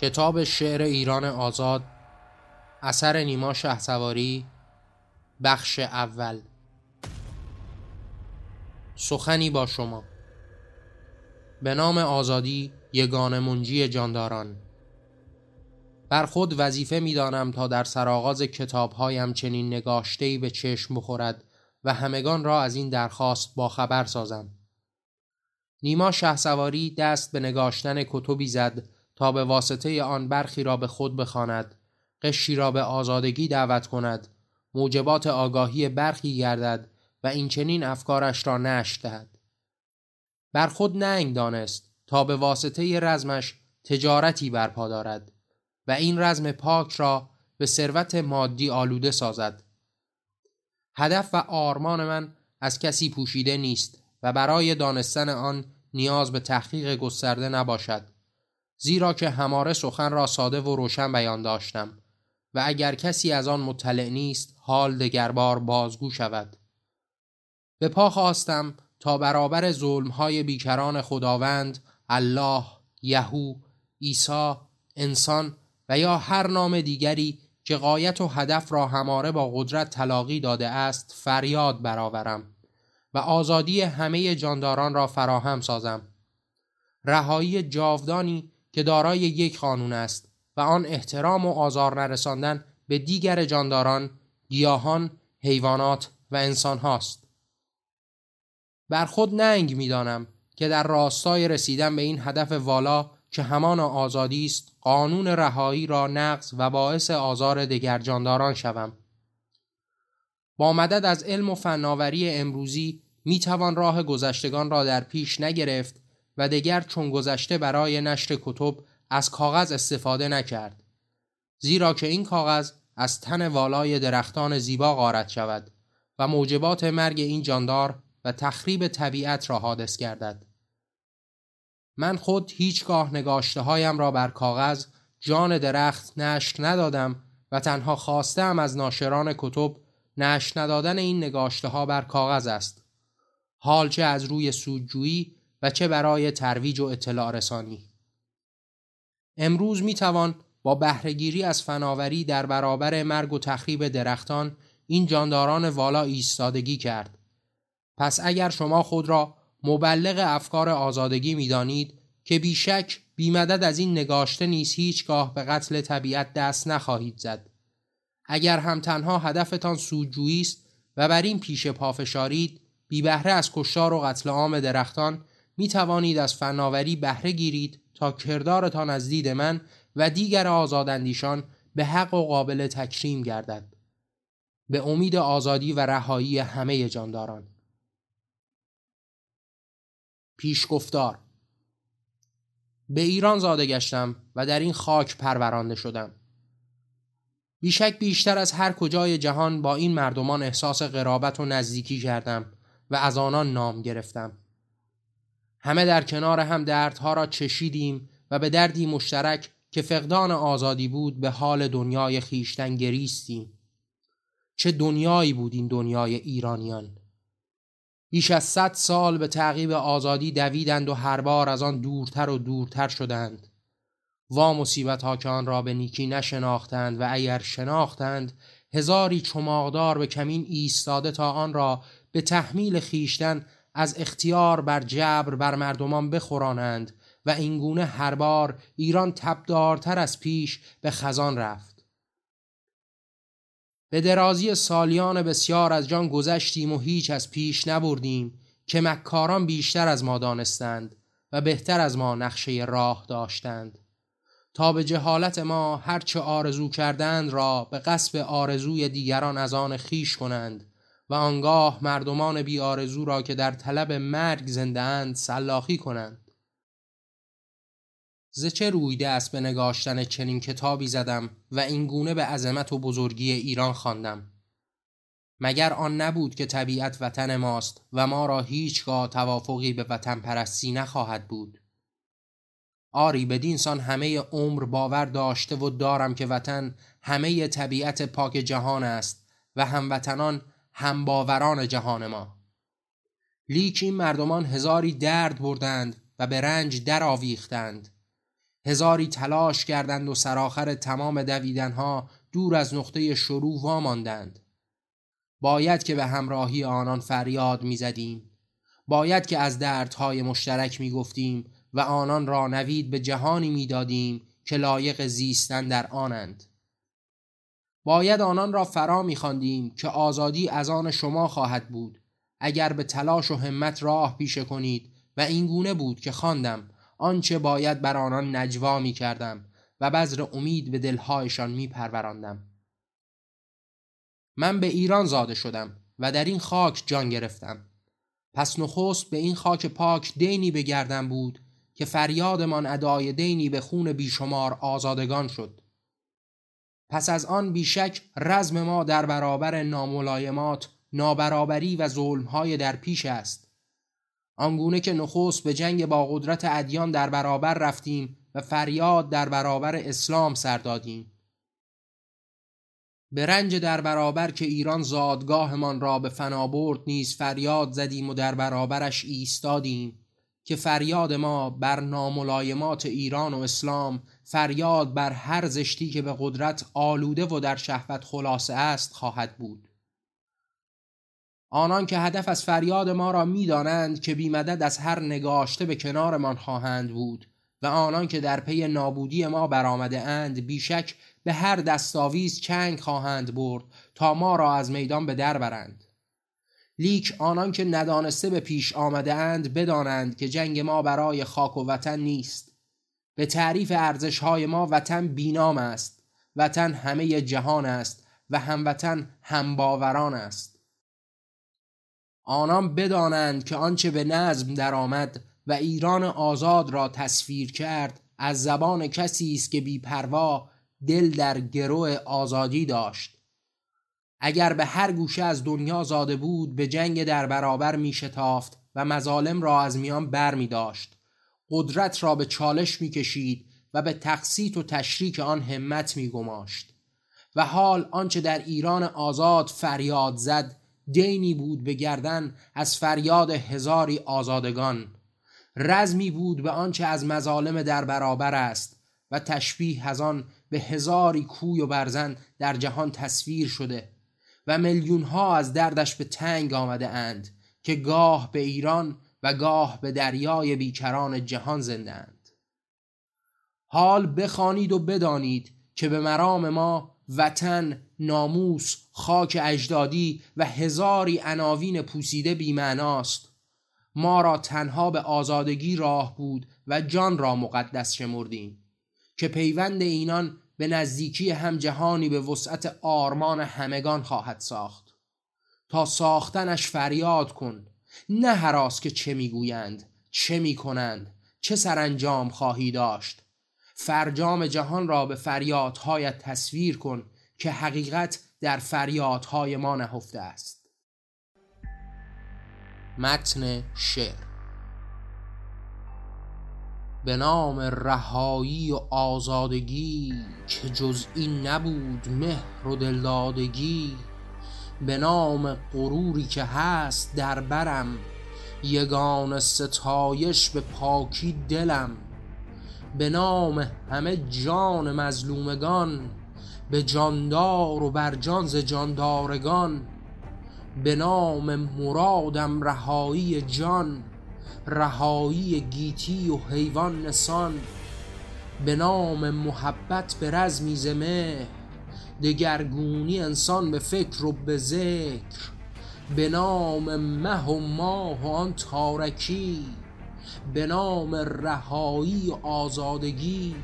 کتاب شعر ایران آزاد اثر نیما شهسواری بخش اول. سخنی با شما. به نام آزادی یگان منجی جانداران. بر خود وظیفه می دانم تا در سرآغاز کتابهایم چنین نگاشتهی به چشم بخورد و همگان را از این درخواست با خبر سازم. نیما شهسواری دست به نگاشتن کتبی زد تا به واسطه آن برخی را به خود بخواند قشی را به آزادگی دعوت کند موجبات آگاهی برخی گردد و این چنین افکارش را نشت دهد. بر خود ننگ دانست تا به واسطه رزمش تجارتی برپا دارد و این رزم پاک را به ثروت مادی آلوده سازد. هدف و آرمان من از کسی پوشیده نیست و برای دانستن آن نیاز به تحقیق گسترده نباشد. زیرا که هماره سخن را ساده و روشن بیان داشتم و اگر کسی از آن مطلع نیست حال دگربار بازگو شود. به پا خواستم تا برابر ظلمهای بیکران خداوند الله یهو عیسی انسان و یا هر نام دیگری که قایت و هدف را هماره با قدرت تلاقی داده است فریاد برآورم و آزادی همه جانداران را فراهم سازم. رهایی جاودانی که دارای یک قانون است و آن احترام و آزار نرساندن به دیگر جانداران، گیاهان، حیوانات و انسان هاست. بر خود ننگ می‌دانم که در راستای رسیدن به این هدف والا که همان آزادی است قانون رهایی را نقض و باعث آزار دیگر جانداران شوم. با مدد از علم و فناوری امروزی می توان راه گذشتگان را در پیش نگرفت و دیگر چون گذشته برای نشر کتب از کاغذ استفاده نکرد. زیرا که این کاغذ از تن والای درختان زیبا غارت شود و موجبات مرگ این جاندار و تخریب طبیعت را حادث گردد. من خود هیچگاه نگاشته هایم را بر کاغذ جان درخت نشر ندادم و تنها خواستم از ناشران کتب نشر ندادن این نگاشته ها بر کاغذ است. حال چه از روی سودجویی و چه برای ترویج و اطلاع رسانی. امروز می توان با بهرهگیری از فناوری در برابر مرگ و تخریب درختان این جانداران والا ایستادگی کرد. پس اگر شما خود را مبلغ افکار آزادگی می دانید که بیشک بیمدد از این نگاشته نیز هیچگاه به قتل طبیعت دست نخواهید زد. اگر هم تنها هدفتان سودجویی است و بر این پیش پافشارید بی بهره از کشتار و قتل عام درختان می توانید از فناوری بهره گیرید تا کردارتان از دید من و دیگر آزاداندیشان به حق و قابل تکریم گردد. به امید آزادی و رهایی همه جانداران. پیشگفتار به ایران زاده گشتم و در این خاک پرورانده شدم. بیشک بیشتر از هر کجای جهان با این مردمان احساس قرابت و نزدیکی کردم و از آنان نام گرفتم. همه در کنار هم دردها را چشیدیم و به دردی مشترک که فقدان آزادی بود به حال دنیای خیشتن گریستیم. چه دنیایی بود این دنیای ایرانیان؟ بیش از صد سال به تعقیب آزادی دویدند و هر بار از آن دورتر و دورتر شدند. وا مصیبت ها که آن را به نیکی نشناختند و اگر شناختند هزاری چماقدار به کمین ایستاده تا آن را به تحمیل خیشتن از اختیار بر جبر بر مردمان بخورانند و اینگونه هر بار ایران تبدارتر از پیش به خزان رفت. به درازی سالیان بسیار از جان گذشتیم و هیچ از پیش نبردیم که مکاران بیشتر از ما دانستند و بهتر از ما نقشه راه داشتند. تا به جهالت ما هرچه آرزو کردند را به قصب آرزوی دیگران از آن خیش کنند و آنگاه مردمان بی آرزو را که در طلب مرگ زنده اند سلاخی کنند. ز چه رویده است به نگاشتن چنین کتابی زدم و اینگونه به عظمت و بزرگی ایران خواندم؟ مگر آن نبود که طبیعت وطن ماست و ما را هیچگاه توافقی به وطن پرستی نخواهد بود؟ آری بدین سان همه عمر باور داشته و دارم که وطن همه طبیعت پاک جهان است و هموطنان هم باوران جهان ما. لیک این مردمان هزاری درد بردند و به رنج در آویختند هزاری تلاش کردند و سرآخر تمام دویدنها دور از نقطه شروع واماندند باید که به همراهی آنان فریاد می‌زدیم. باید که از دردهای مشترک می‌گفتیم و آنان را نوید به جهانی می‌دادیم که لایق زیستن در آنند. باید آنان را فرا میخواندیم که آزادی از آن شما خواهد بود. اگر به تلاش و همت راه پیشه کنید و این گونه بود که خواندم آنچه باید بر آنان نجوا می کردم و بذر امید به دلهایشان می پروراندم. من به ایران زاده شدم و در این خاک جان گرفتم. پس نخست به این خاک پاک دینی بگردم بود که فریادمان ادای دینی به خون بیشمار آزادگان شد. پس از آن بیشک رزم ما در برابر ناملایمات نابرابری و ظلمهای در پیش است. آنگونه که نخست به جنگ با قدرت ادیان در برابر رفتیم و فریاد در برابر اسلام سر دادیم. به رنج در برابر که ایران زادگاهمان را به فنا برد نیز فریاد زدیم و در برابرش ایستادیم که فریاد ما بر ناملایمات ایران و اسلام فریاد بر هر زشتی که به قدرت آلوده و در شهوت خلاصه است خواهد بود. آنان که هدف از فریاد ما را می‌دانند که بیمدد از هر نگاشته به کنارمان خواهند بود و آنان که در پی نابودی ما برآمده اند بیشک به هر دستاویز چنگ خواهند برد تا ما را از میدان به در برند. لیک آنان که ندانسته به پیش آمده اند بدانند که جنگ ما برای خاک و وطن نیست. به تعریف ارزش های ما وطن بینام است وطن همه جهان است و هموطن همباوران است. آنان بدانند که آنچه به نظم درآمد و ایران آزاد را تصویر کرد از زبان کسی است که بیپروا دل در گروه آزادی داشت. اگر به هر گوشه از دنیا زاده بود به جنگ در برابر می شتافت و مظالم را از میان بر می داشت قدرت را به چالش می کشید و به تقسیط و تشریک آن همت می گماشت و حال آنچه در ایران آزاد فریاد زد دینی بود به گردن از فریاد هزاری آزادگان. رزمی بود به آنچه از مظالم در برابر است و تشبیه از آن به هزاری کوی و برزن در جهان تصویر شده و میلیون ها از دردش به تنگ آمده اند که گاه به ایران و گاه به دریای بیکران جهان زنده اند حال بخوانید و بدانید که به مرام ما وطن، ناموس، خاک اجدادی و هزاری عناوین پوسیده بیمعناست. ما را تنها به آزادگی راه بود و جان را مقدس شمردیم که پیوند اینان به نزدیکی هم جهانی به وسعت آرمان همگان خواهد ساخت. تا ساختنش فریاد کن نه هراس که چه می‌گویند چه می‌کنند چه سرانجام خواهی داشت. فرجام جهان را به فریادهایت تصویر کن که حقیقت در فریادهای ما نهفته است. متن شعر به نام رهایی و آزادگی که جز این نبود مهر و دلدادگی. به نام غروری که هست در برم یگان ستایش به پاکی دلم. به نام همه جان مظلومگان به جاندار و بر جان ز جاندارگان. به نام مرادم رهایی جان رهایی گیتی و حیوان نسان. به نام محبت به رزمی زمه دگرگونی انسان به فکر و به ذکر. به نام مه و ماه و آن تارکی. به نام رهایی و آزادگی.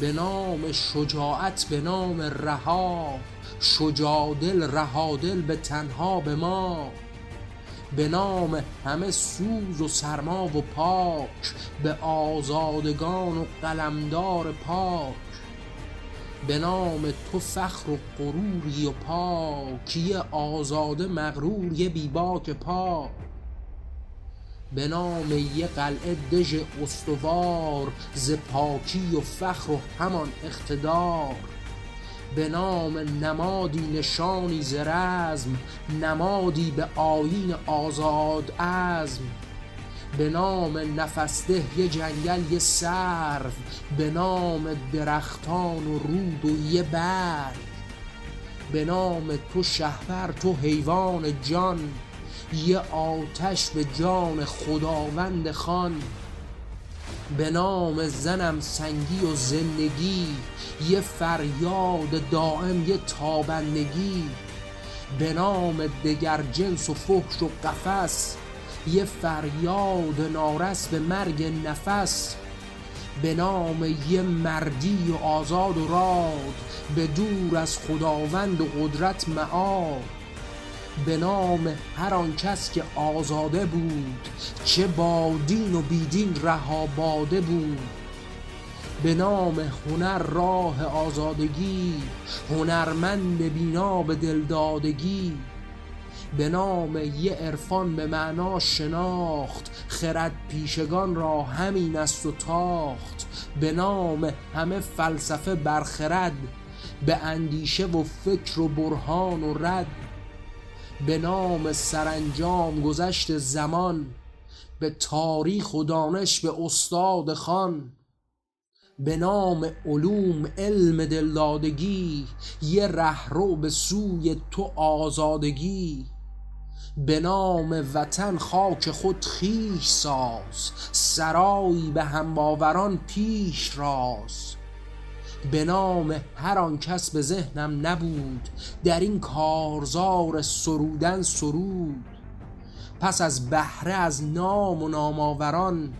به نام شجاعت به نام رها. شجادل رهادل به تنها به ما. به نام همه سوز و سرما و پاک. به آزادگان و قلمدار پاک. به نام تو فخر و غروری و پاکی آزاده مغرور یه بیباک پاک به نام یه قلعه دژ استوار ز پاکی و فخر و همان اقتدار. به نام نمادی نشانی ز رزم نمادی به آیین آزاد ازم به نام نفسته یه جنگل یه سرو. به نام درختان و رود و یه برگ. به نام تو شهبر تو حیوان جان. یه آتش به جان خداوند خان به نام زنم سنگی و زندگی. یه فریاد دائم یه تابندگی. به نام دگر جنس و فحش و قفس. یه فریاد نارس به مرگ نفس به نام یه مردی و آزاد و راد به دور از خداوند و قدرت معاد. به نام هر آن کس که آزاده بود چه با دین و بیدین رها باده بود. به نام هنر راه آزادگی هنرمند بینا به دلدادگی به نام یه عرفان به معنا شناخت خرد پیشگان را همین است و تاخت. به نام همه فلسفه برخرد به اندیشه و فکر و برهان و رد. به نام سرانجام گذشت زمان به تاریخ و دانش به استاد خان. به نام علوم علم دلدادگی یه رهرو به سوی تو آزادگی. به نام وطن خاک خود خیش ساز سرایی به همباوران پیش راز. به نام هر آن کس به ذهنم نبود در این کارزار سرودن سرود. پس از بهره از نام و نامآوران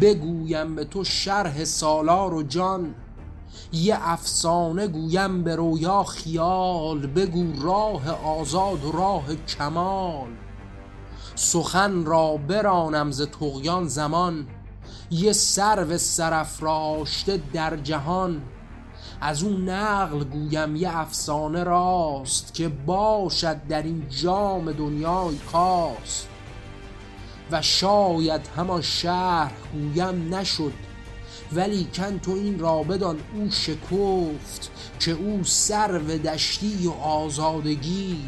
بگویم به تو شرح سالار و جان. یه افسانه گویم به رویا خیال بگو راه آزاد و راه کمال. سخن را برانم ز طغیان زمان یه سرو سرافراشته در جهان. از اون نقل گویم یه افسانه راست که باشد در این جام دنیای کاست. و شاید همان شهر گویم نشد ولی کن تو این را بدان او شکفت که او سرو دشتی و آزادگی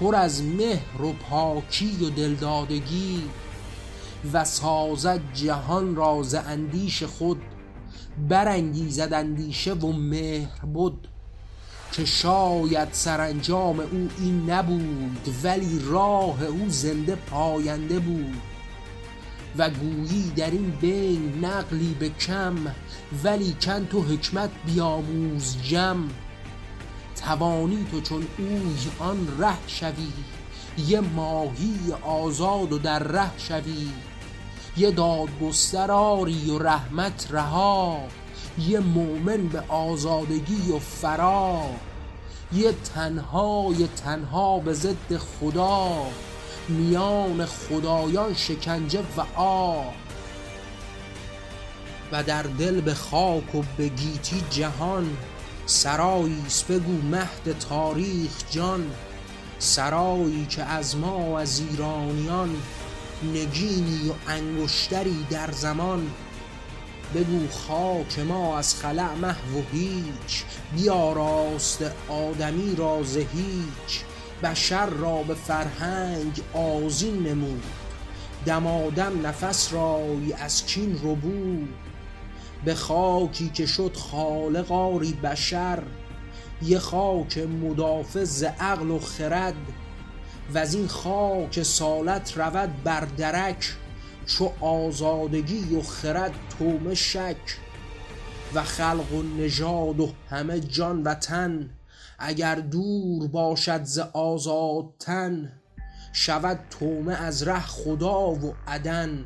پر از مهر و پاکی و دلدادگی و سازد جهان را ز اندیش خود برانگیزد اندیشه و مهر بود که شاید سرانجام او این نبود ولی راه او زنده پاینده بود. و گویی در این بین نقلی به کم ولی کن تو حکمت بیاموز جم. توانی تو چون اوی آن ره شوی یه ماهی آزاد و در ره شوی. یه دادگستر آری و رحمت رها یه مؤمن به آزادگی و فرا. یه تنهای تنها به ضد خدا. میان خدایان شکنجه و آب و در دل به خاک و به گیتی جهان سراییست بگو مهد تاریخ جان. سرایی که از ما از ایرانیان نگینی و انگشتری در زمان. بگو خاک ما از خلع محو و هیچ بیاراست آدمی را هیچ. بشر را به فرهنگ آذین نمود. دمادم نفس رای از کین ربود به خاکی که شد خالق آری بشر یه خاک مدافع ز عقل و خرد. وز این خاک سالت رود بر درک چو آزادگی و خرد تومه شک. و خلق و نژاد و همه جان و تن اگر دور باشد ز آزاد تن شود تومه از ره خدا و عدن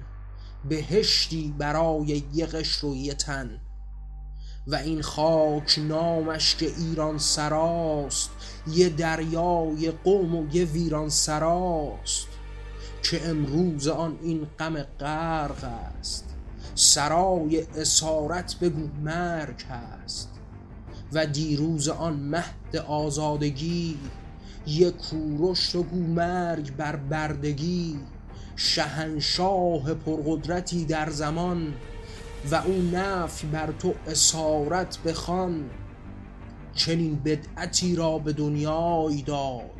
بهشتی برای یه قشر و یه تن. و این خاک نامش که ایران سراست یه دریای قوم و یه ویران سراست. که امروز آن این غم غرق است. سرای اسارت بگو مرگ هست. و دیروز آن مهد آزادگی یه کوروش و گو مرگ بر بردگی شهنشاه پرقدرتی در زمان و او نفی بر تو اسارت بخوان. چنین بدعتی را به دنیای داد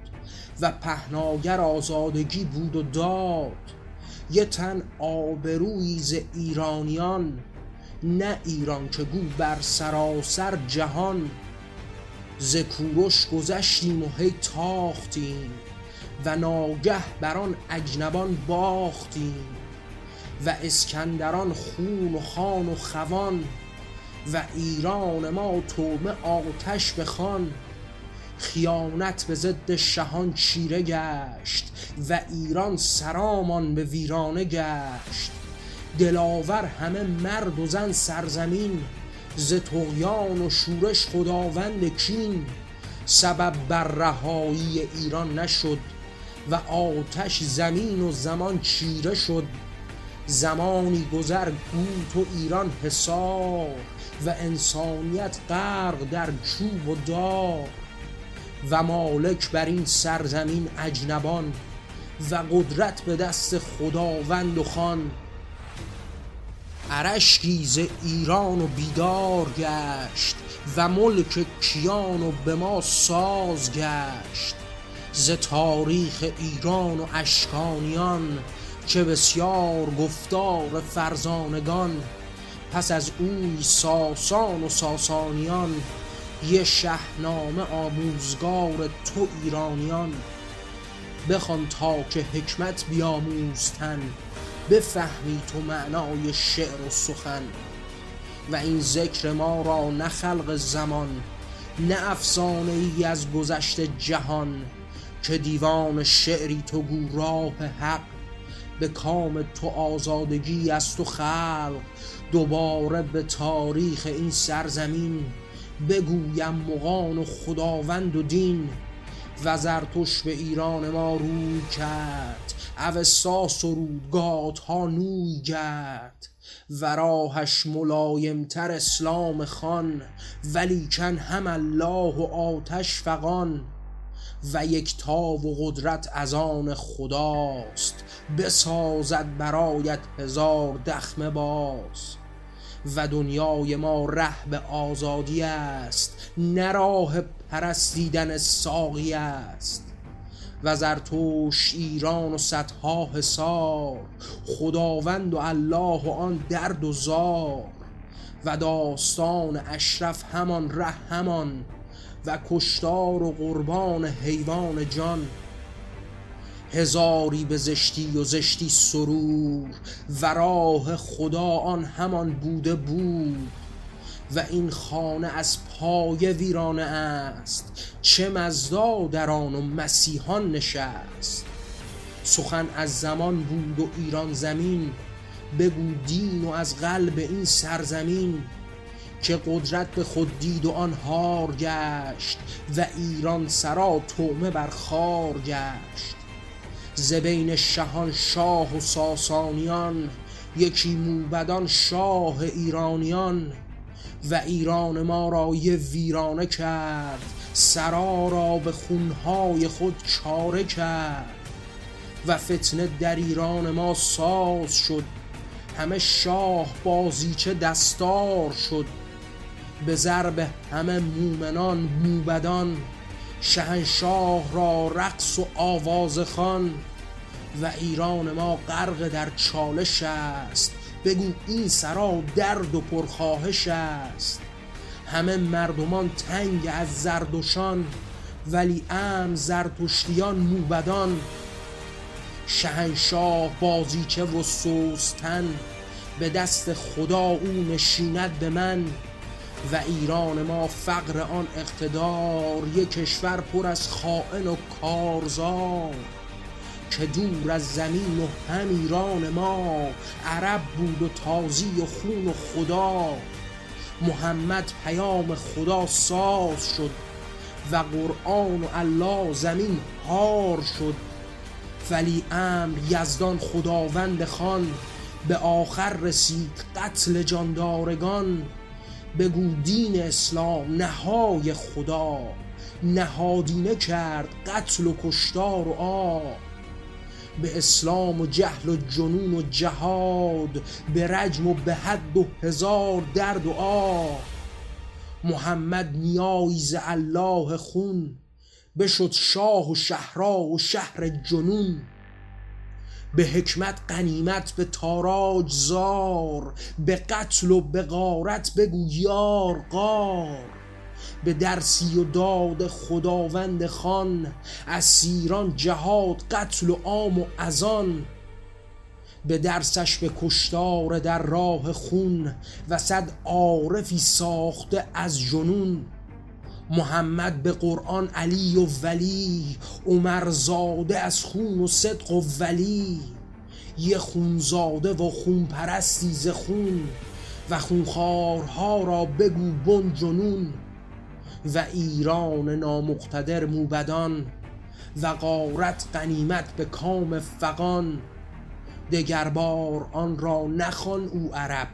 و پهناگر آزادگی بود و داد. یه تن آبرویی ز ایرانیان نه ایران که گو بر سراسر جهان ز کوروش گذشتیم و هی تاختیم و ناگه بر آن اجنبان باختیم و اسکندران خون و خان و خوان و ایران ما تومه آتش بخوان. خیانت به ضد شهان چیره گشت و ایران سرامان به ویرانه گشت. دلاور همه مرد و زن سرزمین ز طغیان و شورش خداوند کین. سبب بر رهایی ایران نشد و آتش زمین و زمان چیره شد. زمانی گذر گوت و ایران حصار و انسانیت غرق در چوب و دار. و مالک بر این سرزمین اجنبان و قدرت به دست خداوند و خان. ارشکیز ایران و بیدار گشت و ملک کیان و به ما ساز گشت. ز تاریخ ایران و اشکانیان چه بسیار گفتار فرزانگان پس از اوی ساسان و ساسانیان یه شهنامه آموزگار تو ایرانیان. بخوان تا که حکمت بیاموزتن. بفهمی تو معنای شعر و سخن. و این ذکر ما را نه خلق زمان نه افسانه ای از گذشت جهان که دیوان شعری تو گو راه حق. به کام تو آزادگی از تو خلق. دوباره به تاریخ این سرزمین بگویم مغان و خداوند و دین. و زرتش به ایران ما روی کرد اوستا سرودگات ها نوی گرد. و راهش ملایمتر اسلام خان ولیکن هم الله و آتش فغان. و یک تاب و قدرت از آن خداست بسازد برایت هزار دخمه باز. و دنیای ما ره به آزادی است نه راه پرستیدن ساقی است. و زرتوش ایران و صدها حسار خداوند و الله و آن درد و زار. و داستان اشرف همان ره همان. و کشتار و قربان حیوان جان. هزاری به زشتی و زشتی سرور و راه خدا آن همان بوده بود و این خانه از پای ویرانه است چه مزدا در آن و مسیحان نشست. سخن از زمان بود و ایران زمین بگو دین و از قلب این سرزمین که قدرت به خود دید و آن هار گشت و ایران سرا تومه بر خار گشت. زبین شهان شاه و ساسانیان یکی موبدان شاه ایرانیان. و ایران ما را یه ویرانه کرد سرا را به خونهای خود چاره کرد. و فتنه در ایران ما ساز شد همه شاه بازیچه دستار شد. به ضرب همه مومنان موبدان شهنشاه را رقص و آواز خان و ایران ما غرق در چالش است. بگو این سرا درد و پرخواهش است. همه مردمان تنگ از زردوشان ولی ام زرتشتیان موبدان. شهنشاه بازیچه و سوستن به دست خدا او نشیند به من. و ایران ما فقر آن اقتدار یک کشور پر از خائن و کارزار. که دور از زمین و هم ایران ما عرب بود و تازی و خون و خدا. محمد پیام خدا ساز شد و قرآن و الله زمین هار شد. ولی امر یزدان خداوند خان به آخر رسید قتل جاندارگان. بگو دین اسلام نهای خدا. نهادینه کرد قتل و کشتار و آب. به اسلام و جهل و جنون و جهاد به رجم و به حد و هزار درد و آه محمد نیایز الله خون بشد شاه و شهرا و شهر جنون. به حکمت قنیمت به تاراج زار به قتل و به غارت بگو یار قار به درسی و داد خداوند خان سیران جهاد قتل و عام و ازان به درسش به کشتار در راه خون و صد عارفی ساخته از جنون. محمد به قرآن علی و ولی عمر زاده از خون و صدق و ولی. یه خونزاده و خون پرستی ز خون و خونخوارها را بگو بن جنون و ایران نامقتدر موبدان و غارت غنیمت به کام فقان دگربار آن را نخوان او عرب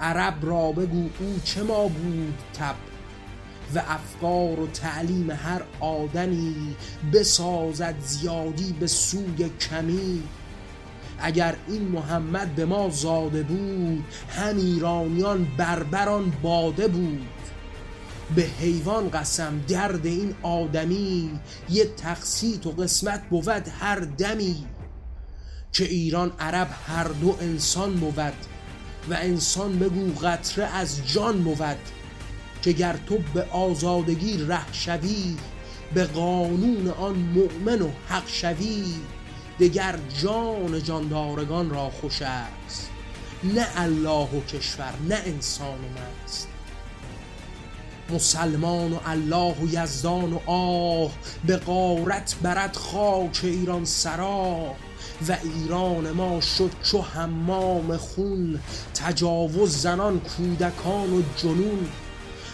عرب را بگو او چه ما بود تب. و افکار و تعلیم هر آدمی بسازد زیادی به سوی کمی. اگر این محمد به ما زاده بود هم ایرانیان بربران باده بود. به حیوان قسم درد این آدمی یه تقسیط و قسمت بود هر دمی. که ایران عرب هر دو انسان بود و انسان بگو قطره از جان بود. که گر تو به آزادگی ره شوی به قانون آن مؤمن و حق شوی دگر جان جاندارگان را خوش است. نه الله و کشور نه انسان مست. مسلمان و الله و یزدان و آه به قارت برد خاک ایران سرا. و ایران ما شد چو حمام خون تجاوز زنان کودکان و جنون.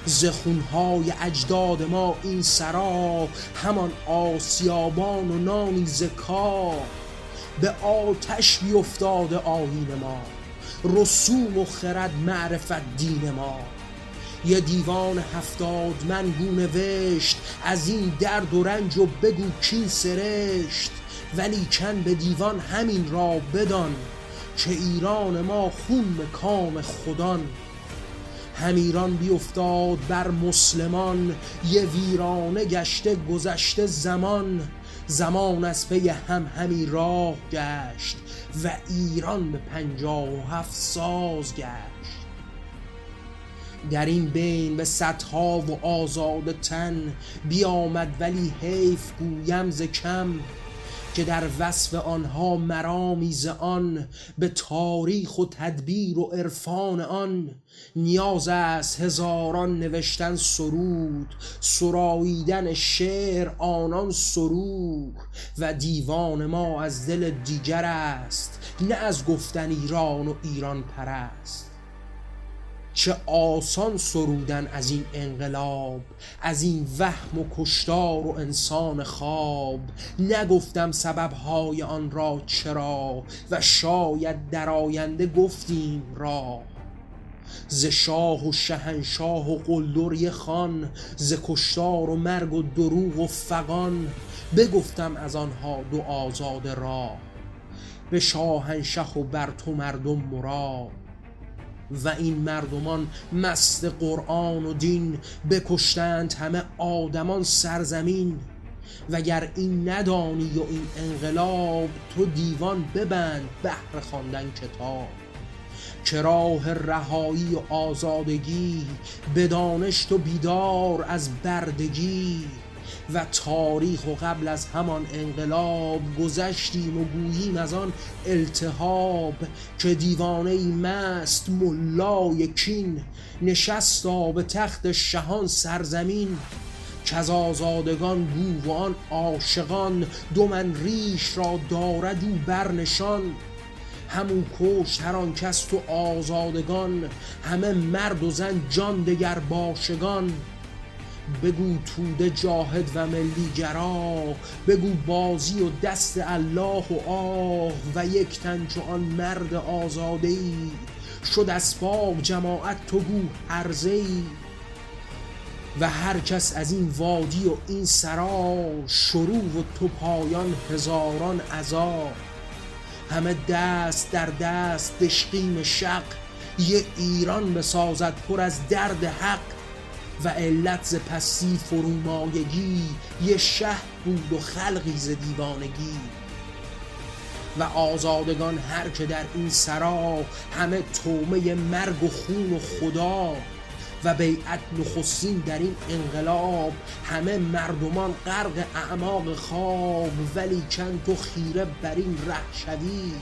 زخونهای اجداد ما این سرا همان آسیابان و نانی زکا به آتش بیافتاده آیین ما رسوم و خرد معرفت دین ما. یه دیوان هفتاد من گونه وشت از این درد و رنج و بگو کی سرشت. ولی چند به دیوان همین را بدان که ایران ما خون کام خدان. هم ایران بیافتاد بر مسلمان یه ویرانه گشته گذشته زمان. زمان از پی هم همی راه گشت و ایران به پنجاه و هفت ساز گشت. در این بین به صدها و آزاد تن بیامد ولی حیف گویم ز کم. که در وصف آنها مرامیز آن به تاریخ و تدبیر و عرفان آن. نیاز است هزاران نوشتن سرود سراییدن شعر آنان سرور و دیوان ما از دل دیگر است نه از گفتن ایران و ایران پرست چه آسان سرودن از این انقلاب از این وهم و کشتار و انسان خواب. نگفتم سببهای آن را چرا و شاید در آینده گفتیم را. ز شاه و شهنشاه و قلدری خان ز کشتار و مرگ و دروغ و فقان بگفتم از آنها دو آزاد را به شاهنشه و بر تو مردم مراد. و این مردمان مست قرآن و دین بکشتند همه آدمان سرزمین. وگر این ندانی و این انقلاب تو دیوان ببند بهر خواندن کتاب. که راه رهایی و آزادگی بدانشت و بیدار از بردگی. و تاریخ و قبل از همان انقلاب گذشتیم و گوییم از آن التهاب که دیوانه ای مست ملای کین نشستا به تخت شهان سرزمین که از آزادگان گو و آن عاشقان دو من ریش را دارد او برنشان. همون کشت هر آن کس تو آزادگان همه مرد و زن جان دگر باشگان. بگو توده جاهد و ملی گرا بگو بازی و دست الله و آه و یک تن چو آن مرد آزاده ای شد اسباب جماعت تو گو هرزه ای و هر کس از این وادی و این سرا شروع و تو پایان هزاران عذاب همه دست در دست دشقیم شق یه ایران بسازد پر از درد حق. و علت ز پستی فرومایگی یه شهر بود و خلقی ز دیوانگی. و آزادگان هر که در این سرا همه تومه مرگ و خون و خدا. و بیعت نخستین در این انقلاب همه مردمان غرق اعماق خواب. ولی چند تو خیره بر این ره شوی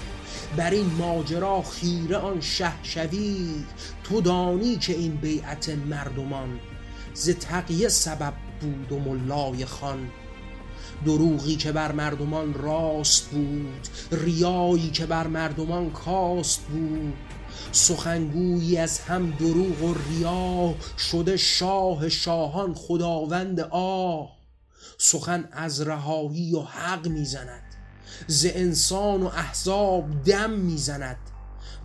بر این ماجرا خیره آن شه شوی. تو دانی که این بیعت مردمان ز تقیه سبب بود و ملای خان. دروغی که بر مردمان راست بود ریایی که بر مردمان کاست بود. سخنگویی از هم دروغ و ریا شده شاه شاهان خداوند آه. سخن از رهایی و حق می‌زند ز انسان و احزاب دم می‌زند.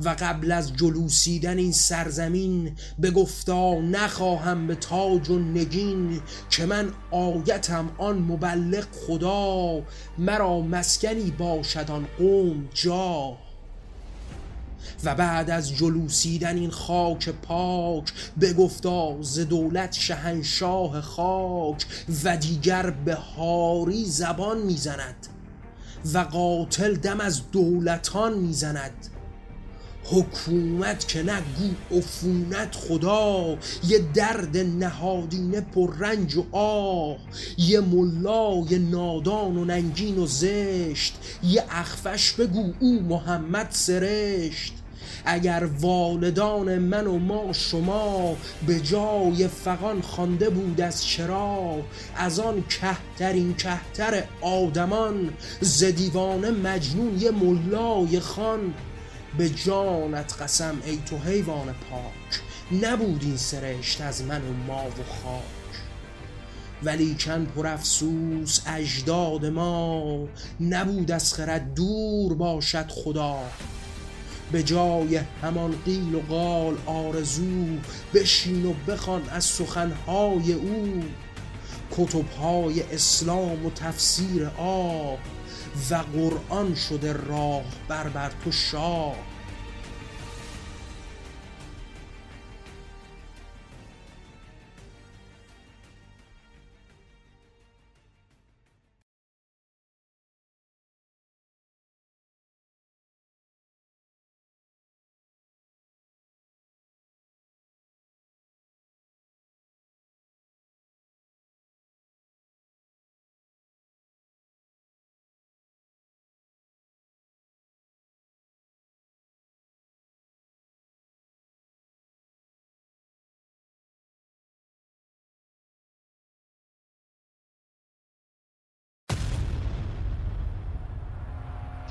و قبل از جلوسیدن این سرزمین به گفتا نخواهم به تاج و نگین که من آیتم آن مبلغ خدا مرا مسکنی باشد آن قوم جا. و بعد از جلوسیدن این خاک پاک به گفتا ز دولت شهنشاه خاک و دیگر به هاری زبان می‌زند و قاتل دم از دولتان می‌زند. حکومت که نگو عفونت خدا یه درد نهادینه پر رنج و آه یه ملای نادان و ننگین و زشت یه اخفش بگو او محمد سرشت. اگر والدان من و ما شما به جای فقان خوانده بود از چرا از آن کهترین کهتر آدمان ز دیوانه مجنون یه ملای خان به جانت قسم ای تو حیوان پاک. نبود این سرشت از من و ما و خاک. ولی چند پر افسوس اجداد ما نبود از خرد دور باشد خدا. به جای همان قیل و قال آرزو بشین و بخوان از سخنهای او. کتبهای اسلام و تفسیر آه و قرآن شده راه بر بر تو شاه.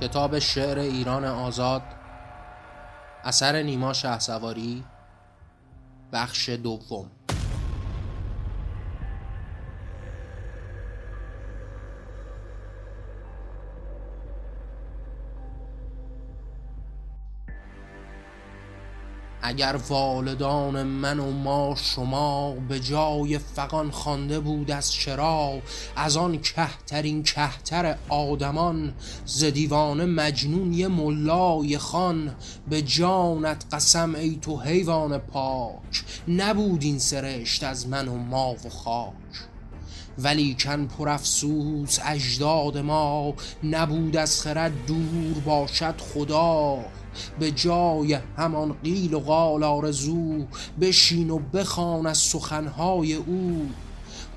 کتاب شعر ایران آزاد اثر نیما شهسواری بخش دوم. اگر والدان من و ما شما به جای فقان خوانده بود از چرا از آن کهترین کهتر آدمان ز دیوانه مجنون یه ملای خان به جانت قسم ای تو حیوان پاک. نبود این سرشت از من و ما و خاک. ولی کن پر افسوس اجداد ما نبود از خرد دور باشد خدا. به جای همان قیل و قال آرزو بشین و بخوان از سخنهای او.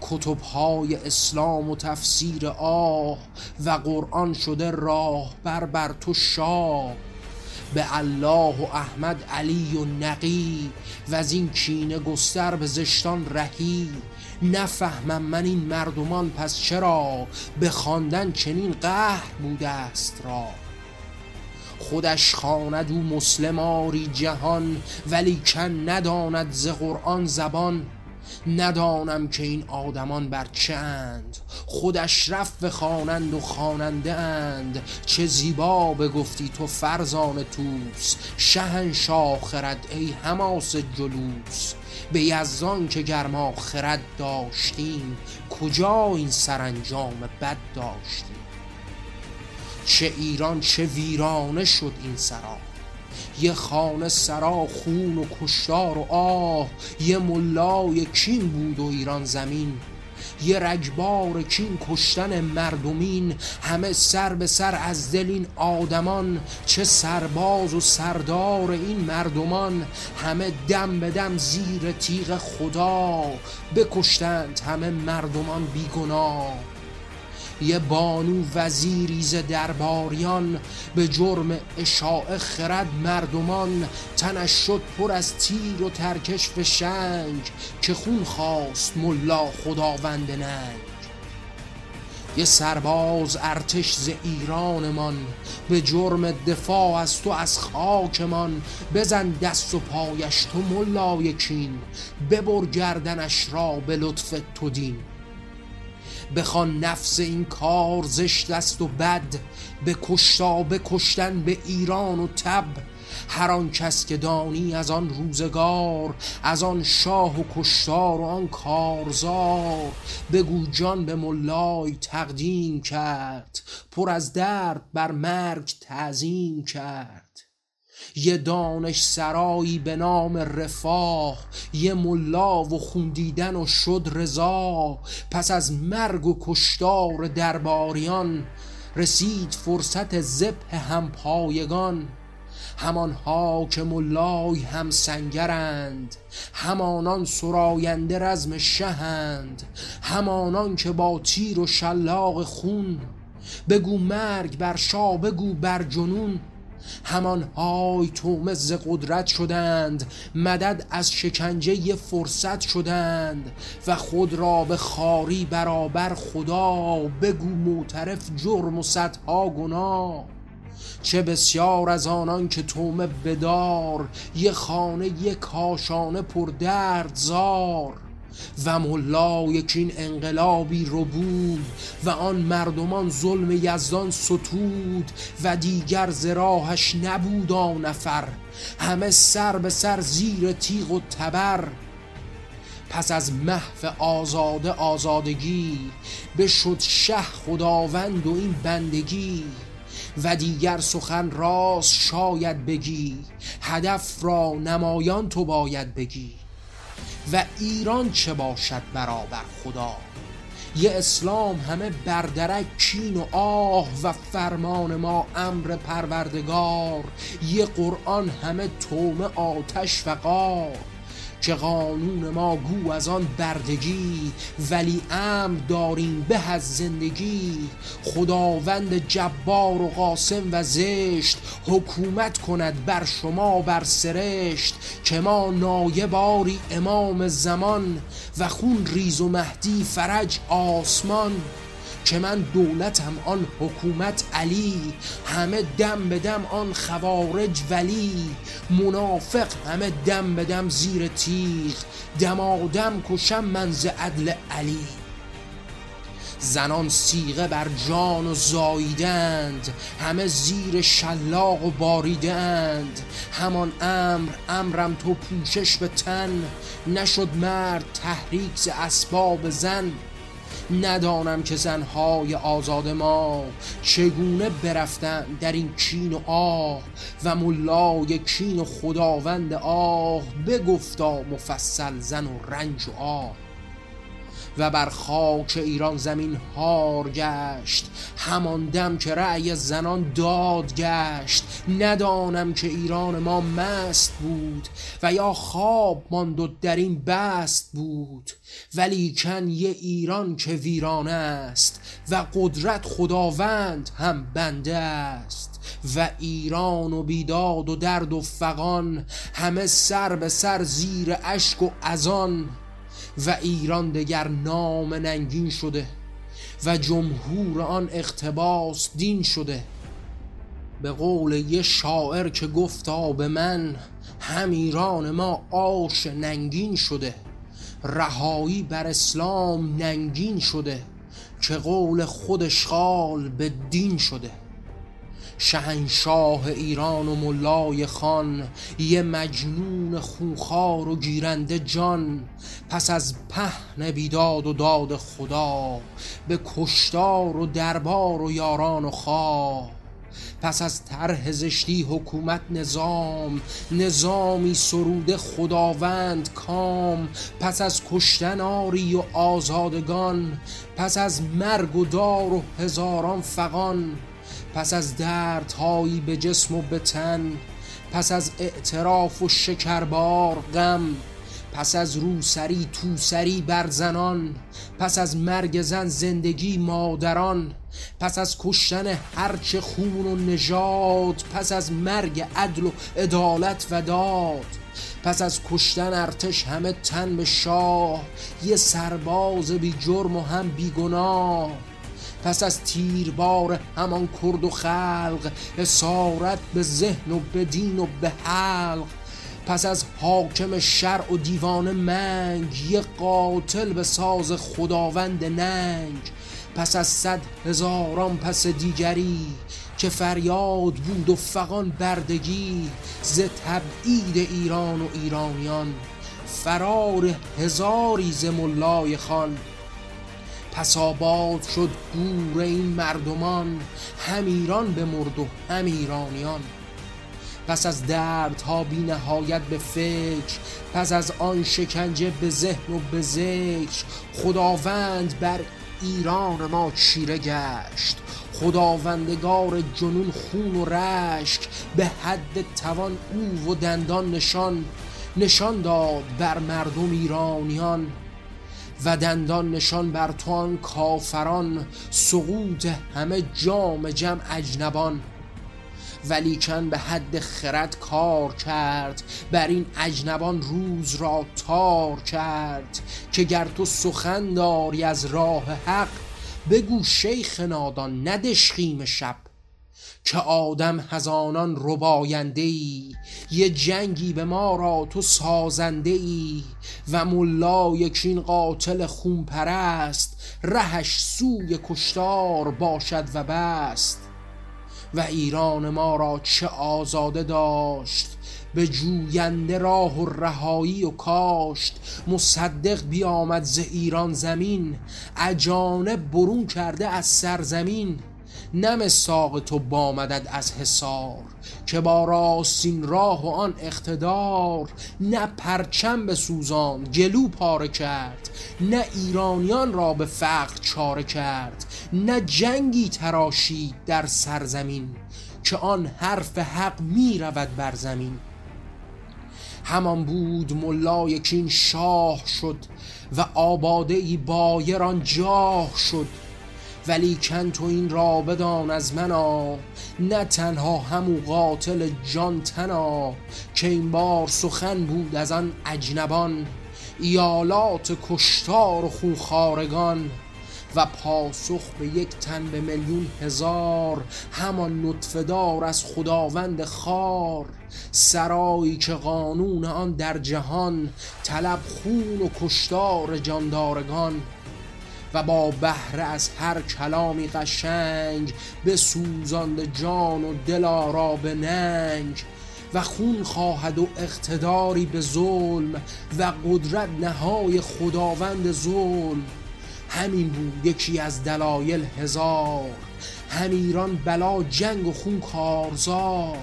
کتبهای اسلام و تفسیر آه و قرآن شده راه بر بر تو شاه. به الله و احمد علی و نقی و از این کینه گستر به زشتان رهی. نفهمم من این مردمان پس چرا؟ به خواندن چنین قهر بوده است را خودش خواند او مسلماری جهان ولی کن نداند ز قرآن زبان. ندانم که این آدمان بر چند خودش رفت خوانند و خواننده اند. چه زیبا بگفتی تو فرزان توس شهنشاه خرد ای حماس جلوس. به یزدان که گرما خرد داشتیم. کجا این سرانجام بد داشتیم؟ چه ایران چه ویرانه شد این سرا. یه خانه سرا خون و کشتار و آه یه ملای کین بود و ایران زمین. یه رگبار کین کشتن مردمین همه سر به سر از دل این آدمان. چه سرباز و سردار این مردمان همه دم به دم زیر تیغ خدا. بکشتند همه مردمان بیگناه. یه بانو وزیری ز درباریان به جرم اشاعه خرد مردمان تنش شد پر از تیر و ترکش فشنگ که خون خواست ملا خداوند ننگ. یه سرباز ارتش ز ایرانمان به جرم دفاع از تو از خاکمان بزن دست و پایش تو ملای کین ببر گردنش را به لطف تو دین. بخوان نفس این کار زشت است و بد به کشتا بکشتن به ایران و تب. هر آن کس که دانی از آن روزگار از آن شاه و کشتار و آن کارزار. بگو جان به ملای تقدیم کرد پر از درد بر مرگ تعظیم کرد. یه دانش سرایی به نام رفاه یه ملا و خوندیدن و شد رضا. پس از مرگ و کشتار درباریان رسید فرصت زبه همپایگان. همانها که ملای هم سنگرند همانان سراینده رزم شهند همانان که با تیر و شلاق خون. بگو مرگ بر شاه بگو بر جنون. همان های تومز قدرت شدند مدد از شکنجه یه فرصت شدند و خود را به خاری برابر خدا بگو معترف جرم و صدها گناه. چه بسیار از آنان که تومه بدار یه خانه یه کاشانه پر درد زار. و ملا یکین انقلابی رو بود و آن مردمان ظلم یزدان ستود و دیگر زراحش نبود نفر. همه سر به سر زیر تیغ و تبر. پس از محو آزاده آزادگی بشد شه خداوند و این بندگی و دیگر سخن راست شاید بگی هدف را نمایان تو باید بگی. و ایران چه باشد برابر خدا؟ یه اسلام همه بردرک کین و آه و فرمان ما امر پروردگار. یه قرآن همه تومه آتش و قار که قانون ما گو از آن بردگی ولی امر داریم به از زندگی. خداوند جبار و قاسم و زشت حکومت کند بر شما بر سرشت که ما نایباری امام زمان و خون ریز و مهدی فرج آسمان. که من دولتم آن حکومت علی همه دم به دم آن خوارج ولی. منافق همه دم به دم زیر تیغ دمادم کشم من ز عدل علی. زنان سیغه بر جان و زاییدند همه زیر شلاق و باریدند. همان امر امرم تو پوشش به تن نشد مرد تحریک ز اسباب زن. ندانم که زنهای آزاد ما چگونه برفتن در این کین و آه و ملای کین و خداوند آه بگفتا مفصل زن و رنج و آه. و بر خاک ایران زمین هار گشت. همان دم که رأی زنان داد گشت. ندانم که ایران ما مست بود و یا خواب ماند و در این بست بود. ولی کن یه ایران که ویران است و قدرت خداوند هم بنده است. و ایران و بیداد و درد و فقان همه سر به سر زیر اشک و ازان و ایران دگر نام ننگین شده و جمهور آن اقتباس دین شده. به قول یه شاعر که گفتا به من هم ایران ما آش ننگین شده. رهایی بر اسلام ننگین شده که قول خودش خال به دین شده. شهنشاه ایران و ملای خان یه مجنون خوخار و گیرنده جان. پس از پهن بیداد و داد خدا به کشتار و دربار و یاران و خواه. پس از طرح زشتی حکومت نظام نظامی سروده خداوند کام. پس از کشتن آری و آزادگان پس از مرگ و دار و هزاران فقان پس از دردهایی به جسم و به تن پس از اعتراف و شکربار غم پس از روسری توسری بر زنان پس از مرگ زن زندگی مادران پس از کشتن هرچه خون و نژاد پس از مرگ عدل و عدالت و داد پس از کشتن ارتش همه تن به شاه یه سرباز بی جرم و هم بی گناه. پس از تیربار همان کرد و خلق اسارت به ذهن و به دین و به حلق. پس از حاکم شرع و دیوان منگ یه قاتل به ساز خداوند ننگ پس از صد هزاران پس دیگری که فریاد بود و فقان بردگی ز تبعید ایران و ایرانیان فرار هزاری ز ملای خان. پس آباد شد گور این مردمان هم ایران به مرد و هم ایرانیان. پس از دردها بی نهایت به فکر پس از آن شکنجه به ذهن و به ذکر. خداوند بر ایران ما چیره گشت. خداوندگار جنون خون و رشک به حد توان او و دندان نشان نشان داد بر مردم ایرانیان. و دندان نشان بر تو کافران سقوط همه جام جمع اجنبان. ولیکن به حد خرد کار کرد بر این اجنبان روز را تار کرد که گر تو سخن داری از راه حق بگو شیخ نادان ندشخیم شب. که آدم هزانان رباینده ای. یه جنگی به ما را تو سازنده ای و ملا یکین قاتل خون پرست رهش سوی کشتار باشد و بست. و ایران ما را چه آزاده داشت به جوینده راه و رهایی و کاشت. مصدق بیامد ز ایران زمین اجانب برون کرده از سرزمین. نم ساق تو بامدد از حصار که با راستین راه و آن اقتدار نه پرچم به سوزان گلو پاره کرد نه ایرانیان را به فقر چاره کرد نه جنگی تراشید در سرزمین که آن حرف حق می رود بر زمین. همان بود ملا یکین شاه شد و آباده ای بایران جاه شد. ولی کن تو این را بدان از منا نه تنها همو قاتل جان تنا که این بار سخن بود از آن اجنبان ایالات کشتار و خونخارگان و پاسخ به یک تن به میلیون هزار همان نطفدار از خداوند خار. سرایی که قانون آن در جهان طلب خون و کشتار جاندارگان. و با بهره از هر کلامی قشنگ به سوزاند جان و دل را به ننگ و خون خواهد و اقتداری به ظلم و قدرت نهای خداوند ظلم. همین بود یکی از دلایل هزار. هم ایران بلا جنگ و خون کارزار.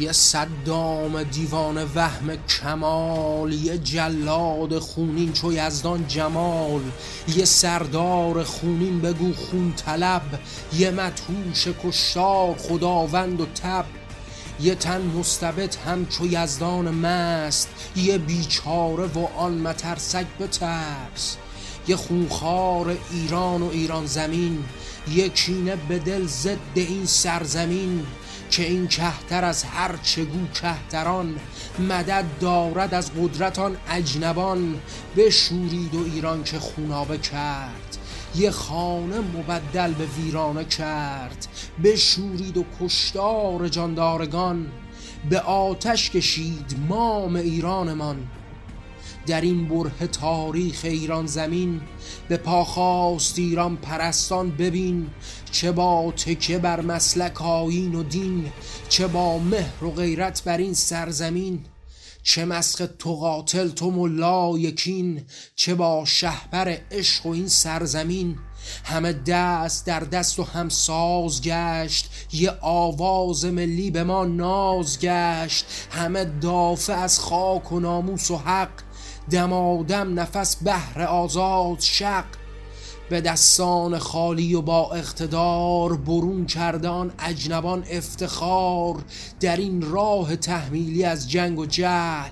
یه صدام دیوان وهم کمال یه جلاد خونین چو یزدان جمال یه سردار خونین بگو خون طلب یه متوش کشتار خداوند و تب یه تن مستبد هم چو یزدان مست یه بیچاره و آن مترسک بترس یه خونخار ایران و ایران زمین یه کینه به دل ضد این سرزمین که این کهتر از هر چگو کهتران مدد دارد از قدرتان اجنبان بشورید و ایران که خونابه کرد یه خانه مبدل به ویرانه کرد بشورید و کشتار جاندارگان به آتش کشید مام ایرانمان. در این بره تاریخ ایران زمین به پاخاست ایران پرستان ببین چه با تکه بر مسلک آیین و دین چه با مهر و غیرت بر این سرزمین چه مسخ تو قاتل تو ملا یکین چه با شهبر عشق و این سرزمین. همه دست در دست و هم ساز گشت یه آواز ملی به ما ناز گشت. همه دافع از خاک و ناموس و حق دمادم نفس بهر آزاد شق. به دستان خالی و با اقتدار برون کردان اجنبان افتخار. در این راه تحمیلی از جنگ و جهل.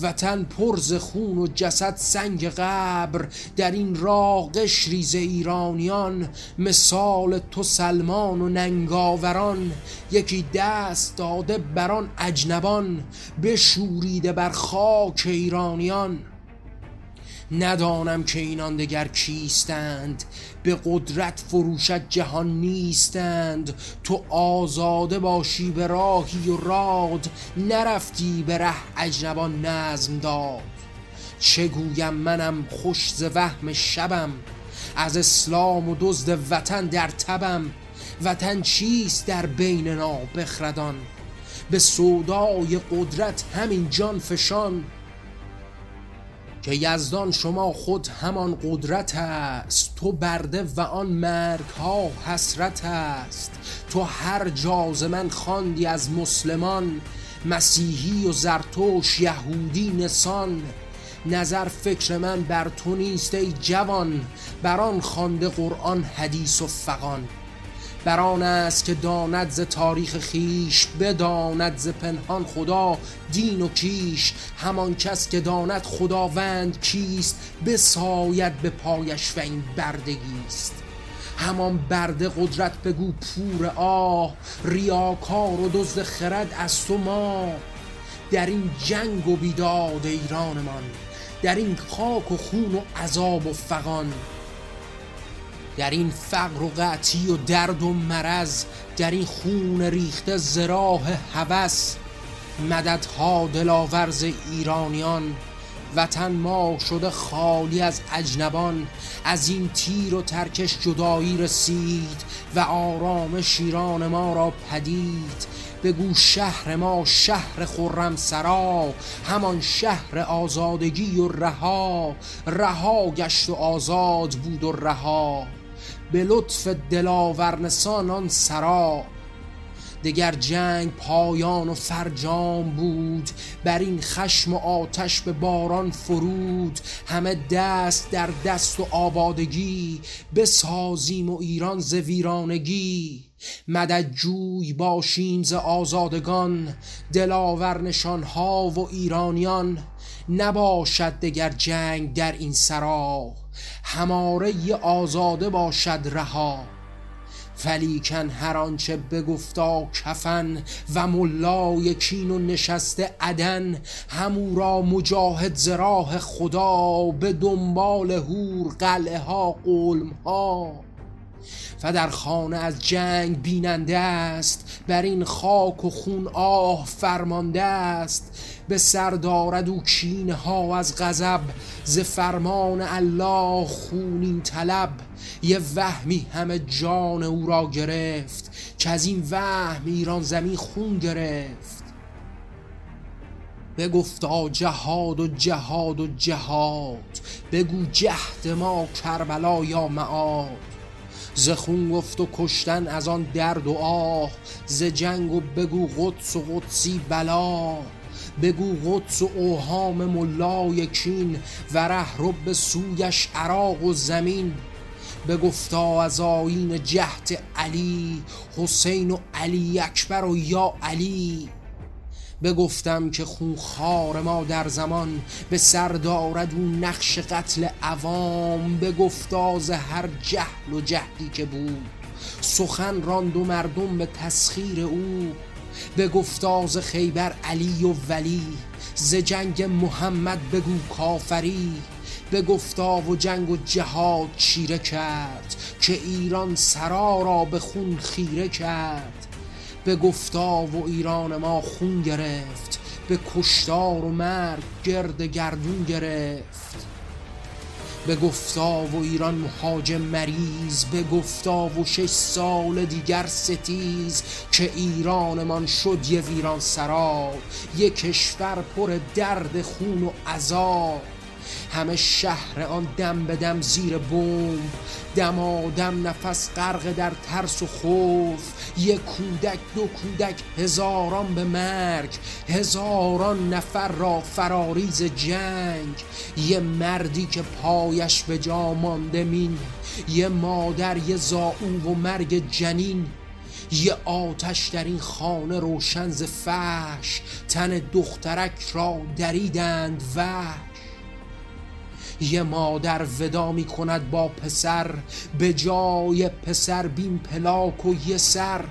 وطن پرز خون و جسد سنگ قبر. در این راه قشریز ایرانیان. مثال تو سلمان و ننگاوران. یکی دست داده بران اجنبان. بشوریده بر خاک ایرانیان. ندانم که اینان دگر کیستند. به قدرت فروشت جهان نیستند. تو آزاده باشی به راهی و راد. نرفتی به ره اجنبان نظم داد. چه منم خوش ز وهم شبم؟ از اسلام و دزد وطن در تبم. وطن چیست در بین نابخردان؟ به سودای قدرت همین جان فشان. که یزدان شما خود همان قدرت است. تو برده و آن مرگ ها حسرت است. تو هر جاز من خواندی از مسلمان مسیحی و زرتوش یهودی نسان. نظر فکر من بر تو نیست ای جوان. بر آن خوانده قرآن حدیث و فقان بر آن است که داند ز تاریخ خیش بداند ز پنهان خدا دین و کیش. همان کس که داند خداوند کیست بساید به پایش و این بردگیست همان برده قدرت بگو پور آه ریاکار و دزد خرد از تو ما. در این جنگ و بیداد ایرانمان در این خاک و خون و عذاب و فقان در این فقر و قعتی و درد و مرز در این خون ریخته زراح هوس مددها دلاورز ایرانیان وطن ما شده خالی از اجنبان از این تیر و ترکش جدایی رسید و آرام شیران ما را پدید. بگو شهر ما شهر خرم سرا همان شهر آزادگی و رها. رها گشت و آزاد بود و رها. به لطف دلاور آن سرا. دگر جنگ پایان و فرجام بود بر این خشم و آتش به باران فرود. همه دست در دست و آبادگی بسازیم و ایران ز ویرانگی. مدد جوی باشیم ز آزادگان دلاور نشان ها و ایرانیان. نباشد دگر جنگ در این سرا. هماره آزاده باشد رها. ولیکن هر آنچه بگفتا کفن و ملای کین و نشسته عدن همو را مجاهد زراح خدا به دنبال هور قلعه ها قلم ها و در خانه از جنگ بیننده است. بر این خاک و خون آه فرمانده است. به سر دارد کینه ها از غضب. ز فرمان الله خونین طلب. یه وهمی همه جان او را گرفت. که از این وهم ایران زمین خون گرفت. بگفتا جهاد و جهاد و جهاد. بگو جهد ما کربلا یا معاد. ز خون گفت و کشتن از آن درد و آه ز جنگ و بگو قدس و قدسی بلا. بگو قدس و اوهام ملای کین و ره رب سویش عراق و زمین. بگفتا از آین جهت علی حسین و علی اکبر و یا علی. بگفتم که خونخوار ما در زمان به سر دارد اون نقش قتل عوام بگفتا ز هر جهل و جهدی که بود. سخن راند و مردم به تسخیر او به گفتاز خیبر علی و ولی. ز جنگ محمد بگو کافری به گفتا و جنگ و جهاد چیره کرد که ایران سرا را به خون خیره کرد. به گفتا و ایران ما خون گرفت به کشتار و مرگ گرد گردون گرفت. به گفتا و ایران مهاجم مریض به گفتا و شش سال دیگر ستیز که ایرانمان شد یه ویران سرا یه کشور پر درد خون و عذاب. همه شهر آن دم به دم زیر بمب دم آدم نفس غرق در ترس و خوف. یک کودک دو کودک هزاران به مرگ. هزاران نفر را فراریز جنگ. یه مردی که پایش به جا مانده مین. یه مادر یه زاو و مرگ جنین. یه آتش در این خانه روشن ز فحش تن دخترک را دریدند وحش. یه مادر ودا می کند با پسر به جای پسر بین پلاک و یه سر.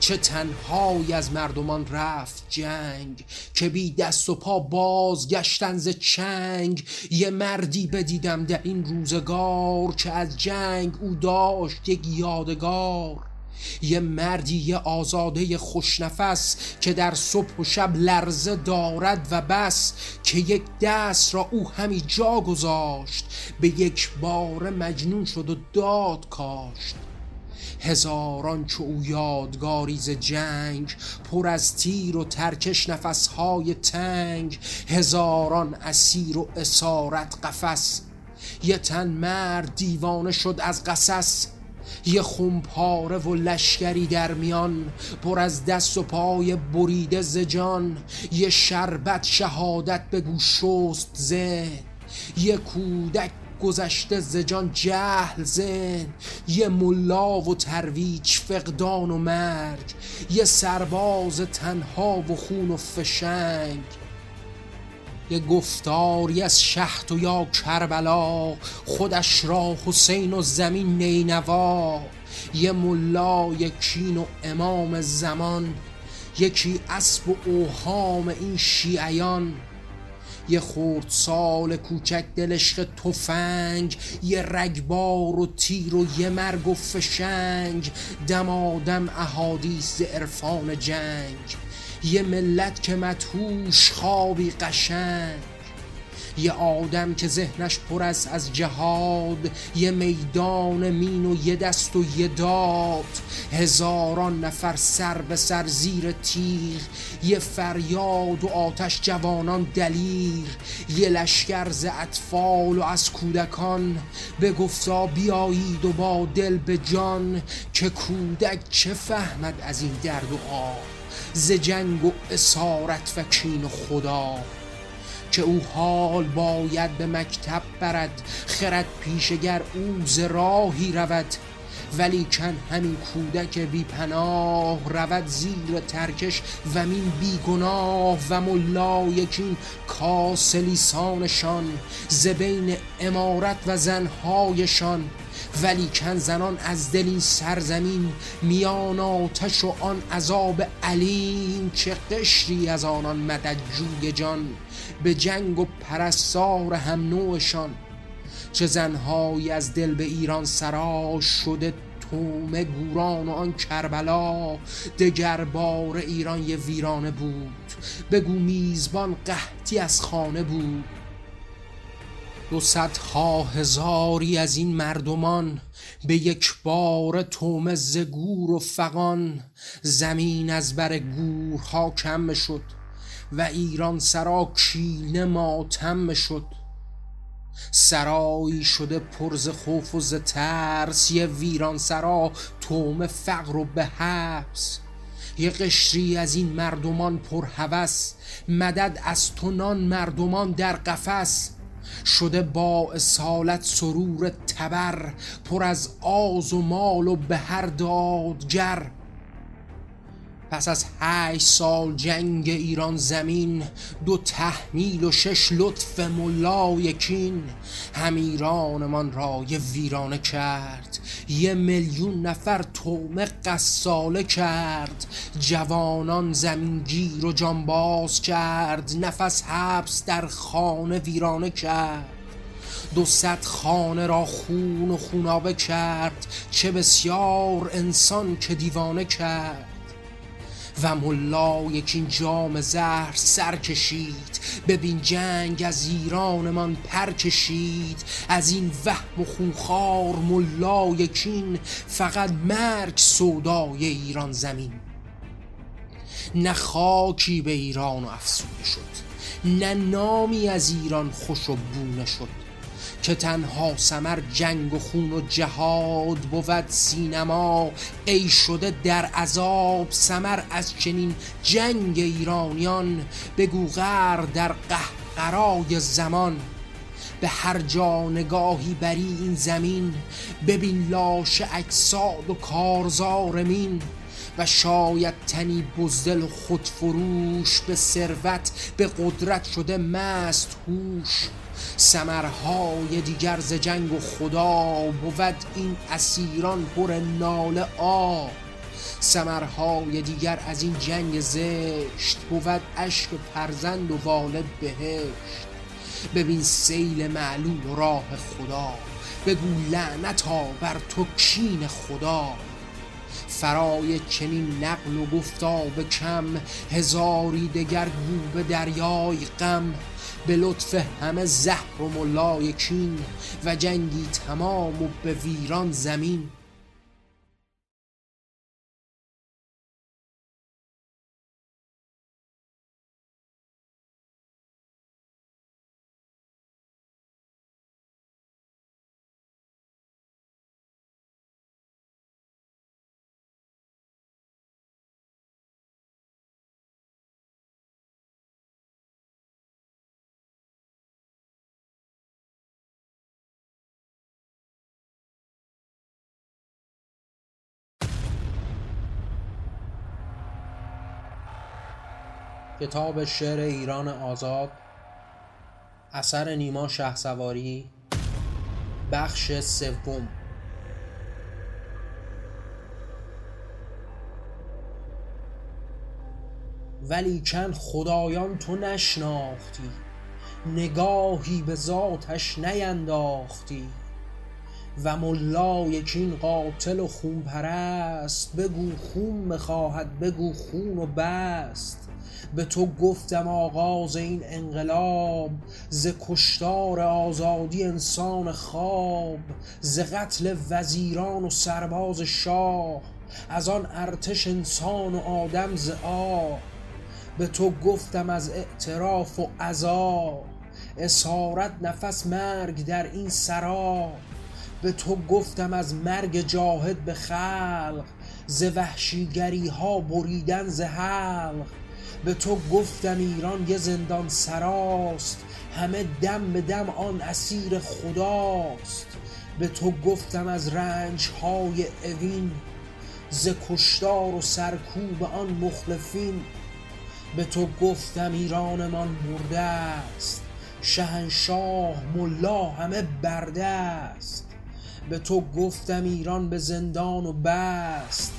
چه تنهایی از مردمان رفت جنگ که بی دست و پا بازگشتن ز چنگ. یه مردی بدیدم در این روزگار که از جنگ او داشت یک یادگار. یه مردی یه آزاده خوشنفس که در صبح و شب لرزه دارد و بس که یک دست را او همی جا گذاشت به یک بار مجنون شد و داد کاشت. هزاران چو او یادگاری ز جنگ پر از تیر و ترکش نفسهای تنگ هزاران اسیر و اسارت قفس. یه تن مرد دیوانه شد از قصص یه خونپاره و لشکری در میان پر از دست و پای بریده ز جان. یه شربت شهادت به گوشست ذهن. یه کودک گذشته ز جان جهل زن یه ملا و ترویج فقدان و مرگ. یه سرباز تنها و خون و فشنگ. یه گفتاری از شهد و یا کربلا خودش را حسین و زمین نینوا یه ملا یکین و امام زمان یکی اسب و اوهام این شیعیان یه خورد سال کوچک دلشق تفنگ یه رگبار و تیر و یه مرگ و فشنگ دمادم احادیث ز عرفان جنگ. یه ملت که مدهوش خوابی قشنگ. یه آدم که ذهنش پر است از جهاد. یه میدان مین و یه دست و یه داد. هزاران نفر سر به سر زیر تیر. یه فریاد و آتش جوانان دلیر. یه لشکر ز اطفال و از کودکان. به گفتا بیایید و با دل به جان. که کودک چه فهمد از این درد و آب؟ ز جنگ و اسارت و کین خدا که او حال باید به مکتب برد خرد پیشگر او ز راهی رود. ولی کن همین کودک بی پناه رود زیر ترکش و مین بی گناه و ملا یکین کاس لیسانشان ز بین امارت و زنهایشان ولی کن زنان از دل این سرزمین میان آتش و آن عذاب علیم چه قشری از آنان مدد جوی جان؟ به جنگ و پرستار هم نوعشان چه زنهایی از دل به ایران سرا شده تومه گوران و آن کربلا؟ دگر بار ایران یه ویرانه بود بگو میزبان قحطی از خانه بود. دو صدها هزاری از این مردمان به یک بار تومه ز گور و فغان زمین از بر گورها کم شد و ایران سرا کینه ماتم شد. سرایی شده پر ز خوف و ز ترس یه ویران سرا تومه فقر و به حبس یه قشری از این مردمان پر هوس مدد از تو نان مردمان در قفس. شده با اصالت سرور تبر پر از آز و مال و به هر دادگر. پس از هشت سال جنگ ایران زمین دو تحمیل و شش لطف ملا یکین هم ایرانمان را یه ویرانه کرد یه میلیون نفر تومه قصاله کرد. جوانان زمینگیر و جانباز کرد نفس حبس در خانه ویرانه کرد. دو صد خانه را خون و خونابه کرد چه بسیار انسان که دیوانه کرد. و ملا یکین جام زهر سر کشید. ببین جنگ از ایرانمان پر کشید. از این وهم و خونخوار ملا یکین فقط مرگ سودای ایران زمین. نه خاکی به ایران افسوده شد. نه نامی از ایران خوش و بونه شد که تنها سمر جنگ و خون و جهاد بود سینما. ای شده در عذاب سمر از چنین جنگ ایرانیان. بگو غر در قهقرای زمان. به هر جا نگاهی بری این زمین. ببین لاش اجساد و کارزار مین. و شاید تنی بزدل و خودفروش. به ثروت به قدرت شده مست هوش. سمرهای دیگر ز جنگ و خدا بود این اسیران پر ناله آ. سمرهای دیگر از این جنگ زشت بود اشک فرزند و والد بهشت. ببین سیل معلول راه خدا بگو لعنتا بر تو کین خدا. فرای چنین نقل و گفتاب کم هزاری دگر گو به دریای غم. به لطف همه زهر و ملای کین و جنگی تمام و به ویران زمین. کتاب شعر ایران آزاد اثر نیما شهسواری بخش سوم. ولیکن خدایان تو نشناختی نگاهی به ذاتش نینداختی و ملا یکین قاتل و خون پرست بگو خون می‌خواهد بگو خون و بست. به تو گفتم آغاز این انقلاب ز کشتار آزادی انسان خواب ز قتل وزیران و سرباز شاه از آن ارتش انسان و آدم ز آه به تو گفتم از اعتراف و عذا اسارت نفس مرگ در این سرا. به تو گفتم از مرگ جاهد به خلق ز وحشیگری ها بریدن ز حلق. به تو گفتم ایران یه زندان سراست. همه دم به دم آن اسیر خداست. به تو گفتم از رنج های اوین ز کشتار و سرکوب آن مخلفین. به تو گفتم ایرانمان مرده است شهنشاه ملا همه برده است به تو گفتم ایران به زندان و بست.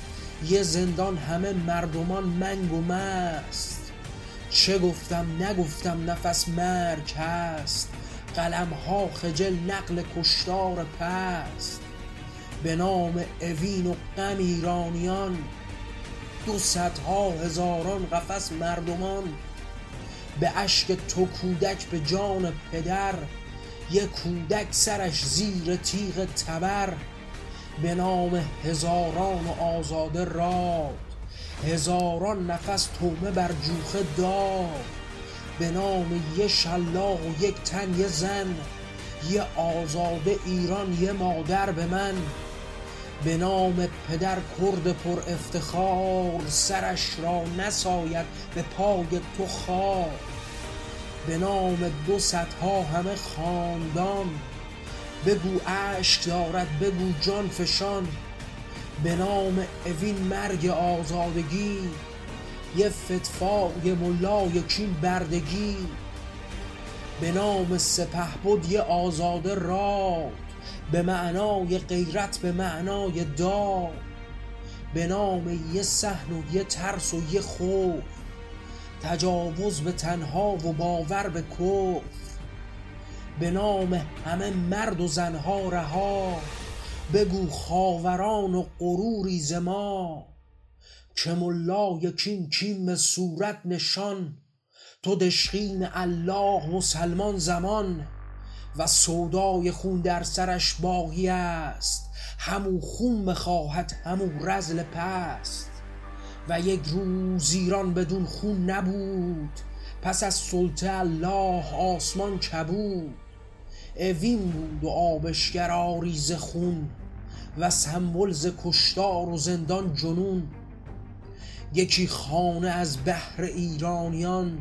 یه زندان همه مردمان منگ و مست. چه گفتم نگفتم نفس مرگ هست. قلم ها خجل نقل کشتار پست. به نام اوین و غم ایرانیان دو ها هزاران قفس مردمان. به اشک تو کودک به جان پدر یک کودک سرش زیر تیغ تبر. به نام هزاران و آزاده راد هزاران نفس تومه بر جوخه داد به نام یه شلاق و یک تن یه زن یه آزاده ایران یه مادر به من. به نام پدر کرد پر افتخار سرش را نساید به پای تو خار. به نام دو ها همه خاندان. بگو اشک دارد بگو جان فشان. به نام اوین مرگ آزادگی یه فتفای ملا یکین بردگی. به نام سپه بود یه آزاده راد به معنای غیرت به معنای داد. به نام یه سحن و یه ترس و یه خوف تجاوز به تنها و باور به کفر. به نام همه مرد و زنها رها. بگو خاوران و غروری ز ما چه ملای کین کیم صورت نشان تو دشخیم الله مسلمان زمان و سودای خون در سرش باقی است همو خون خواهد همو رزل پست. و یک روز ایران بدون خون نبود پس از سلطه الله آسمان کبود. اوین بود و آبشگر آریز خون و سمبل ز کشتار و زندان جنون. یکی خانه از بهر ایرانیان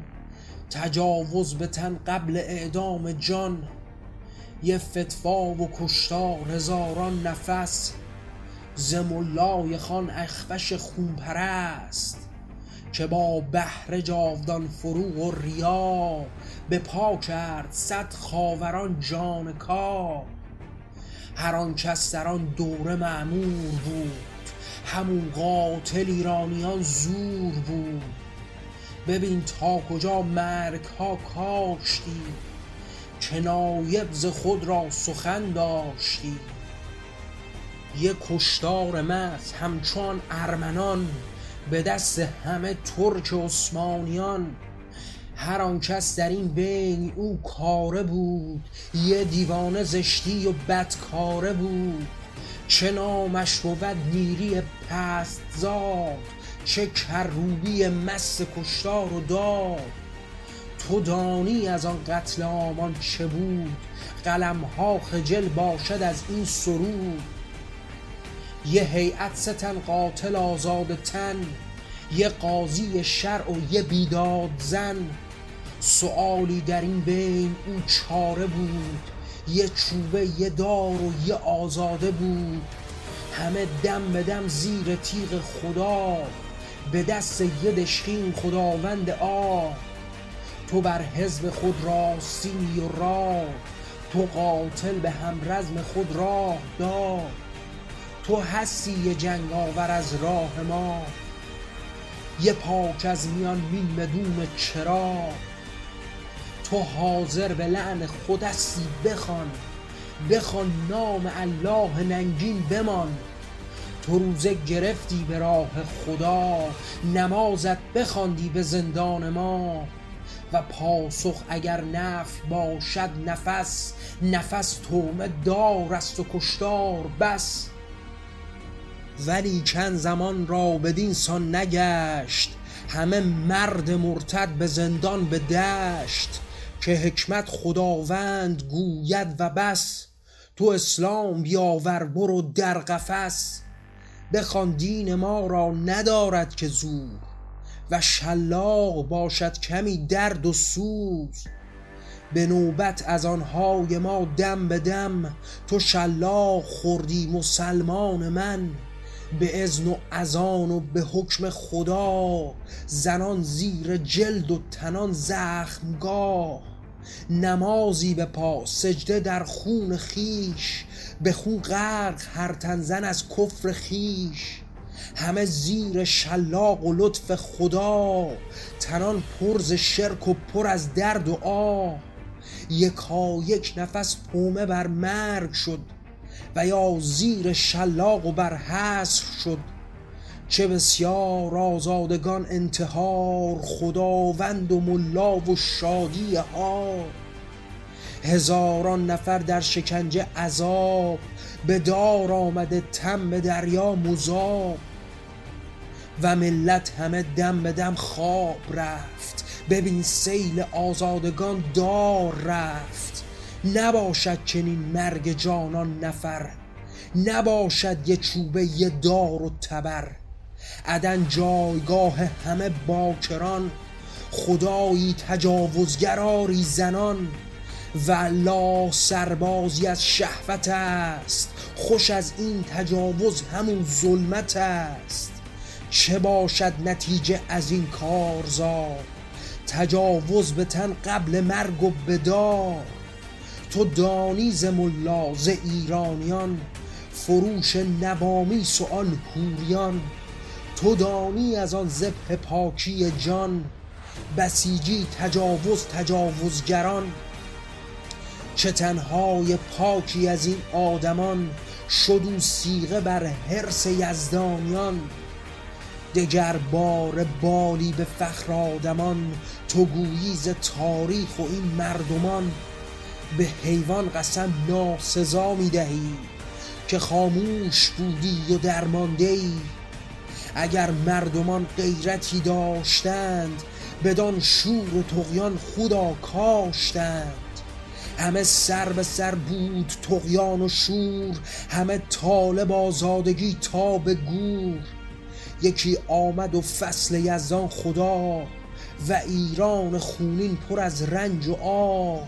تجاوز به تن قبل اعدام جان. یه فتوا و کشتار هزاران نفس ز ملای خان اخفش خون پرست که با بهر جاودان فروغ و ریا به پا کرد صد خاوران جان کار هر آن کس در آن دوره معمور بود همون قاتل ایرانیان زور بود. ببین تا کجا مرگ ها کاشتی که نایب ز خود را سخن داشتی. یه کشتار مز همچون ارمنان به دست همه ترک عثمانیان. هر آن کس در این بین او کاره بود یه دیوانه زشتی و بدکاره بود. چه نامش بود نیری پست زاد چه کروبی مس کشتار و داد. تو دانی از آن قتل آمان چه بود قلم ها خجل باشد از این سرود. یه هیئت ستن قاتل آزاد تن یه قاضی شرع و یه بیداد زن. سؤالی در این بین او چاره بود یه چوبه یه دار و یه آزاده بود. همه دم به دم زیر تیغ خدا به دست یه دشخین خداوند آب تو بر حزب خود راستی و راه تو قاتل به هم رزم خود راه داد تو هستی یه جنگ آور از راه ما یه پاک از میان مین بدون چرا. تو حاضر به لعن خود هستی بخوان. بخوان نام الله ننگین بمان. تو روزه گرفتی به راه خدا نمازت بخواندی به زندان ما. و پاسخ اگر نف باشد نفس نفس تومه دار است و کشتار بس. ولی چند زمان را بدین سان نگشت همه مرد مرتد به زندان به دشت. که حکمت خداوند گوید و بس. تو اسلام بیاور برو در قفس. بخوان دین ما را ندارد که زور و شلاق باشد کمی درد و سوز. به نوبت از آنهای ما دم به دم. تو شلاق خوردی مسلمان من. به اذن و اذان و به حکم خدا. زنان زیر جلد و تنان زخمگاه. نمازی به پا سجده در خون خیش به خون غرق هر تن زن از کفر خیش همه زیر شلاق و لطف خدا تنان پرز شرک و پر از درد و آه یکا یک نفس پومه بر مرگ شد و یا زیر شلاق و بر حسر شد. چه بسیار آزادگان انتحار خداوند و ملا و شادی ها. هزاران نفر در شکنجه عذاب به دار آمده تم به دریا مذاب. و ملت همه دم به دم خواب رفت. ببین سیل آزادگان دار رفت. نباشد چنین مرگ جانان نفر. نباشد یه چوبه یه دار و تبر. عدن جایگاه همه باکران خدایی تجاوزگراری زنان و الله سربازی از شهوت است. خوش از این تجاوز همون ظلمت است. چه باشد نتیجه از این کارزار؟ تجاوز به تن قبل مرگ و بدار. تو دانی ز ملا ایرانیان فروش نوامیس و آن حوریان. تو دانی از آن ذبح پاکی جان بسیجی تجاوز تجاوزگران. چه تنهای پاکی از این آدمان شد او سیغه بر حرس یزدانیان. دگر بار بالی به فخر آدمان تو گویی ز تاریخ و این مردمان. به حیوان قسم ناسزا می دهی که خاموش بودی و درمانده ای اگر مردمان غیرتی داشتند بدان شور و تقیان خدا کاشتند همه سر به سر بود تقیان و شور همه طالب آزادگی تا به گور. یکی آمد و فصل یزدان خدا و ایران خونین پر از رنج و آه.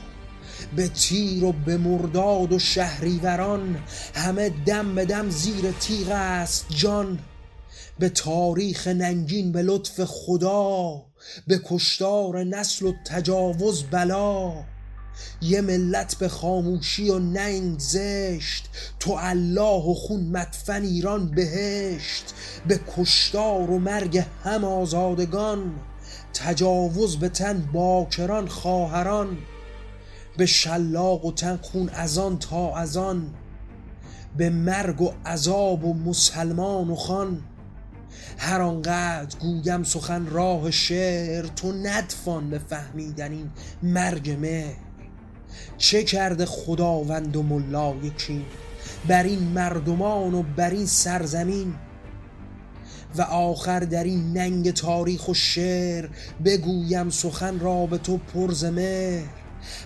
به تیر و به مرداد و شهریوران همه دم به دم زیر تیغ است جان. به تاریخ ننگین به لطف خدا به کشتار نسل و تجاوز بلا. یه ملت به خاموشی و ننگ زشت تو الله و خون مدفن ایران بهشت. به کشتار و مرگ هم آزادگان تجاوز به تن باکران خواهران. به شلاق و تن خون از آن تا از آن. به مرگ و عذاب و مسلمان و خان. هر آنقدر گویم سخن راه شعر تو ندفان به فهمیدن این مرگ مهر. چه کرده خداوند و ملای کین؟ بر این مردمان و بر این سرزمین. و آخر در این ننگ تاریخ و شعر بگویم سخن را به تو پرز مهر.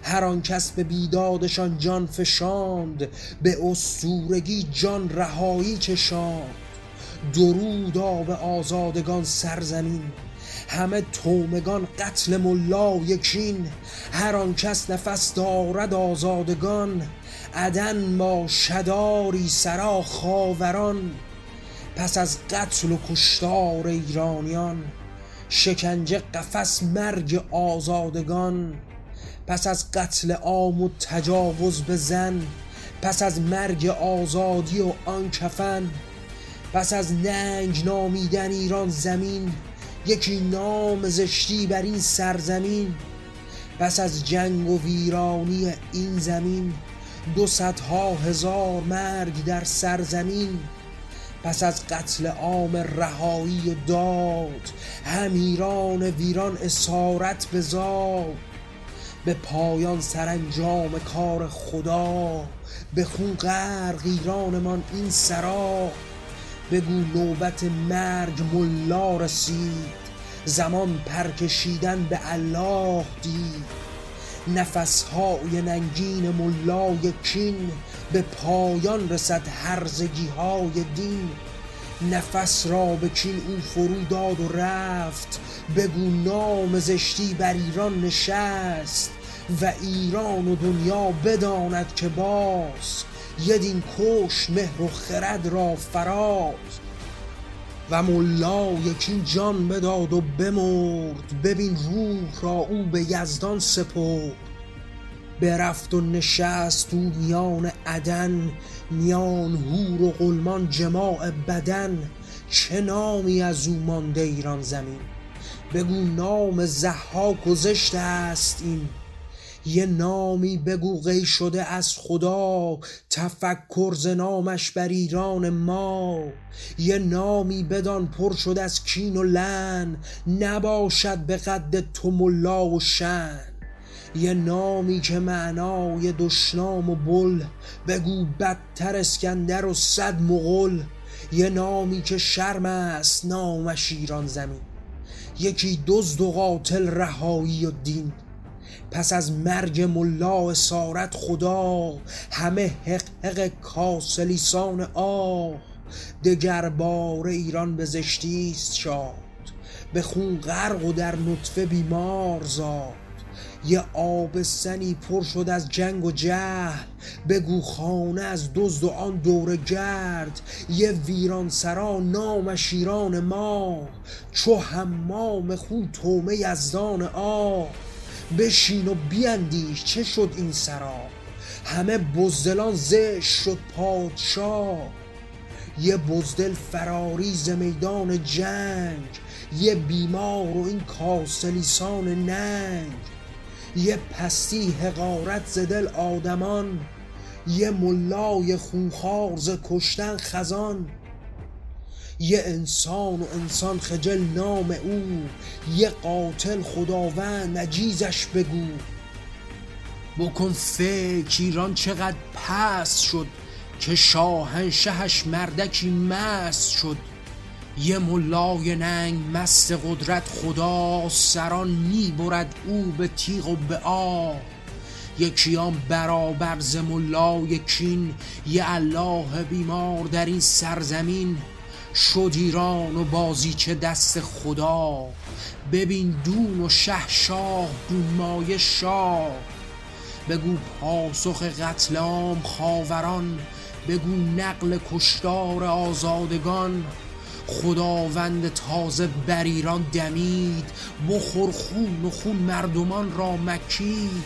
هر آن کس به بیدادشان جان فشاند به اسطورگی جان رهایی چشاند. درود به آزادگان سرزمین. همه تومگان قتل ملا یکین هر آن کس نفس دارد آزادگان. عدن با شداری سرا خاوران. پس از قتل و کشتار ایرانیان شکنجه قفس مرگ آزادگان. پس از قتل عام و تجاوز به زن. پس از مرگ آزادی و آن کفن. پس از ننگ نامیدن ایران زمین یکی نام زشتی بر این سرزمین. پس از جنگ و ویرانی این زمین دو ها هزار مرگ در سرزمین. پس از قتل عام رهایی داد هم ایران ویران اسارت به زاد به پایان سرانجام کار خدا به خون غرق ایرانمان این سرا. بگو نوبت مرگ ملا رسید. زمان پرکشیدن به الله دید. نفسهای ننگین ملای کین به پایان رسد هرزگی های دین. نفس را به کین او فرو داد و رفت. بگو نام زشتی بر ایران نشست و ایران و دنیا بداند که باز. یه دین کش مهر و خرد را فراز و ملا یکی جان بداد و بمرد ببین روح را او به یزدان سپرد برفت و نشست او میان عدن میان هور و غلمان جماع بدن چه نامی از او مانده ایران زمین؟ بگو نام زحاک و زشت است این یه نامی بگو غی شده از خدا تفکر ز نامش بر ایران ما. یه نامی بدان پر شد از کین و لن نباشد به قد تو ملا و شن. یه نامی که معنای دشنام و بل بگو بدتر اسکندر و صد مغل. یه نامی که شرم است نامش ایران زمین. یکی دزد و قاتل رهایی و دین. پس از مرگ ملا سارت خدا همه حق حق کاسلیسان آه. دگر بار ایران به زشتیست شاد به خون غرق و در نطفه بیمار زاد. یه آب سنی پر شد از جنگ و جهل بگو خانه از دزد و آن دور گرد. یه ویران سرا نامش ایران ما چو حمام خون تومه یزدان آه. بشین و بیندیش چه شد این سرا؟ همه بزدلان زشت شد پادشاه. یه بزدل فراریز میدان جنگ یه بیمار و این کاسلیسان ننگ. یه پستی حقارت زدل آدمان یه ملای خونخوار ز کشتن خزان. یه انسان و انسان خجل نام او. یه قاتل خداوند نجیزش بگو. بکن فکر ایران چقدر پس شد که شاهنشهش مردکی مست شد. یه ملای ننگ مست قدرت خدا سران می‌برد او به تیغ و به آب یکیان برابر ز ملای کین یه الله بیمار در این سرزمین. شد ایران و بازیچه دست خدا. ببین دون و شه شاه دون شاه. بگو پاسخ قتل عام خاوران بگو نقل کشتار آزادگان. خداوند تازه بر ایران دمید بخور خون و خون مردمان را مکید.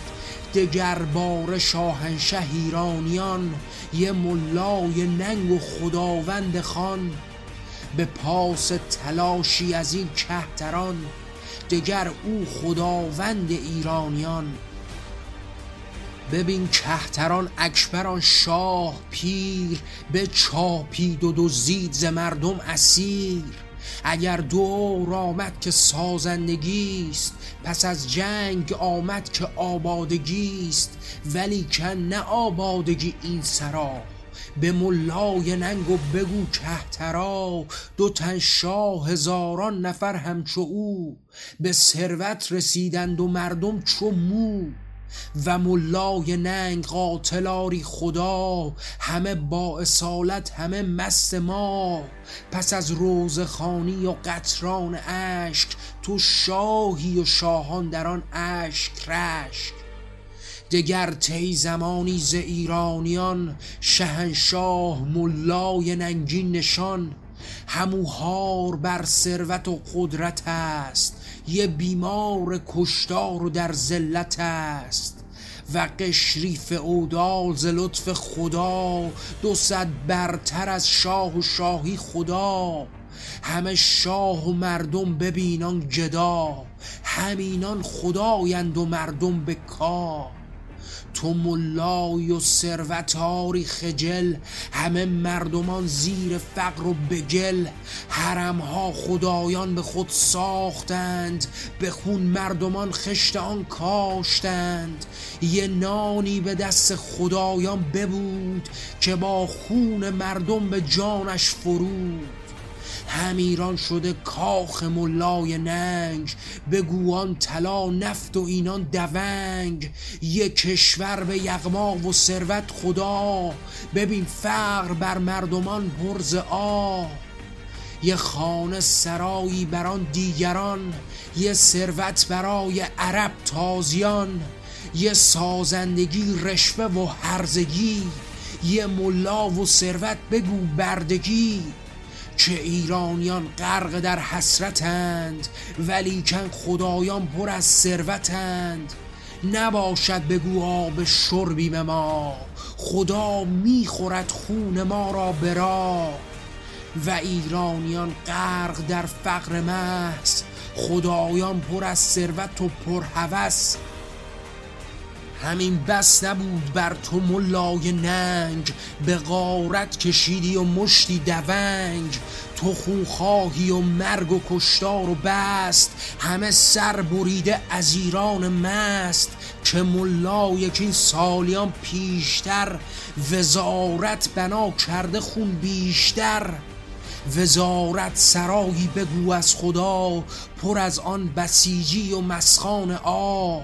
دگر بار شاهنشه ایرانیان یه ملای ننگ و خداوند خان. به پاس تلاشی از این کهتران دگر او خداوند ایرانیان. ببین کهتران اکبران شاه پیر به چاپید و دزدید ز مردم اسیر. اگر دور آمد که سازندگیست پس از جنگ آمد که آبادگیست ولی کن نه آبادگی این سرا. به ملای ننگ و بگو کهترا. دو تن شاه هزاران نفر همچو او. به ثروت رسیدند و مردم چو مو. و ملای ننگ قاتلاری خدا. همه با اصالت همه مست ما. پس از روزخانی و قطران اشک تو شاهی و شاهان در آن اشک رشک. دگر تی زمانی ز ایرانیان شهنشاه ملای ننگین نشان. هموهار بر ثروت و قدرت است یه بیمار کشتار و در ذلت است. و قشریف اودال ز لطف خدا دو صد برتر از شاه و شاهی خدا. همه شاه و مردم ببینان جدا همینان خدایند و مردم به کار. تو ملای و ثروتاری خجل همه مردمان زیر فقر و بگل حرمها خدایان به خود ساختند به خون مردمان خشت آن کاشتند. یه نانی به دست خدایان ببود که با خون مردم به جانش فرود. همیران شده کاخ ملای ننگ. بگوان طلا نفت و اینان دونگ. یک کشور به یغما و ثروت خدا. ببین فقر بر مردمان پرز آ. یه خانه سرایی بران دیگران. یه ثروت برای عرب تازیان. یه سازندگی رشوه و هرزگی. یه ملا و ثروت بگو بردگی. که ایرانیان غرق در حسرتند ولیکن خدایان پر از ثروتند. نباشد بگو آب شربیم ما خدا می‌خورد خون ما را برا و ایرانیان غرق در فقر محض خدایان پر از ثروت و پر هوس. همین بس نبود بر تو ملای ننگ به غارت کشیدی و مشتی دونگ. تو خونخواهی و مرگ و کشتار و بست همه سر بریده از ایران مست. که ملا یکین سالیان پیشتر وزارت بنا کرده خون بیشتر. وزارت سرایی بگو از خدا پر از آن بسیجی و مسخان آه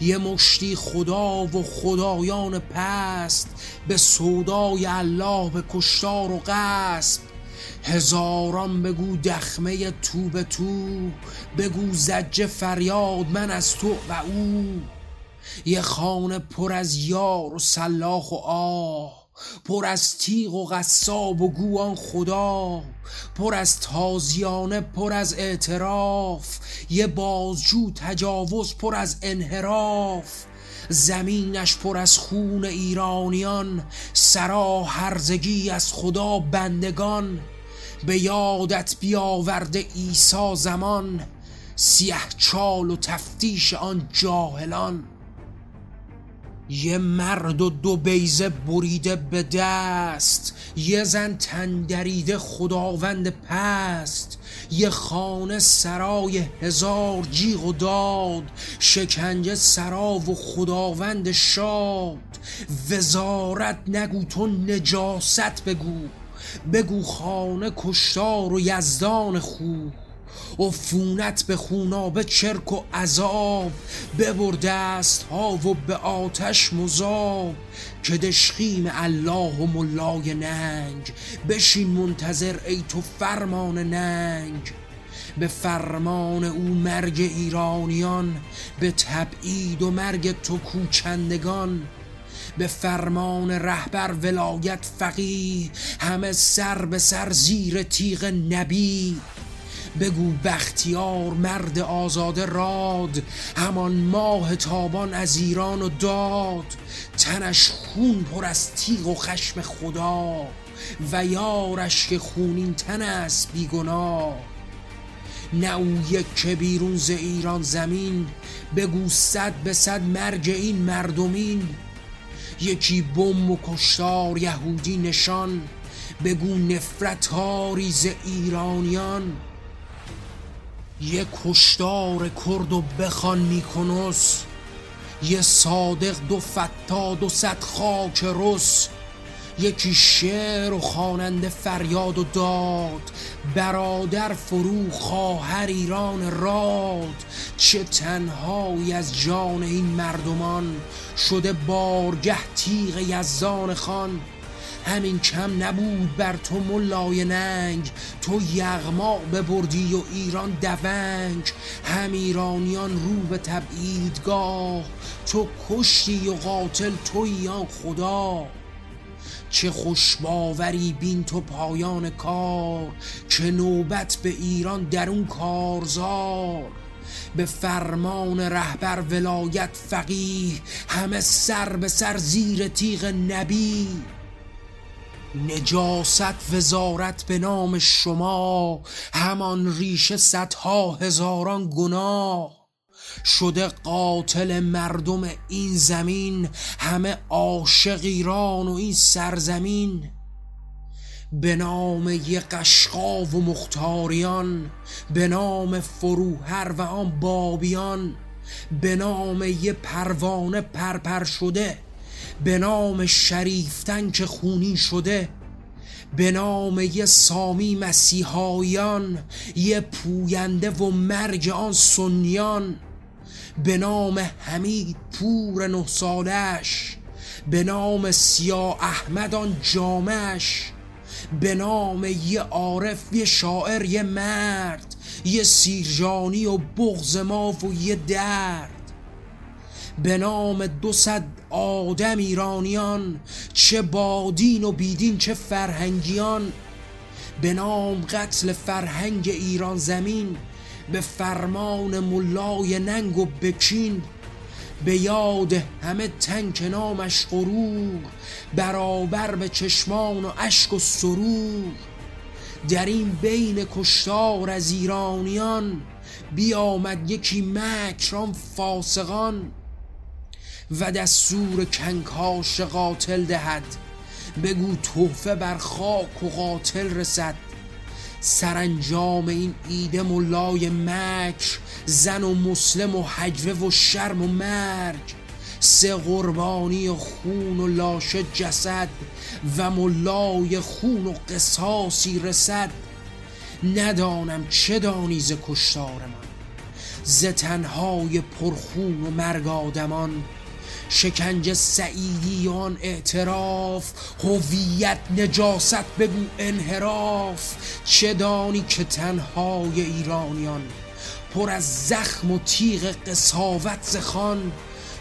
یه مشتی خدا و خدایان پست به سودای الله به کشتار و قصب. هزاران بگو دخمه تو به تو بگو زجه فریاد من از تو و او. یه خانه پر از یار و سلاخ و آه. پر از تیغ و غصاب و گوان خدا پر از تازیانه پر از اعتراف. یه بازجو تجاوز پر از انحراف. زمینش پر از خون ایرانیان سرا هرزگی از خدا بندگان. به یادت بیاورده عیسی زمان سیه چال و تفتیش آن جاهلان. یه مرد و دو بیزه بریده به دست یه زن تندریده خداوند پست یه خانه سرای هزار جیغ و داد شکنجه سرا و خداوند شاد. وزارت نگو تو نجاست بگو بگو خانه کشتار و یزدان خوب. عفونت به خونابه چرک و عذاب ببر دست ها و به آتش مذاب که دشخیم الله و ملای ننگ بشین منتظر ای تو فرمان ننگ به فرمان او مرگ ایرانیان به تبعید و مرگ تو کوچندگان به فرمان رهبر ولایت فقیه همه سر به سر زیر تیغ نبی بگو بختیار مرد آزاده راد همان ماه تابان از ایران و داد. تنش خون پر از تیغ و خشم خدا و یارش که خونین تن است بیگناه نه او یک که بیرون ز ایران زمین بگو صد به صد مرگ این مردمین. یکی بم و کشتار یهودی نشان بگو نفرت هاری ز ایرانیان. یه کشتار کرد و بخوان میکنس. یه صادق دو فتاد و صد خاک رس. یکی شعر و خواننده فریاد و داد. برادر فرو خواهر ایران راد. چه تنهایی از جان این مردمان. شده بارگه تیغ یزدان خان. همین کم نبود بر تو ملای ننگ. تو یغما ببردی و ایران دونگ. هم ایرانیان رو به تبعیدگاه. تو کشتی و قاتل تو یا خدا. چه خوش باوری بین تو پایان کار. که نوبت به ایران در اون کارزار. به فرمان رهبر ولایت فقیه. همه سر به سر زیر تیغ نبی. نجاست وزارت به نام شما همان ریشه صدها هزاران گناه. شده قاتل مردم این زمین همه عاشق ایران و این سرزمین. به نام یه قشقا و مختاریان به نام فروهر و آن بابیان به نام یه پروانه پرپر شده به نام شریفتن که خونین شده به نام یه سامی مسیحایان یه پوینده و مرگ آن سنیان به نام حمید پور نه سالش به نام سیا احمد آن جامش به نام یه عارف یه شاعر یه مرد یه سیرجانی و بغز ما و یه درد. به نام دو صد آدم ایرانیان چه بادین و بیدین چه فرهنگیان. به نام قتل فرهنگ ایران زمین به فرمان ملای ننگ و بکین به یاد همه تنک نامش غرور برابر به چشمان و اشک و سرور. در این بین کشتار از ایرانیان بیامد یکی مکران فاسقان. و دستور کنکاش قاتل دهد. بگو توفه بر خاک و قاتل رسد. سرانجام این ایده ملای مکر زن و مسلم و حجوه و شرم و مرگ. سه قربانی خون و لاشه جسد و ملای خون و قصاصی رسد. ندانم چه دانی ز کشتار من ز تنهای پرخون و مرگ آدمان. شکنجه سعیدی آن اعتراف هویت نجاست بگو انحراف. چه دانی که تنهای ایرانیان پر از زخم و تیغ قصاوت زخان؟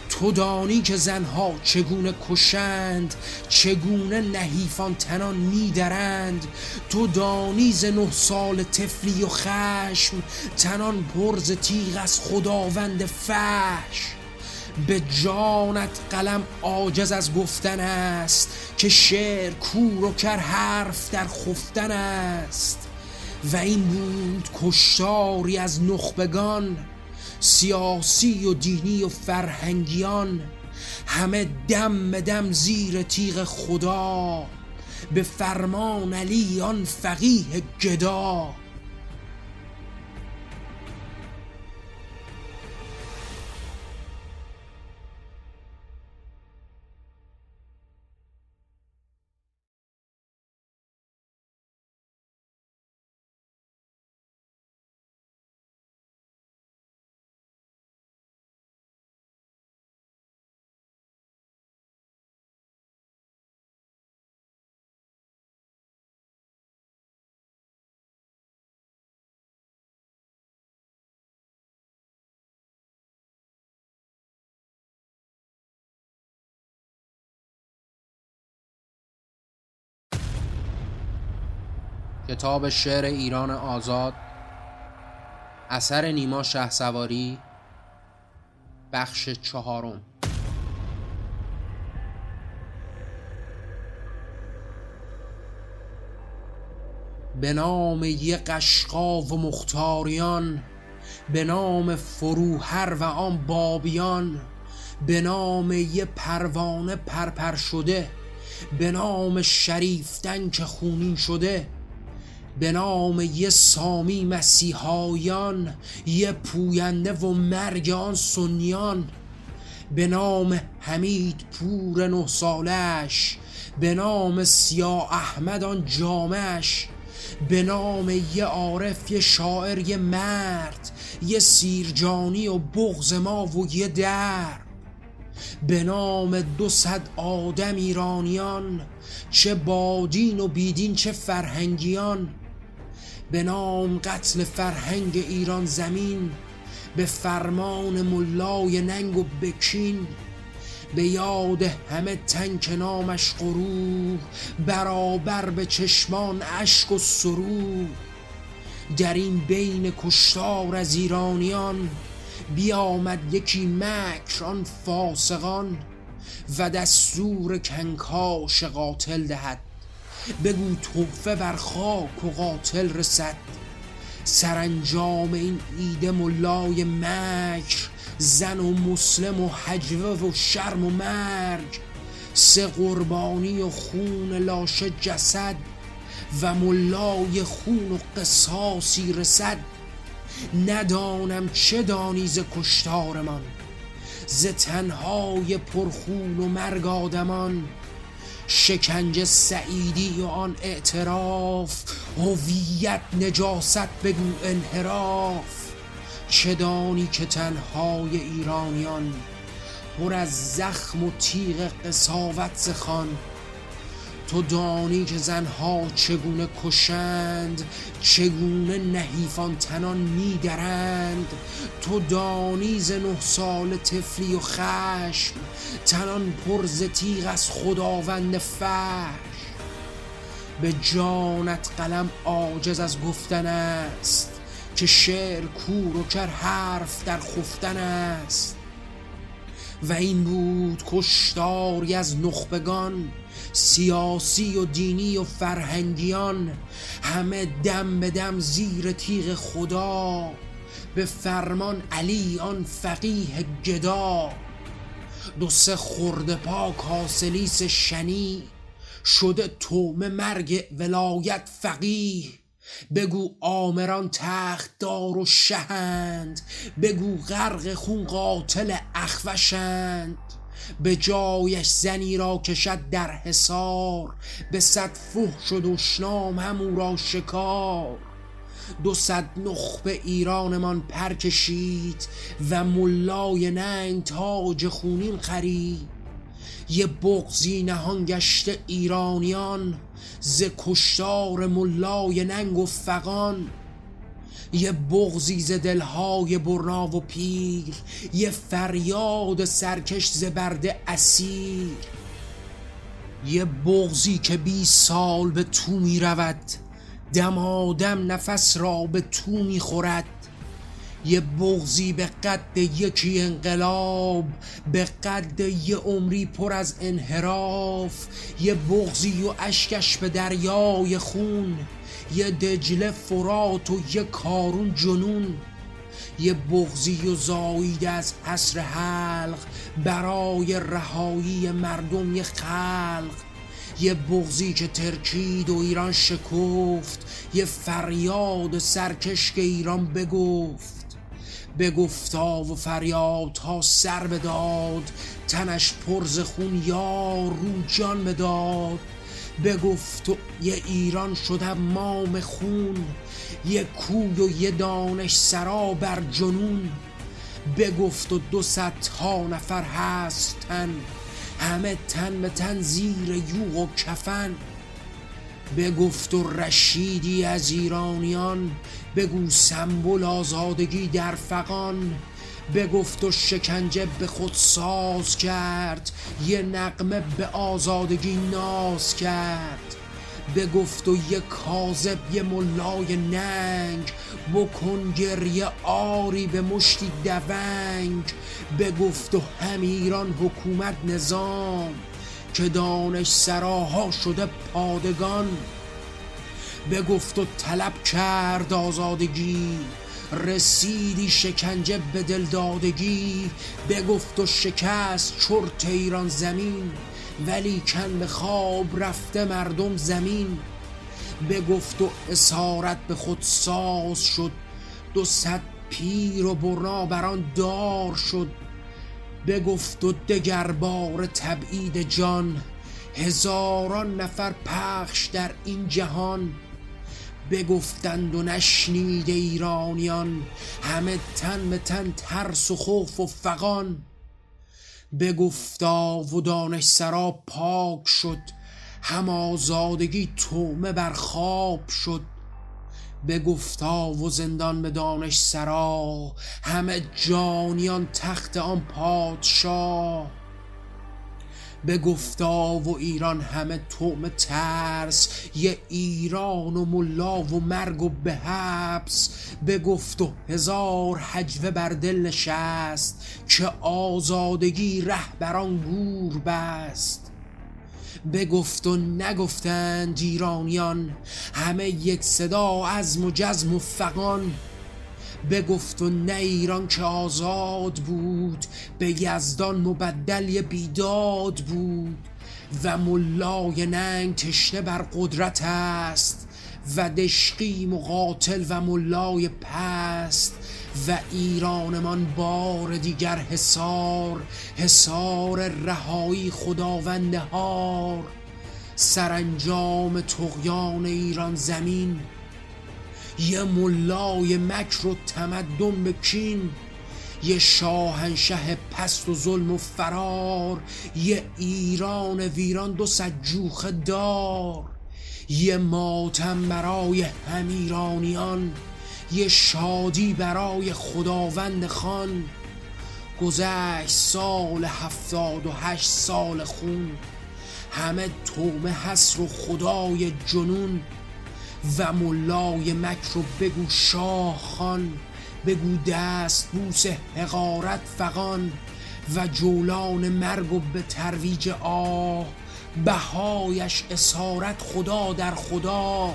تو دانی که زنها چگونه کشند چگونه نحیفان تنان میدرند؟ تو دانی ز نه سال تفلی و خشم تنان پرز تیغ از خداوند فحش؟ به جانت قلم عاجز از گفتن است که شعر کور و کر حرف در خفتن است. و این بود کشتاری از نخبگان سیاسی و دینی و فرهنگیان. همه دم دم زیر تیغ خدا به فرمان علی آن فقیه گدا. کتاب شعر ایران آزاد اثر نیما شه سواری بخش چهارم. به نام یه قشقا و مختاریان به نام فروهر و آن بابیان به نام یه پروانه پرپر شده به نام شریفتن که خونین شده به نام یه سامی مسیحایان یه پوینده و مرگ آن سنیان. به نام حمید پور نه سالش به نام سیاه احمد آن جامش به نام یه عارف یه شاعر یه مرد یه سیرجانی و بغز ما و یه در. به نام دو صد آدم ایرانیان چه بادین و بیدین چه فرهنگیان. به نام قتل فرهنگ ایران زمین به فرمان ملای ننگ و بکین به یاد همه تنک نامش قروه برابر به چشمان اشک و سرور. در این بین کشتار از ایرانیان بیامد یکی مکر آن فاسقان و دستور کنکاش قاتل دهد بگو توفه بر خاک و قاتل رسد. سرانجام این ایده ملای مکر زن و مسلم و حجوه و شرم و مرگ. سه قربانی و خون لاشه جسد و ملای خون و قصاصی رسد. ندانم چه دانی ز کشتارمان ز تنهای پرخون و مرگ آدمان. شکنجه سعیدی و آن اعتراف هویت نجاست بگو انحراف. چه دانی که تنهای ایرانیان پر از زخم و تیغ قصاوت زخان؟ تو دانی که زنها چگونه کشند چگونه نحیفان تنان میدرند تو دانی ز نه سال تفلی و خشم تنان پر ز تیغ از خداوند فرش به جانت قلم عاجز از گفتن است که شعر کور و کر حرف در خفتن است. و این بود کشتاری از نخبگان سیاسی و دینی و فرهنگیان همه دم به دم زیر تیغ خدا به فرمان علی آن فقیه گدا. دو سه خورده پاک حاصلیس شنی شده توم مرگ ولایت فقیه. بگو آمران تخت دار و شهند بگو غرق خون قاتل اخوشند. به جایش زنی را کشد در حصار. به صد فحش و دشنام همو را شکار. دو صد نخبه ایرانمان پر کشید و ملای ننگ تاج خونین خرید. یه بغزی نهان گشته ایرانیان ز کشتار ملای ننگ و فقان یه بغزی ز دلهای برنا و پیر یه فریاد سرکش ز برد اسیر. یه بغزی که بی سال به تو می رود دمادم نفس را به تو می خورد. یه بغزی به قد یکی انقلاب به قد یه عمری پر از انحراف. یه بغزی و اشکش به دریای خون یه دجله فرات و یه کارون جنون. یه بغزی و زایید از عصر حلق برای رهایی مردم یه خلق. یه بغزی که ترکید و ایران شکفت یه فریاد سرکش که ایران بگفت. بگفتا و فریاد تا سر بداد تنش پرز خون یا رو جان بداد. بگفت و یه ایران شد مام خون یه کوی و یه دانش سرا بر جنون. بگفت و دو ها نفر هست تن همه تن به تن زیر یوغ و کفن. بگفت و رشیدی از ایرانیان بگو سمبل آزادگی در فقان بگفت و شکنجه به خود ساز کرد یه نقمه به آزادگی ناز کرد. بگفت و یه کاذب یه ملای ننگ بکن گریه آری به مشتی دونگ. بگفت و هم ایران حکومت نظام که دانش سراها شده پادگان. بگفت و طلب کرد آزادگی. رسیدی شکنجه به دلدادگی بگفت و شکست چرت ایران زمین ولی کن به خواب رفته مردم زمین. بگفت و اسارت به خود ساز شد دو صد پیر و برنا بران دار شد. بگفت و دگر بار تبعید جان هزاران نفر پخش در این جهان. بگفتند و نشنید ایرانیان همه تن به تن ترس و خوف و فقان بگفتا و دانش سرا پاک شد هم آزادگی تومه بر خواب شد. بگفتا و زندان به دانش سرا همه جانیان تخت آن پادشاه. بگفتا و ایران همه توم ترس یه ایران و ملا و مرگ و به حبس بگفت و هزار حجوه بر دل نشست که آزادگی ره بران گور بست. بگفت و نگفتند ایرانیان همه یک صدا از و جزم و فقان بگفت و نه ایران که آزاد بود به یزدان مبدل بیداد بود. و ملای ننگ تشنه بر قدرت است و دشقی مقاتل و ملای پست و ایرانمان بار دیگر حسار حسار رهایی خداوند هار سرانجام تقیان ایران زمین یه ملای مکر و تمدن به کین یه شاهنشه پست و ظلم و فرار یه ایران ویران دو سجوخ دار یه ماتم برای هم ایرانیان یه شادی برای خداوند خان. گذشت سال هفتاد و هشت سال خون همه تومه حسر و خدای جنون. و ملای مکر رو بگو شاه خان بگو دست بوس حقارت فقان و جولان مرگ و به ترویج آه بهایش اسارت خدا در خدا.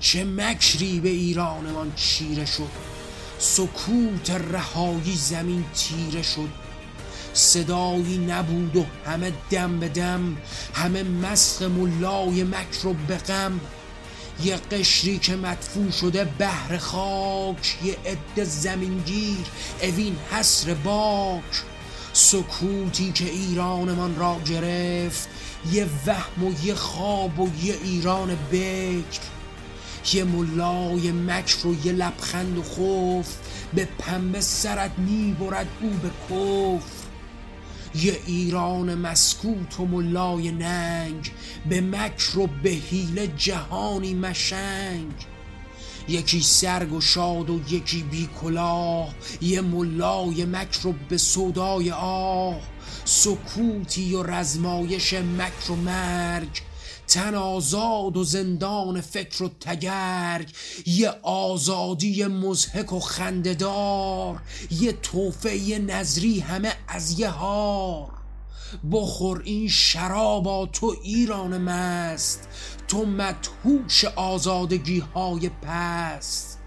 چه مکری به ایرانمان چیره شد سکوت رهایی زمین تیره شد. صدایی نبود و همه دم به دم همه مسخ ملای مکر و به غم. یه قشری که مدفون شده بهر خاک یه عده زمینگیر اوین حسر باک. سکوتی که ایرانمان را گرفت یه وهم و یه خواب و یه ایران بکر. یه ملای مکر و یه لبخند و خوف به پنبه سرت می‌برد او به کف یه ایران مسکوت و ملای ننگ به مکر و به جهانی مشنگ. یکی سرگ و شاد و یکی بی کلاه یه ملای مکر و به صدای آه. سکوتی و رزمایش مکر و مرگ تن آزاد و زندان فکر و تگرگ یه آزادی مزهک و خنددار یه توفه نظری همه از یه هار. بخور این شرابا تو ایران مست تو مدهوش آزادگی های پست.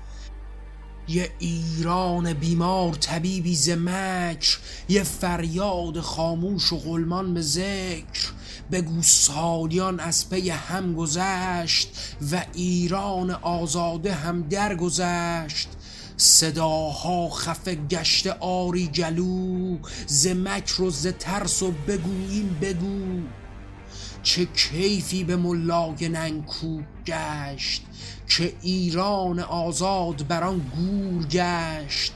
یه ایران بیمار طبیبی ز مکر یه فریاد خاموش و غلمان به ذکر. بگو سالیان از پی هم گذشت و ایران آزاده هم درگذشت. صداها خفه گشت آری جلو ز مکر و ز ترس و بگوییم بگو. چه کیفی به ملای ننکوب گشت که ایران آزاد بر آن گور گشت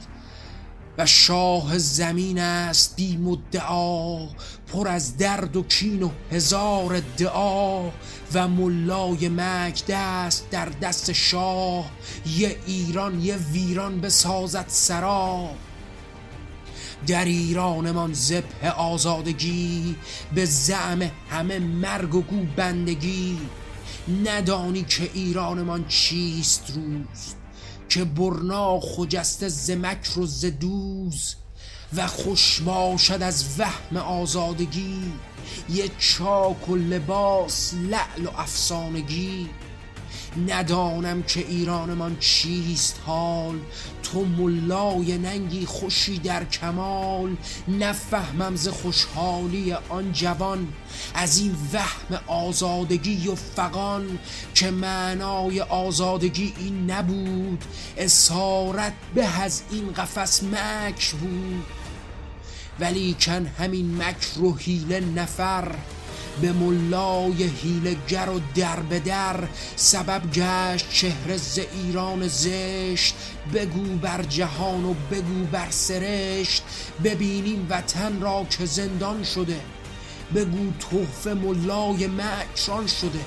و شاه زمین است بی مدعا پر از درد و کین و هزار ادعا و ملای مک دست در دست شاه یه ایران یه ویران بسازد سرا. در ایرانمان زبه آزادگی به زعم همه مرگ و گو بندگی. ندانی که ایرانمان چیست روز که برنا خجسته ز مکر و دوز و خوش باشد از وهم آزادگی یه چاک و لباس لعل و افسانگی. ندانم که ایرانمان چیست حال. تو ملای ننگی خوشی در کمال. نفهمم ز خوشحالی آن جوان. از این وهم آزادگی و فقان که معنای آزادگی این نبود. اسارت به از این قفس مکر بود. ولی کن همین مکر و حیله نفر. به ملای هیلگر و در به در سبب گشت چهره ز ایران زشت. بگو بر جهان و بگو بر سرشت ببینیم وطن را که زندان شده. بگو تحفه ملای مکران شده.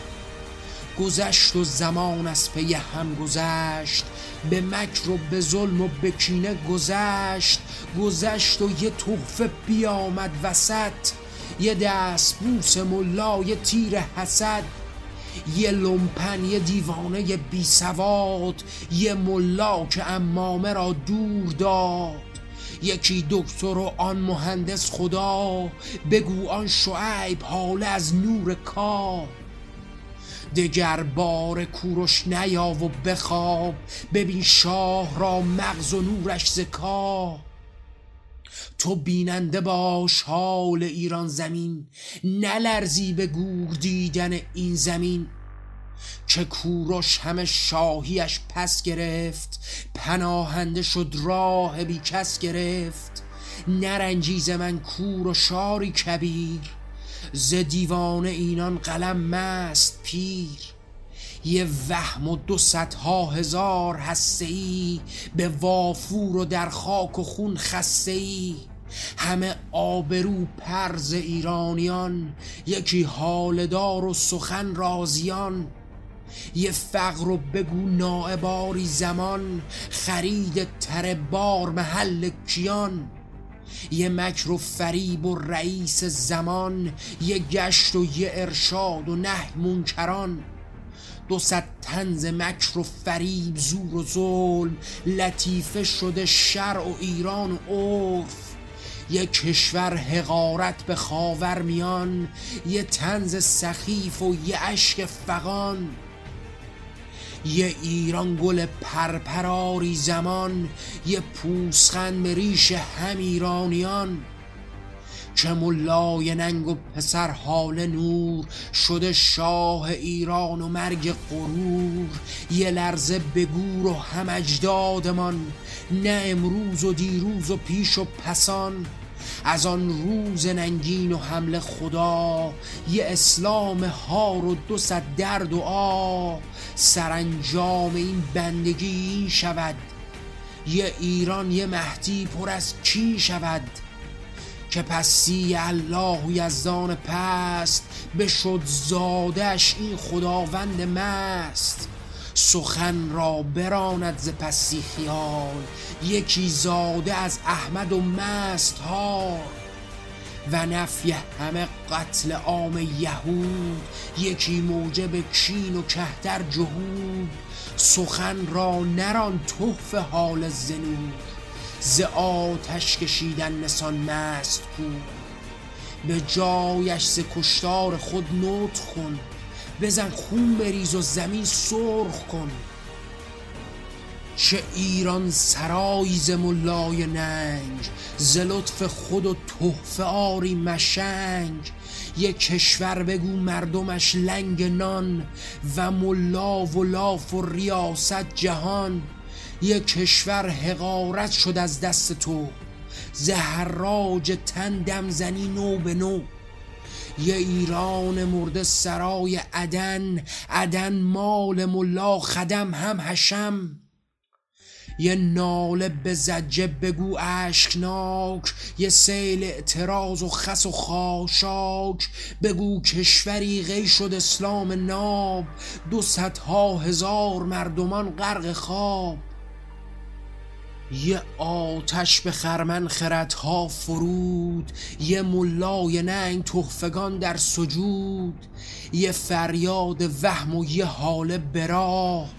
گذشت و زمان از پی هم گذشت به مکر و به ظلم و به کینه گذشت. گذشت و یه تحفه بیامد وسط یه دست بوس ملای تیر حسد یه لمپن یه دیوانه بی سواد یه ملا که امامه را دور داد. یکی دکتر و آن مهندس خدا بگو آن شعیب حال از نور کار دگر بار کوروش نیا و بخواب ببین شاه را مغز و نورش زکا تو بیننده باش حال ایران زمین نلرزی به گور دیدن این زمین. که کوروش همه شاهیش پس گرفت پناهنده شد راه بی کس گرفت. نرنجیز من کور و شاری کبیر ز دیوان اینان قلم مست پیر. یه وهم و دو صدها هزار هسته ای به وافور و در خاک و خون خسته ای همه آبرو پرز ایرانیان یکی حالدار و سخن رازیان. یه فقر و بگو نائباری زمان خرید تر بار محل کیان. یه مکر و فریب و رئیس زمان یه گشت و یه ارشاد و نه منکران. دو صد تنز مکر و فریب زور و ظلم. لطیفه شده شرع و ایران و عرف. یه کشور حقارت به خاور میان. یه تنز سخیف و یه اشک فقان یه ایران گل پرپراری زمان. یه پوسخن به ریش هم ایرانیان. چه ملای ننگ و پسر حال نور. شده شاه ایران و مرگ غرور. یه لرزه به گور و هم اجدادمان. نه امروز و دیروز و پیش و پسان. از آن روز ننگین و حمله خدا. یه اسلام هار و دو صد درد و آ. سرانجام این بندگی شود. یه ایران یه مهدی پر از کی شود؟ که پسی الله و یزدان پست بشد زادش این خداوند مست. سخن را براند ز پسی خیال یکی زاده از احمد و مست ها و نفی همه قتل عام یهود یکی موجب کین و کهتر جهود. سخن را نران تحف حال زنود ز آتش کشیدن نسان مست کو. به جایش ز کشتار خود نوت کن. بزن خون بریز و زمین سرخ کن. چه ایران سرایی ز ملای ننگ. ز لطف خود و تحفه آری مشنگ. یک کشور بگو مردمش لنگ نان و ملا و لاف و ریاست جهان. یک کشور حقارت شد از دست تو. زهراج تن دم زنی نو به نو. یه ایران مرده سرای عدن عدن مال ملا خدم هم حشم. یه ناله به زجه بگو اشکناک یه سیل اعتراض و خس و خاشاک. بگو کشوری غی شد اسلام ناب. دو ها هزار مردمان غرق خواب. یه آتش به خرمن خردها فرود یه ملای ننگ تحفگان در سجود یه فریاد وهم و یه حاله براه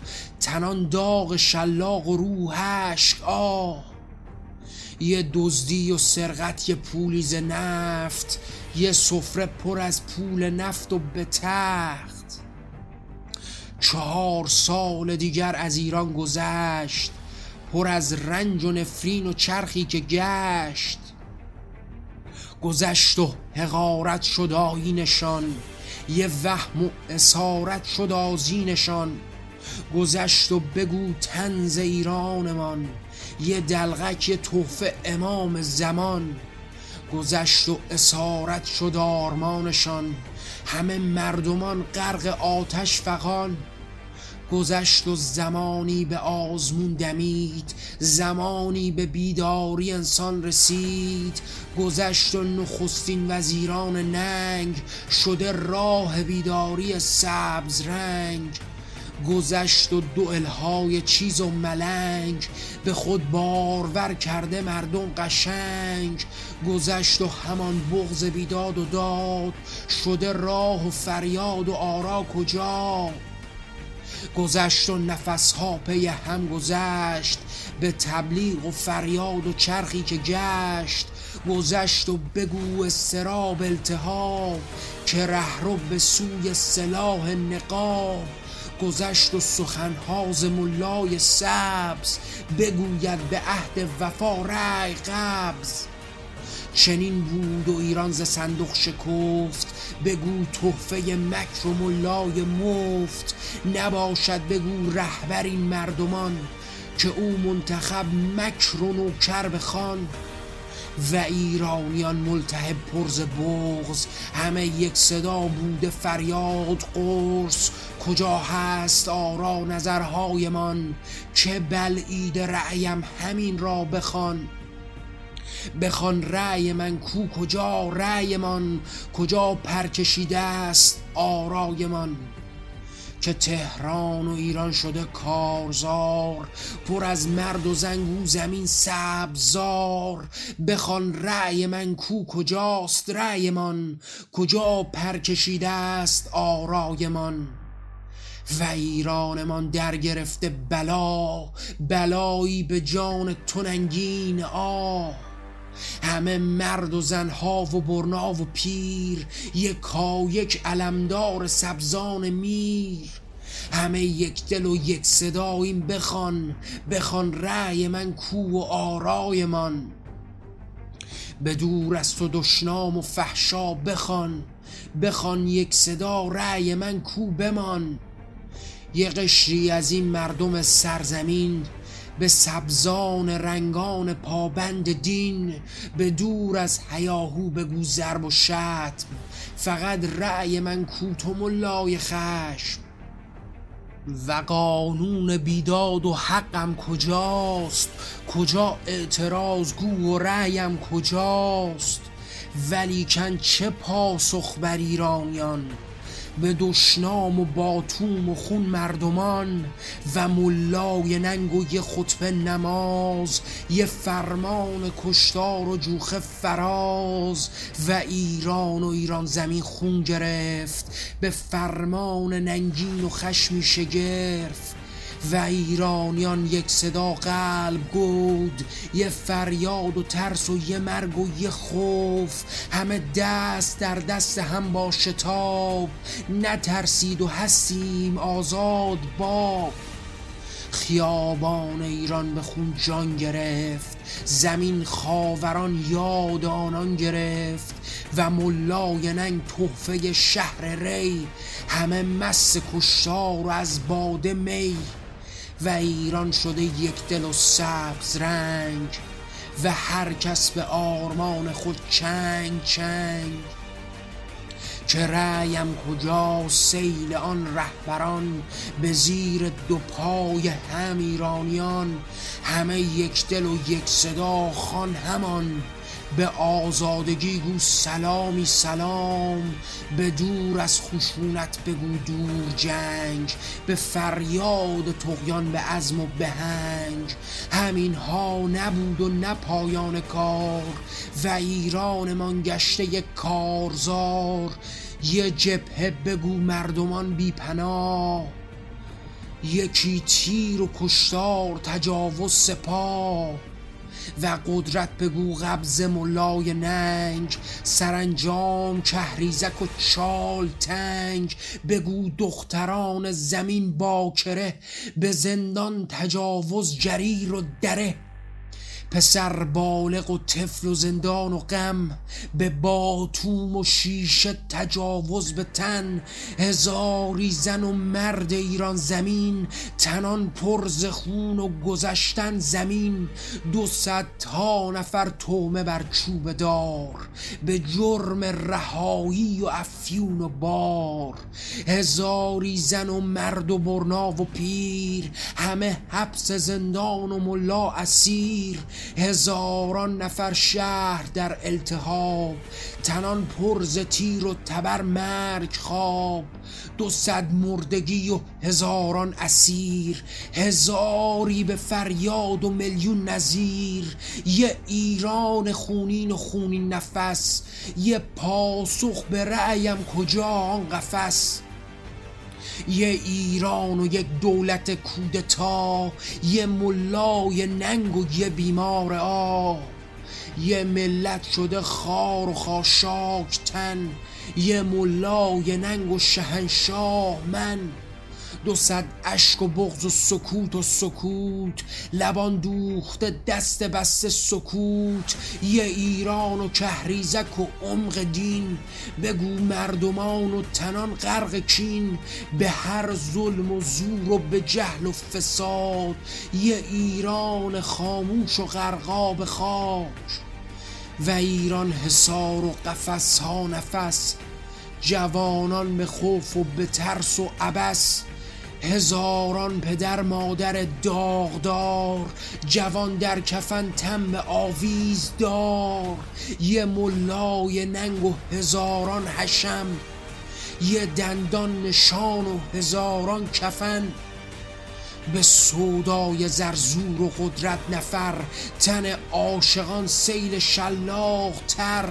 تنان داغ شلاق و روحشک آه. یه دزدی و سرقت یه پولیز نفت یه سفره پر از پول نفت و به تخت. چهار سال دیگر از ایران گذشت پر از رنج و نفرین و چرخی که گشت. گذشت و حقارت شد آینشان یه وهم و اسارت شد آزینشان. گذشت و بگو تنز ایرانمان یه دلغک یه تحفه امام زمان. گذشت و اسارت شد آرمانشان همه مردمان غرق آتش فقان گذشت و زمانی به آزمون دمید زمانی به بیداری انسان رسید. گذشت و نخستین وزیران ننگ شده راه بیداری سبز رنگ. گذشت و دو الهای چیز و ملنگ به خود بارور کرده مردم قشنگ. گذشت و همان بغز بیداد و داد شده راه و فریاد و آرا کجا؟ گذشت و نفسها پی هم گذشت. به تبلیغ و فریاد و چرخی که گشت گذشت و بگو استراب التهاب که رهرو به سوی سلاح نقاب. گذشت و سخنها ز ملای سبز بگوید به عهد وفا رأی قبض. چنین بود و ایران ز صندوق شکفت. بگو تحفه مکر و ملای مفت. نباشد بگو رهبر این مردمان که او منتخب مکر و نوکر بخوان. و ایرانیان ملتهب پرز بغز همه یک صدا بوده فریاد قرص. کجا هست آرا نظرهایمان که بلعید رأیم همین را بخوان. بخوان رأی من کو کجا رأی من کجا پرکشیده است آرای من که تهران و ایران شده کارزار پر از مرد و زنگو زمین سبزار. بخوان رأی من کو کجاست رأی من کجا پرکشیده است آرای من و ایرانمان در گرفته بلا بلایی به جان تننگین آه. همه مرد و زنها و برنا و پیر یک یک علمدار سبزان میر. همه یک دل و یک صداییم بخوان بخوان رأی من کو و آرای من به دور است و دشنام و فحشا بخوان بخوان یک صدا رأی من کو بمان. یه قشری از این مردم سرزمین به سبزان رنگان پابند دین به دور از حیاهو بگو ضرب و شتم. فقط رأی من کوت و ملای خشم. و قانون بیداد و حقم کجاست؟ کجا اعتراض گو و رأیم کجاست؟ ولیکن چه پاسخ بر ایرانیان؟ به دشنام و باتوم و خون مردمان و ملای ننگ و یه خطبه نماز یه فرمان کشتار و جوخه فراز و ایران و ایران زمین خون گرفت به فرمان ننگین و خشمی شگرف و ایرانیان یک صدا قلب گود یه فریاد و ترس و یه مرگ و یه خوف. همه دست در دست هم با شتاب نترسید و هستیم آزاد باب خیابان ایران به خون جان گرفت زمین خاوران یاد آنان گرفت و ملای ننگ تحفه شهر ری. همه مس کشتار و از باده می. و ایران شده یک دل و سبز رنگ و هر کس به آرمان خود چنگ چنگ که رأیم کجا سیل آن رهبران به زیر دو پای هم ایرانیان همه یک دل و یک صدا خان همان به آزادگی گو سلامی سلام به دور از خشونت بگو دور جنگ به فریاد تقیان به عزم و بهنگ همین ها نبود و نه کار و ایرانمان گشته یک کارزار. یه جبهه بگو مردمان بی پناه یکی تیر و کشتار تجاوز سپاه. و قدرت بگو قبض ملای ننگ سرانجام کهریزک و چال تنگ. بگو دختران زمین باکره به زندان تجاوز جریر و دره. پسر بالغ و طفل و زندان و غم به باتوم و شیشه تجاوز به تن هزاری زن و مرد ایران زمین تنان پرز خون و گذشتن زمین. دو تا نفر تومه بر چوب دار به جرم رهایی و افیون و بار. هزاری زن و مرد و برنا و پیر همه حبس زندان و ملا اسیر. هزاران نفر شهر در التهاب تنان پرز تیر و تبر مرگ خواب. دو صد مردگی و هزاران اسیر هزاری به فریاد و میلیون نظیر. یه ایران خونین و خونین نفس یه پاسخ به رأیم کجا آن قفس؟ یه ایران و یک دولت کودتا یه ملای ننگ و یه بیمار آ. یه ملت شده خار و خاشاک تن یه ملای ننگ و شهنشاه من. دو صد اشک و بغض و سکوت و سکوت لبان دوخته دست بسته سکوت. یه ایران و کهریزک و عمق دین بگو مردمان و تنان غرق کین. به هر ظلم و زور و به جهل و فساد یه ایران خاموش و غرقاب خاک. و ایران حصار و قفس ها نفس جوانان به خوف و به ترس و عبس. هزاران پدر مادر داغدار جوان در کفن تم آویز دار. یه ملای ننگ و هزاران حشم یه دندان نشان و هزاران کفن. به سودای زرزور و قدرت نفر تن عاشقان سیل شلاق تر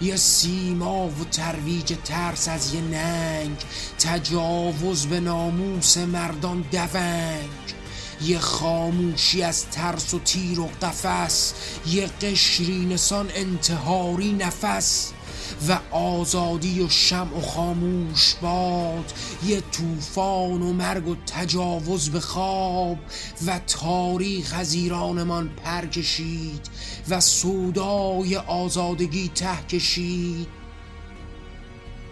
یه سیما و ترویج ترس از یه ننگ تجاوز به ناموس مردان دونگ. یه خاموشی از ترس و تیر و قفس یه قشری نسان انتحاری نفس. و آزادی و شمع و خاموش باد یه طوفان و مرگ و تجاوز به خواب. و تاریخ از ایرانمان پر کشید و سودای آزادگی ته کشید.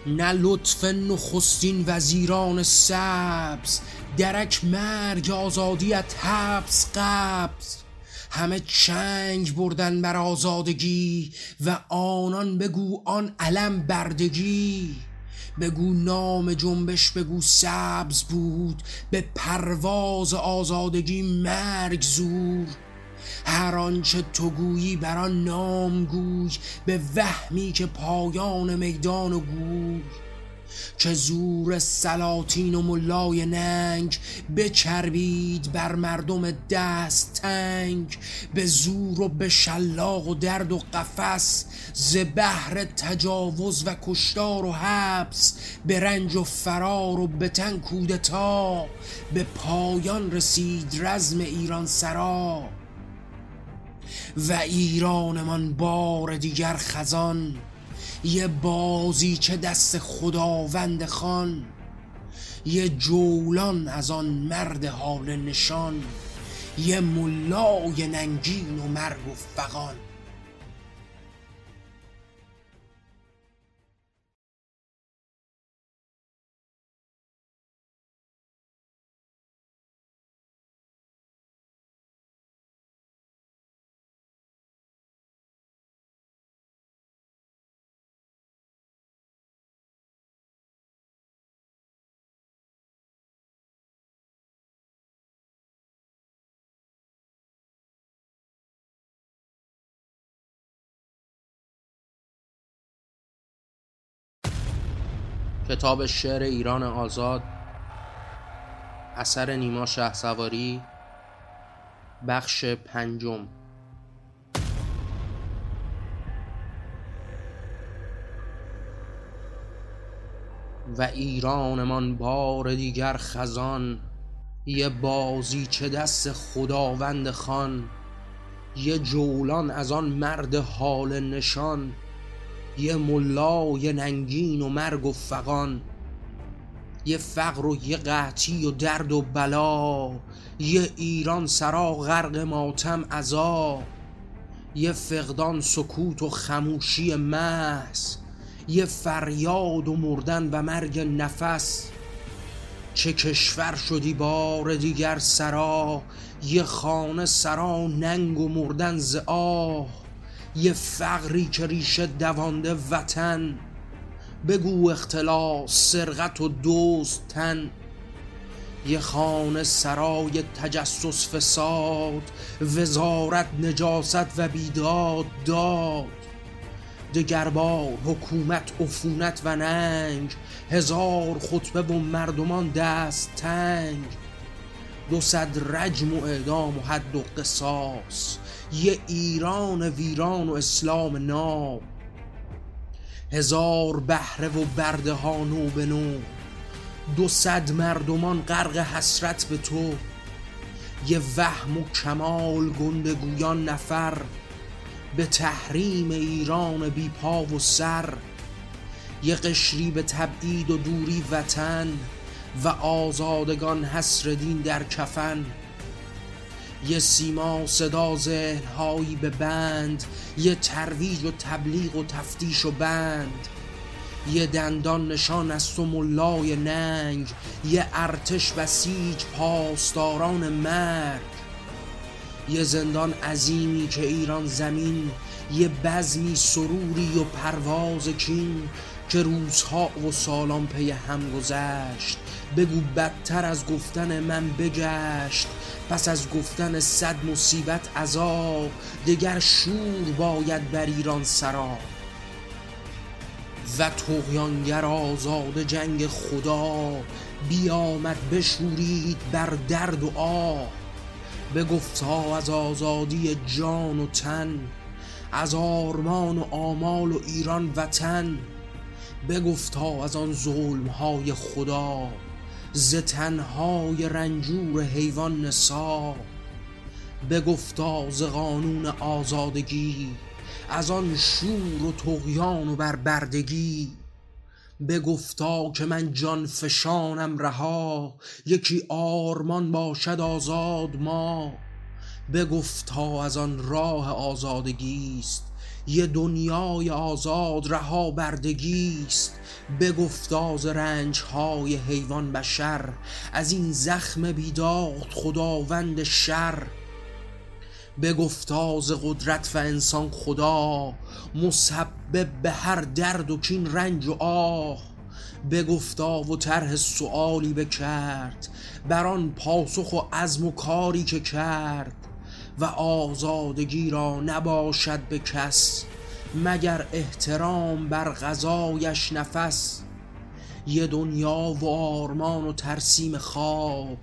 نه لطف نخستین وزیران سبز درک مرگ آزادیت حبس قبض. همه چنگ بردن بر آزادگی و آنان بگو آن علم بردگی. بگو نام جنبش بگو سبز بود به پرواز آزادگی مرگ زور. هر آنچه تو گویی بر آن نام گوی به وهمی که پایان میدان و گوی. که زور سلاطین و ملای ننگ بچربید بر مردم دست تنگ. به زور و به شلاق و درد و قفس ز بهر تجاوز و کشتار و حبس. به رنج و فرار و به تن کودتا به پایان رسید رزم ایران سرا. و ایرانمان بار دیگر خزان. یه بازی چه دست خداوند خان. یه جولان از آن مرد حال نشان. یه ملای ننگین و مرگ و فقان کتاب شعر ایران آزاد اثر نیما شه سواری بخش پنجم. و ایرانمان بار دیگر خزان یه بازی چه دست خداوند خان یه جولان از آن مرد حال نشان. یه ملای ننگین و مرگ و فقان یه فقر و یه قحطی و درد و بلا یه ایران سرا غرق ماتم عذاب یه فقدان سکوت و خموشی محض یه فریاد و مردن و مرگ نفس. چه کشور شدی بار دیگر سرا یه خانه سرا ننگ و مردن ز آه. یه فقری که ریشه دوانده وطن بگو اختلاس سرقت و دوست تن. یه خانه سرای تجسس فساد وزارت نجاست و بیداد داد. دگربار حکومت عفونت و ننگ هزار خطبه و مردمان دست تنگ. دو صد رجم و اعدام و حد و قصاص یه ایران ویران و اسلام ناب هزار بهره و برده ها نو به نو. دو صد مردمان غرق حسرت به تو. یه وهم و کمال گندگویان نفر. به تحریم ایران بی پا و سر. یه قشری به تبعید و دوری وطن و آزادگان حسر دین در کفن. یه سیما صدا ذهنهایی به بند یه ترویج و تبلیغ و تفتیش و بند. یه دندان نشان از و ملای ننگ یه ارتش بسیج پاسداران مرگ. یه زندان عظیمی که ایران زمین یه بزمی سروری و پرواز کین که روزها و سالان پی هم گذشت. بگو بدتر از گفتن من بگشت پس از گفتن صد مصیبت عذاب دگر شور باید بر ایران سرا و تغیانگر آزاد جنگ خدا بیامد بشورید بر درد و آه بگفتا از آزادی جان و تن از آرمان و آمال و ایران وطن. بگفتا از آن ظلمهای خدا. ز تنهای رنجور حیوان نسا بگفتا ز قانون آزادگی از آن شور و تغیان و بربردگی. بگفتا که من جان فشانم رها یکی آرمان باشد آزاد ما. بگفتا از آن راه آزادگیست یه دنیای آزاد رها بردگیست بگفتا ز رنج های حیوان بشر از این زخم بیداد خداوند شر. بگفتا ز قدرت و انسان خدا مسبب به هر درد و کین رنج و آه. بگفتا و طرح سؤالی بکرد بر آن پاسخ و عزم و کاری که کرد. و آزادگی را نباشد به کس مگر احترام بر غذایش نفس. یه دنیا و آرمان و ترسیم خواب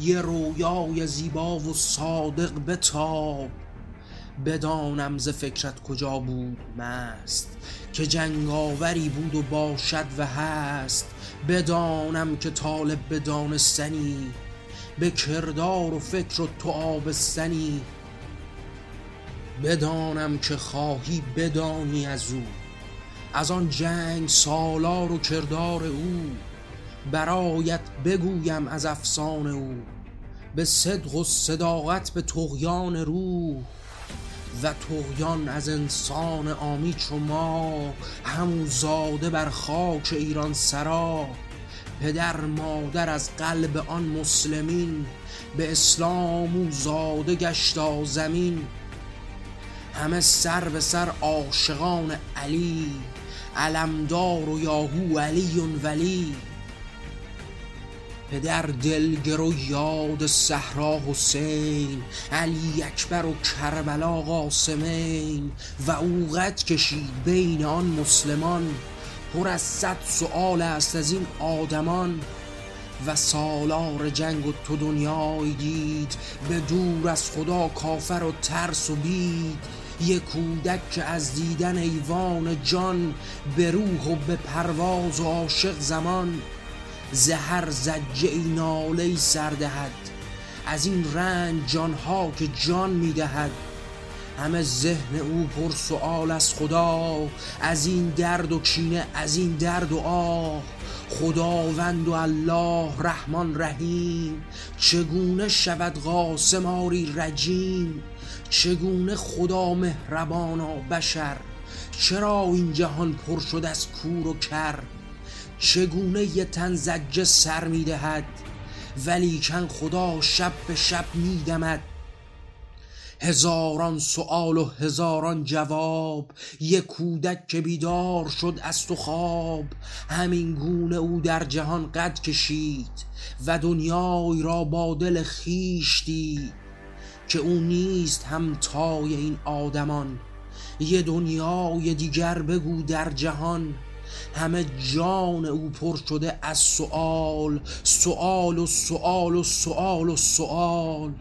یه رویای زیبا و صادق بتاب. بدانم ز فکرت کجا بود مست که جنگاوری بود و باشد و هست. بدانم که طالب به دانستنی به کردار و فکر و تو آبستنی. بدانم که خواهی بدانی از او. از آن جنگ سالار و کردار او. برایت بگویم از افسان او. به صدق و صداقت به تغیان روح. و تغیان از انسان آمی چو ما همو زاده بر خاک ایران سرا. پدر مادر از قلب آن مسلمین. به اسلام او زاده گشتا زمین. همه سر به سر عاشقان علی علمدار و یاهو علی ولی. پدر دلگر و یاد صحرا حسین علی اکبر و کربلا قاسمین. و اوقت کشید بین آن مسلمان پر از صد سؤال است از این آدمان. و سالار جنگ و تو دنیای دید به دور از خدا کافر و ترس و بید. یه کودک که از دیدن ایوان جان به روح و به پرواز و عاشق زمان زهر زجه ای ناله ای سردهد از این رنج جانها که جان می‌دهد همه ذهن او پر سؤال از خدا از این درد و کینه از این درد و آه. خداوند و الله رحمان رحیم چگونه شود قاسماری رجیم؟ چگونه خدا مهربان و بشر چرا این جهان پر شد از کور و کر؟ چگونه یه تن زجه سر می‌دهد ولیکن خدا شب به شب میدمد هزاران سؤال و هزاران جواب یه کودک که بیدار شد از تو خواب همین گونه او در جهان قد کشید و دنیای را با دل خیش دید. که او نیست همتای این آدمان. یه دنیای دیگر بگو در جهان. همه جان او پر شده از سؤال. سؤال و سؤال و سؤال و سؤال.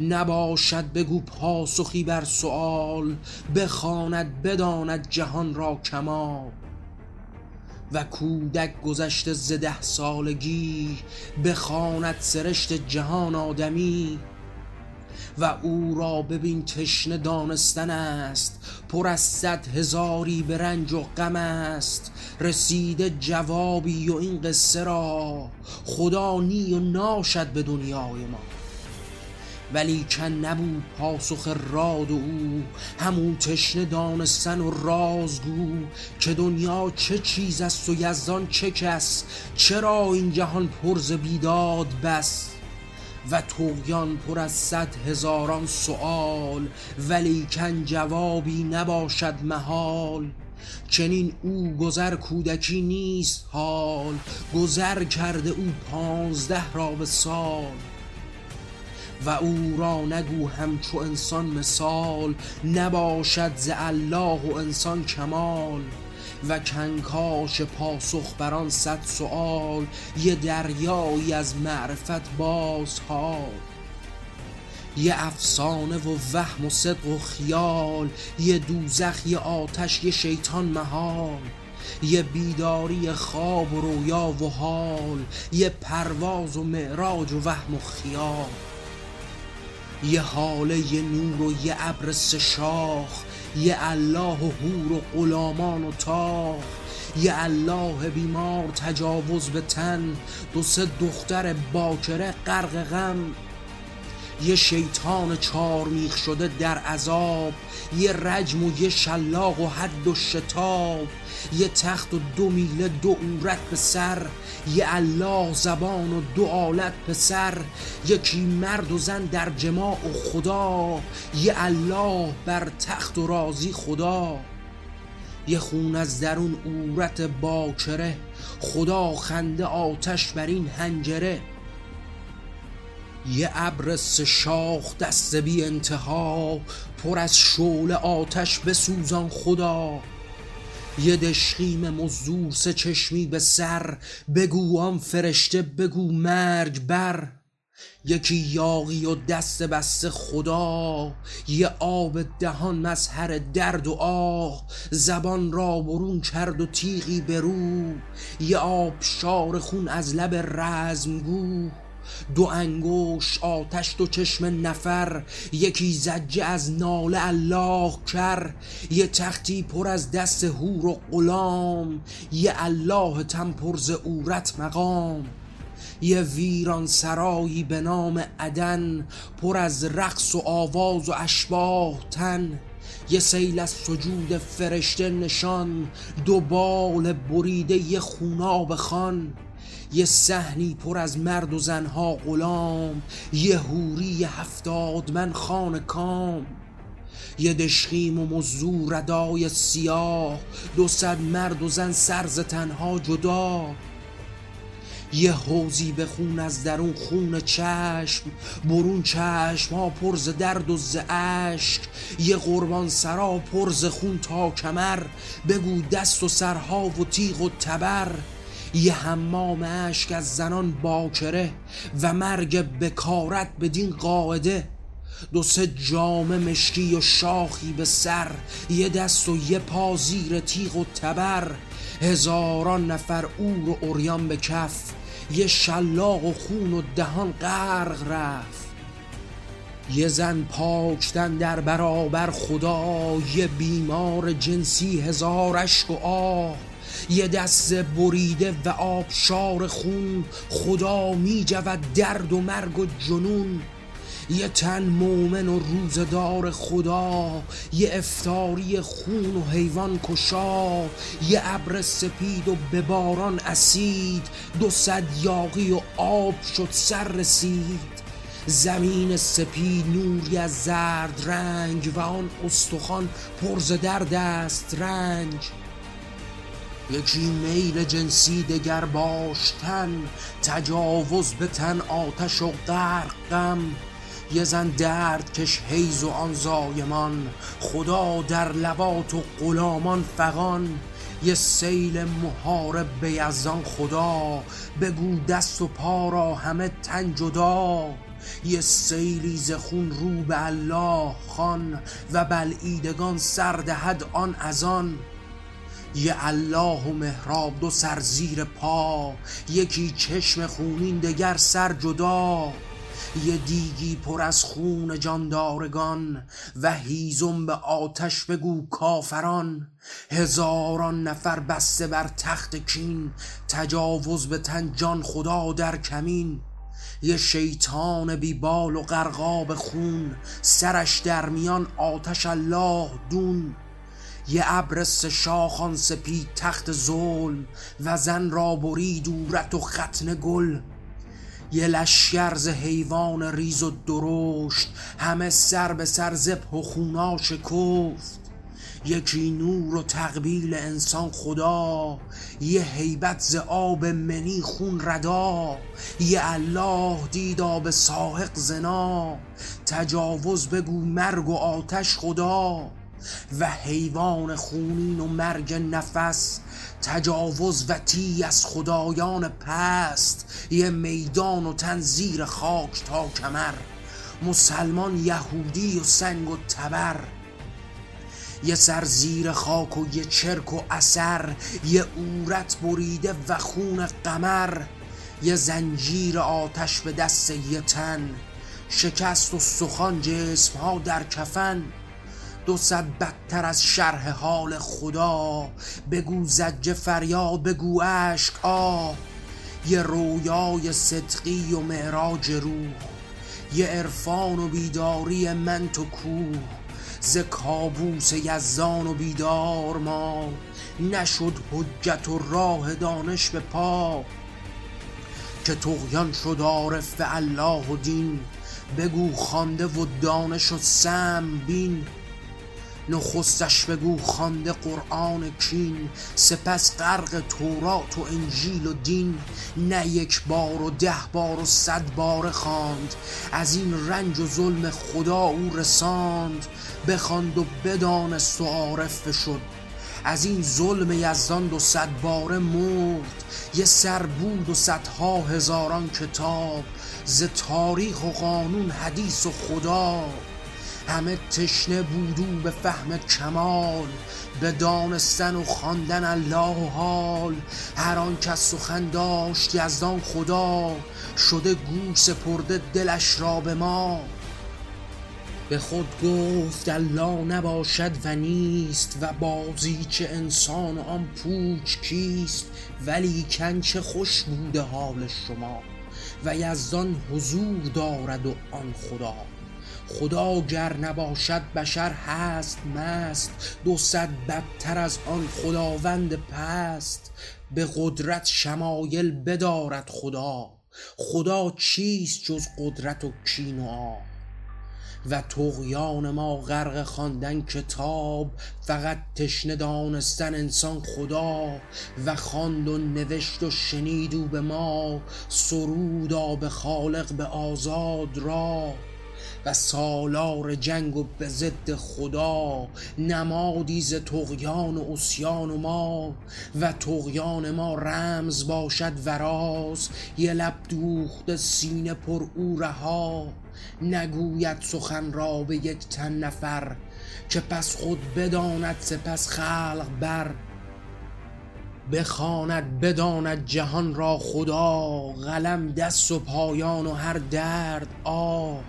نباشد بگو پاسخی بر سؤال. بخواند بداند جهان را کمال. و کودک گذشته ز ده سالگی بخواند سرشت جهان آدمی. و او را ببین تشنه دانستن است. پر از صد هزاری به رنج و غم است. رسیده جوابی و این قصه را خدا نی و ناشد به دنیای ما. ولی کن نبود پاسخ راد او همون تشنه دانستن و رازگو که دنیا چه چیز است و یزدان چه کس چرا این جهان پرز بیداد بس؟ و توقیان پر از صد هزاران سؤال ولیکن جوابی نباشد محال. چنین او گذر کودکی نیست حال گذر کرده او پانزده را به سال. و او را نگو همچو انسان مثال نباشد ز الله و انسان کمال. و کنکاش پاسخ بران صد سؤال یه دریایی از معرفت باز ها یه افسانه و وهم و صدق و خیال یه دوزخ یه آتش یه شیطان محال. یه بیداری خواب و رویا و حال یه پرواز و معراج و وهم و خیال. یه حاله یه نور و یه ابر شاخ یه الله و هور و غلامان و تاخ یه الله بیمار تجاوز به تن دو سه دختر باکره غرق غم. یه شیطان چارمیخ شده در عذاب یه رجم و یه شلاق و حد و شتاب یه تخت و دو میله دو عورت به سر یه الله زبان و دو آلت پسر یکی مرد و زن در جماع و خدا یه الله بر تخت و رازی خدا یه خون از درون عورت باکره خدا خنده آتش بر این هنجره. یه ابر شاخ دست بی انتها پر از شعله آتش بسوزان خدا. یه دشخیم مزدور سه چشمی به سر بگو آن فرشته بگو مرگ بر. یکی یاقی و دست بسته خدا یه آب دهان مظهر درد و آه. زبان را برون کرد و تیغی به رو یه آب شار خون از لب رزمگو. دو انگوش آتش دو چشم نفر یکی زجه از ناله الله کر یه تختی پر از دست هور و غلام یه الله تن پر ز عورت مقام یه ویران سرایی به نام عدن پر از رقص و آواز و اشباه تن یه سیل از سجود فرشته نشان دو بال بریده یه خوناب خان. یه صحنی پر از مرد و زنها غلام یه هوری هفتاد من خان کام. یه دشخیم و مزور ردای سیاه دو صد مرد و زن سرز تنها جدا. یه حوزی به خون از درون خون چشم برون چشم ها پرز درد و ز یه قربان سرا پرز خون تا کمر بگو دست و سرها و تیغ و تبر. یه حمام اشک از زنان باکره و مرگ بکارت بدین قاعده. دو سه جام مشکی و شاخی به سر یه دست و یه پا زیر تیغ و تبر. هزاران نفر اور و اوریان به کف یه شلاق و خون و دهان غرق رفت. یه زن پاکتن در برابر خدا یه بیمار جنسی هزار اشک و آه. یه دست بریده و آبشار خون خدا می جود درد و مرگ و جنون. یه تن مومن و روزدار خدا یه افتاری خون و حیوان کشا یه ابر سپید و به باران اسید. دو صد یاقی و آب شد سر رسید. زمین سپید نوری از زرد رنگ و آن استخوان پرز درد است رنج. یکی میل جنسی دگر باشتن تجاوز به تن آتش و غرق غم. یه زن درد کش حیز و آن زایمان خدا در لبات و غلامان فغان. یه سیل محارب به یزدان خدا بگو دست و پا را همه تن جدا. یه سیلی ز خون رو به الله خان و بلعیدگان سردهد آن از آن یه الله و مهراب دو سر زیر پا. یکی چشم خونین دگر سر جدا. یه دیگی پر از خون جاندارگان و هیزم به آتش بگو کافران. هزاران نفر بسته بر تخت کین تجاوز به تن جان خدا در کمین. یه شیطان بی بال و غرقاب خون سرش در میان آتش الله دون. یه ابر شاخان سپید تخت ظلم و زن را برید دورت و ختن گل. یه لشگر ز حیوان ریز و درشت همه سر به سر زبح و خونا شکفت. یکی نور و تقبیل انسان خدا یه حیبت ز آب منی خون ردا. یه الله دید آب ساحق زنا تجاوز بگو مرگ و آتش خدا. و حیوان خونین و مرگ نفس تجاوز و تی از خدایان پست یه میدان و تنزیر خاک تا کمر مسلمان یهودی و سنگ و تبر یه سر زیر خاک و یه چرک و اثر یه اورت بریده و خون قمر یه زنجیر آتش به دست یه تن شکست و سخان جسم ها در کفن دو صد بدتر از شرح حال خدا. بگو زج فریاد بگو اشک آه یه رویای صدقی و معراج روح. یه عرفان و بیداری من تو کوه. ز کابوس یزدان و بیدار ما. نشد حجت و راه دانش به پا. که تغیان شد عارف به الله و دین. بگو خوانده و دانش و سم بین. نخستش بگو خوانده قرآن کین سپس غرق تورات و انجیل و دین. نه یک بار و ده بار و صد بار خواند از این رنج و ظلم خدا او رساند. بخواند و بدانست و عارف بشد از این ظلم یزدان دو صد باره مرد. یه سر بود و صدها هزاران کتاب ز تاریخ و قانون حدیث و خدا. همه تشنه بودو به فهم کمال به دانستن و خواندن الله و حال. هر آن کس سخن داشت یزدان خدا شده گوش سپرده دلش را به ما. به خود گفت الله نباشد و نیست و بازی چه انسان و آن پوچ کیست ولی کنچه خوش بوده حال شما. و یزدان حضور دارد و آن خدا. خدا گر نباشد بشر هست مست دو صد بدتر از آن خداوند پست. به قدرت شمایل بدارد خدا خدا چیست جز قدرت و کین و آب؟ و تغیان ما غرق خواندن کتاب فقط تشنه دانستن انسان خدا. و خواند و نوشت و شنید او به ما سرودا به خالق به آزاد را. و سالار جنگ و به ضد خدا نمادی ز تغیان و اسیان و ما و تغیان ما رمز باشد وراز یه لب دوخته سینه پر او رها نگوید سخن را به یک تن نفر که پس خود بداند سپس خلق بر. بخواند بداند جهان را خدا قلم دست و پایان و هر درد آه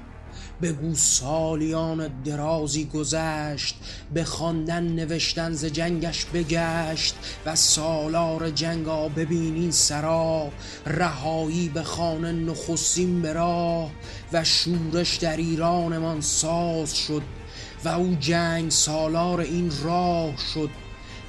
بگو سالیان درازی گذشت به خواندن نوشتن ز جنگش بگشت و سالار جنگا ببینین سرا رهایی به خانه نخستین به و شورش در ایرانمان ساز شد و او جنگ سالار این راه شد.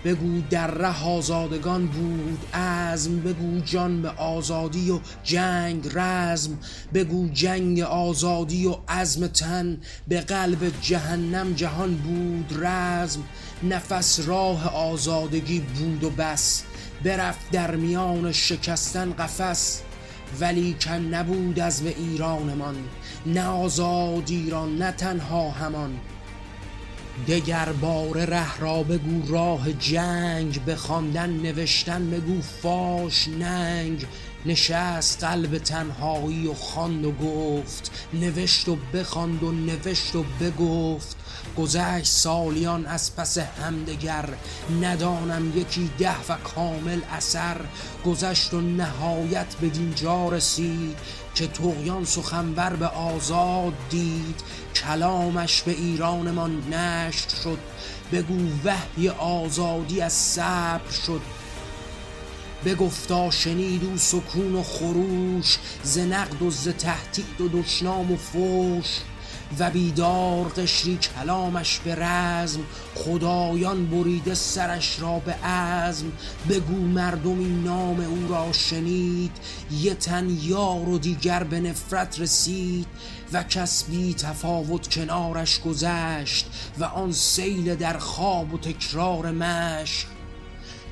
بگو در ره آزادگان بود عزم بگو جان به آزادی و جنگ رزم بگو جنگ آزادی و عزم تن به قلب جهنم جهان بود رزم. نفس راه آزادگی بود و بس برفت در میان شکستن قفس. ولی کن نبود از به ایرانمان نه آزاد ایران نه تنها همان. دگر بار ره را بگو راه جنگ به خواندن نوشتن بگو فاش ننگ. نشست قلب تنهایی و خواند و گفت نوشت و بخواند و نوشت و بگفت. گذشت سالیان از پس همدگر ندانم یکی ده و کامل اثر. گذشت و نهایت به دینجا رسید. که تغیان سخنور به آزاد دید کلامش به ایرانمان نشر شد بگو وحی آزادی از صبر شد. بگفتا شنید او سکون و خروش ز نقد و ز تهدید و دشنام و فوش. و بیدار قشری کلامش به رزم خدایان بریده سرش را به عزم. بگو مردمی نام او را شنید یه تن یار و دیگر به نفرت رسید. و کس بی تفاوت کنارش گذشت و آن سیل در خواب و تکرار مشق.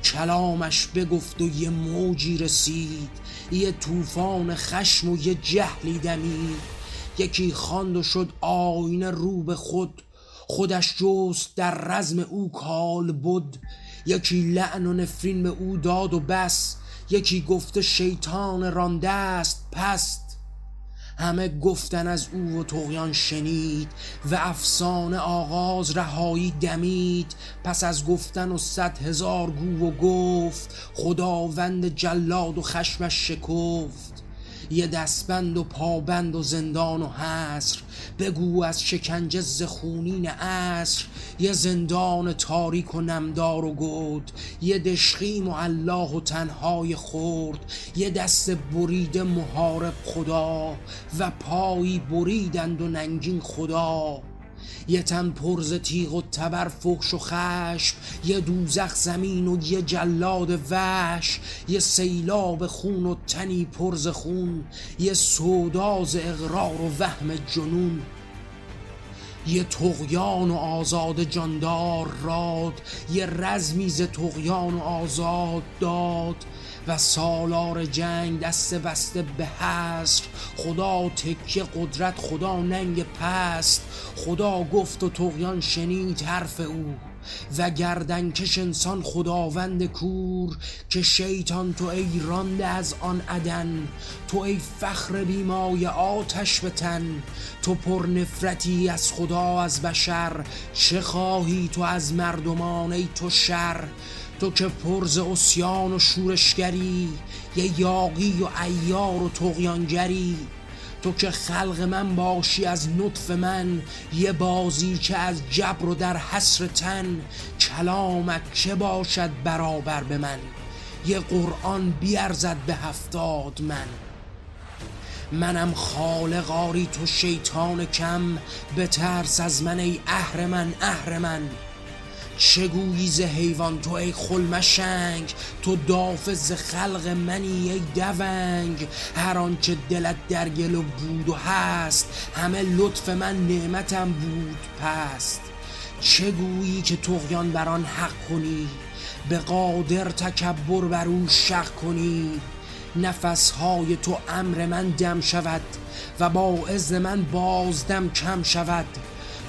کلامش بگفت و یه موجی رسید یه طوفان خشم و یه جهلی دمید. یکی خواند و شد آینه رو به خود. خودش جست در رزم او کال بود یکی لعن و نفرین به او داد و بس. یکی گفته شیطان رانده است پست. همه گفتن از او و تغیان شنید و افسانه آغاز رهایی دمید. پس از گفتن و صد هزار گو و گفت خداوند جلاد و خشمش شکفت. یه دستبند و پابند و زندان و حصر. بگو از شکنجه زخونین عصر. یه زندان تاریک و نمدار و گود. یه دشخیم و الله و تنهای خورد یه دست بریده محارب خدا و پایی بریدند و ننگین خدا. یه تن پرز تیغ و تبر فخش و خشم. یه دوزخ زمین و یه جلاد وش یه سیلاب خون و تنی پرز خون. یه سوداز اقرار و وهم جنون. یه تغیان و آزاد جاندار راد. یه رزمی ز تغیان و آزاد داد. و سالار جنگ دست بسته به حصر خدا تکیه قدرت خدا ننگ پست. خدا گفت و تغیان شنید حرف او. و گردن کش انسان خداوند کور که شیطان تو ای رانده از آن عدن. تو ای فخر بیمای آتش به تن. تو پر نفرتی از خدا از بشر. چه خواهی تو از مردمان ای تو شر؟ تو که پرز اسیان و شورشگری یه یاقی و ایار و تقیانگری تو که خلق من باشی از نطف من یه بازی که از جبر و در حسر تن کلامت چه باشد برابر به من؟ یه قرآن بیارزد به هفتاد من. منم خالقاری تو شیطان کم به ترس از من ای اهر من چگویی ز حیوان تو ای خلمشنگ تو دافز خلق منی ای دونگ. هر آنچه دلت در گل و بود و هست همه لطف من نعمتم بود پست. چگویی که تغیان بر آن حق کنی به قادر تکبر بر او شق کنی. نفسهای تو امر من دم شود و با اذن من بازدم کم شود.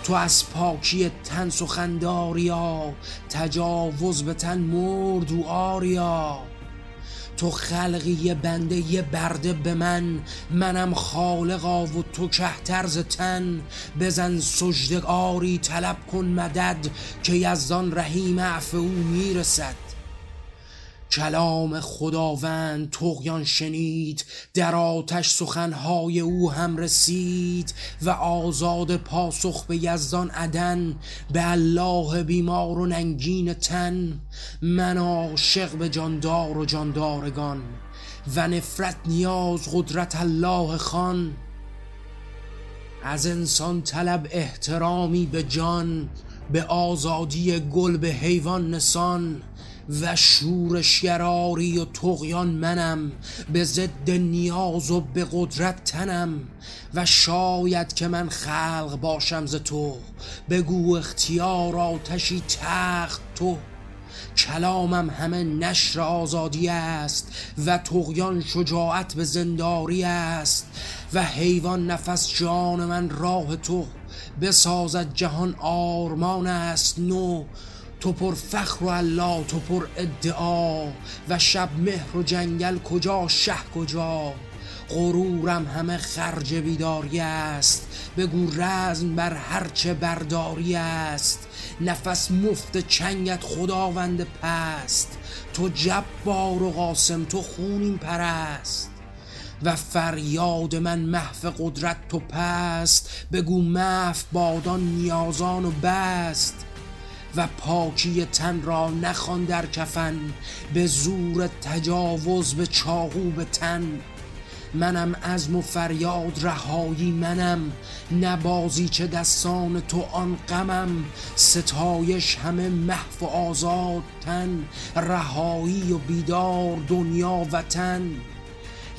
تو از پاکی تن سخنداریا تجاوز به تن مرد و آریا تو خلقی بنده یه برده به من منم خالقا و تو کهترز تن. بزن سجدگاری طلب کن مدد که یزدان رحیم عفو می‌رسد. کلام خداوند تغیان شنید در آتش سخنهای او هم رسید و آزاد پاسخ به یزدان عدن به الله بیمار و ننگین تن. من عاشق به جاندار و جاندارگان و نفرت نیاز قدرت الله خان. از انسان طلب احترامی به جان به آزادی گل به حیوان نسان. و شورشگراری و تقیان منم به ضد نیاز و به قدرت تنم. و شاید که من خلق باشم ز تو بگو اختیار آتشی تخت تو. کلامم همه نشر آزادی است و تقیان شجاعت به زنداری است. و حیوان نفس جان من راه تو بسازد جهان آرمان است. نو تو پر فخر و الله تو پر ادعا و شب مهر و جنگل کجا شه کجا؟ غرورم همه خرج بیداری است. بگو رزم بر هرچه برداری است. نفس مفت چنگت خداوند پست. تو جبار و قاسم تو خونین پرست و فریاد من محو قدرت تو پست. بگو محو بادان نیازان و بست. و پاکی تن را نخوان در کفن به زور تجاوز به چاقو به تن. منم از و فریاد رهایی منم نبازی چه دستان تو آن غمم. ستایش همه محو و آزاد تن رهایی و بیدار دنیا وطن.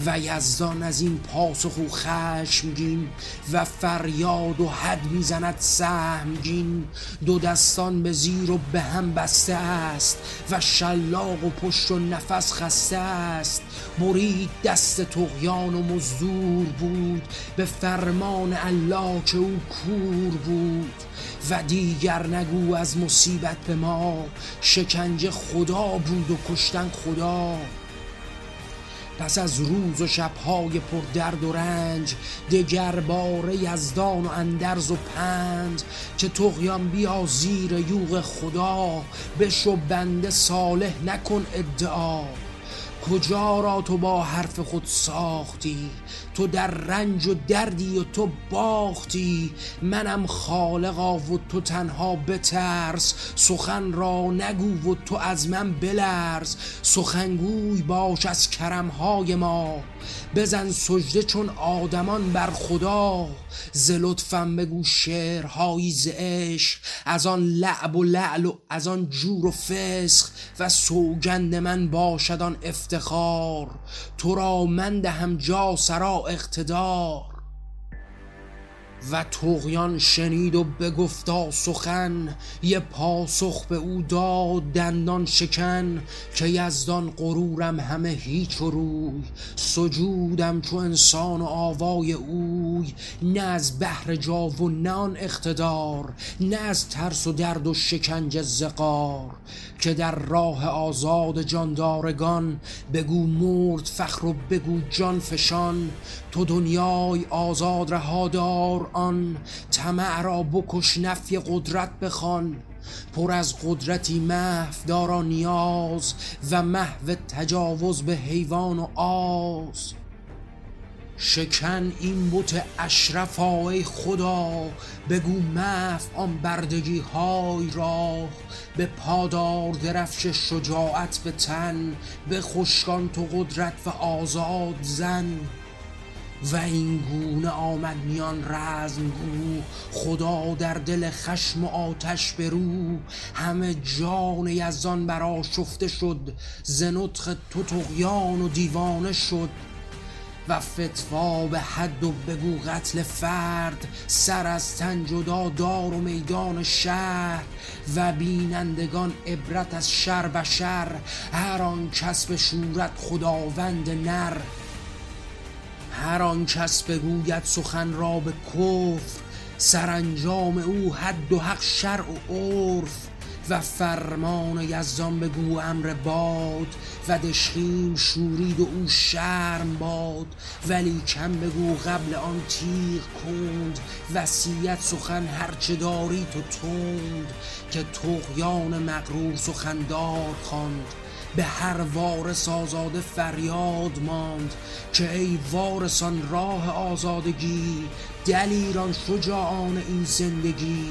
و یزدان از این پاسخ و خشمگین و فریاد و حد می‌زند سهمگین دو دستان به زیر و به هم بسته است و شلاق و پشت و نفس خسته است. برید دست تغیان و مزدور بود. به فرمان الله که او کور بود. و دیگر نگو از مصیبت به ما. شکنجه خدا بود و کشتن خدا. پس از روز و شبهای پر درد و رنج دگر باره یزدان و اندرز و پنج که تغیان بیا زیر یوغ خدا بشو بنده صالح نکن ادعا. کجا را تو با حرف خود ساختی؟ تو در رنج و دردی و تو باختی. منم خالقا و تو تنها بترس. سخن را نگو و تو از من بلرز. سخنگوی باش از کرمهای ما. بزن سجده چون آدمان بر خدا. ز لطفم بگو شعرهایی ز عشق. از آن لعب و لعل و از آن جور و فسق و سوگند من باشد آن افتخار. تو را من دهم جا سرا اقتدار. و تغیان شنید و بگفتا سخن یه پاسخ به او داد دندان شکن که یزدان غرورم همه هیچ و روی. سجودم چو انسان و آوای اوی نه از بهر جا و نه آن اقتدار نه از ترس و درد و شکنج زقار که در راه آزاد جاندارگان بگو مرد فخر و بگو جان فشان. تو دنیای آزاد رهادار آن طمع را بکش نفی قدرت بخوان. پر از قدرتی محو دارا نیاز و محو تجاوز به حیوان و آز. شکن این بت اشرف ای خدا بگو محو آن بردگی های را. به پادار درفش شجاعت به تن به خشکان تو قدرت و آزاد زن. و این گونه آمد میان رزمگو خدا در دل خشم و آتش برو همه جان یزدان برا شفته شد ز نطق تو تغیان و دیوانه شد. و فتوا به حد و بگو قتل فرد سر از تن جدا دار و میدان شهر و بینندگان عبرت از شر بشر هر آن کس به شورت خداوند نر. هر آن کس بگوید سخن را به کفر سرانجام او حد و حق شرع و عرف. و فرمان یزدان بگو امر باد و دشخیم شورید و او شرم باد ولی کم بگو قبل آن تیغ کند وصیت سخن هرچه داری تو تند که تغیان مغرور سخندار خواند. به هر وارث آزاده فریاد ماند که ای وارثان راه آزادگی دلیران شجاعان این زندگی.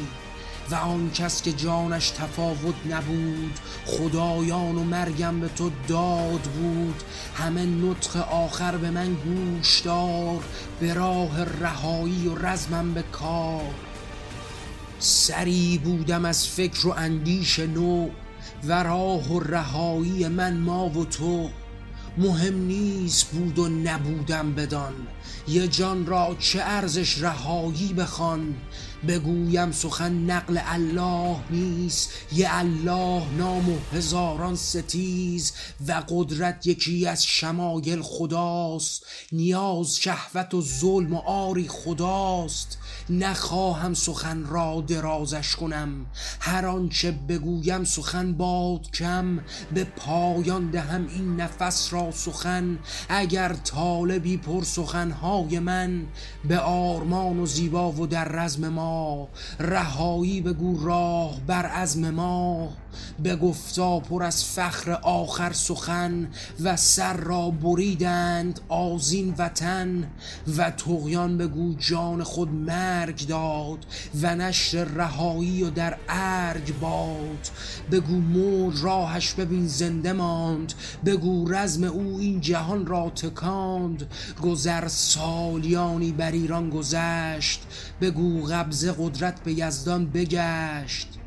و آن کس که جانش تفاوت نبود خدایان و مرگم به تو داد بود. همه نطق آخر به من گوش دار به راه رهایی و رزمم به کار. سری بودم از فکر و اندیش نو و راه و رهایی من ما و تو. مهم نیست بود و نبودم بدان. یه جان را چه ارزش رهایی بخوان؟ بگویم سخن نقل الله نیست. یه الله نام و هزاران ستیز و قدرت یکی از شمایل خداست. نیاز شهوت و ظلم و آری خداست. نخواهم سخن را درازش کنم. هر آنچه بگویم سخن باد کم. به پایان دهم این نفس را سخن. اگر طالبی پر سخنهای من به آرمان و زیبا و در رزم ما رهایی بگو راه بر عزم ما. به گفتا پر از فخر آخر سخن و سر را بریدند آزین وطن و تغیان بگو جان خود مرگ داد و نشر رهایی و در ارگ باد. بگو مرد راهش ببین زنده ماند بگو رزم او این جهان را تکاند. گذر سالیانی بر ایران گذشت بگو قبض قدرت به یزدان بگشت.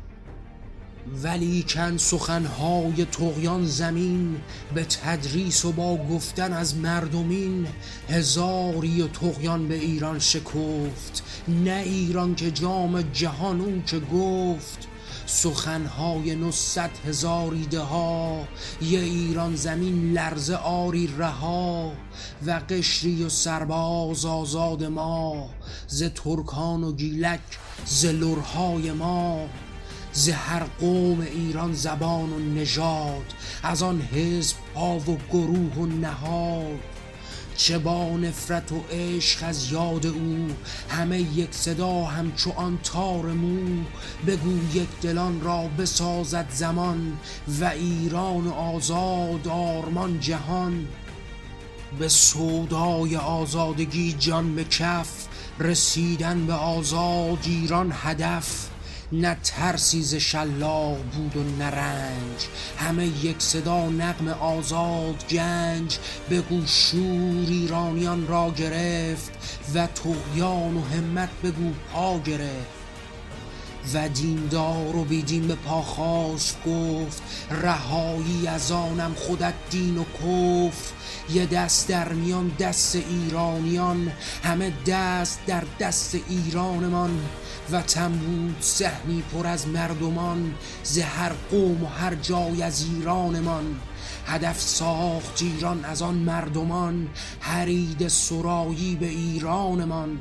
ولی کن سخنهای تغیان زمین به تدریس و با گفتن از مردمین هزاری و تغیان به ایران شکفت نه ایران که جام جهان او که گفت. سخنهای نصد هزار ایده ها یه ایران زمین لرزه آری رها. و قشری و سرباز آزاد ما ز ترکان و گیلک ز لرهای ما. ز هر قوم ایران زبان و نژاد از آن حزب ها و گروه و نهاد. چه با نفرت و عشق از یاد او همه یک صدا همچو آن تار مو. بگو یک دلان را بسازد زمان و ایران آزاد آرمان جهان. به سودای آزادگی جان به کف رسیدن به آزاد ایران هدف. نه ترسی ز شلاق بود و نه همه یک صدا نغم آزاد گنج. بگو شور ایرانیان را گرفت و تغیان و همت بگو پا گرفت. و دیندار و بیدین به پا خواست گفت رهایی از آنم خودت دین و کفر. یه دست در میان دست ایرانیان همه دست در دست ایرانمان. و بود سهمی پر از مردمان ز هر قوم و هر جای از ایرانمان. هدف ساخت ایران از آن مردمان هرید سرایی به ایرانمان.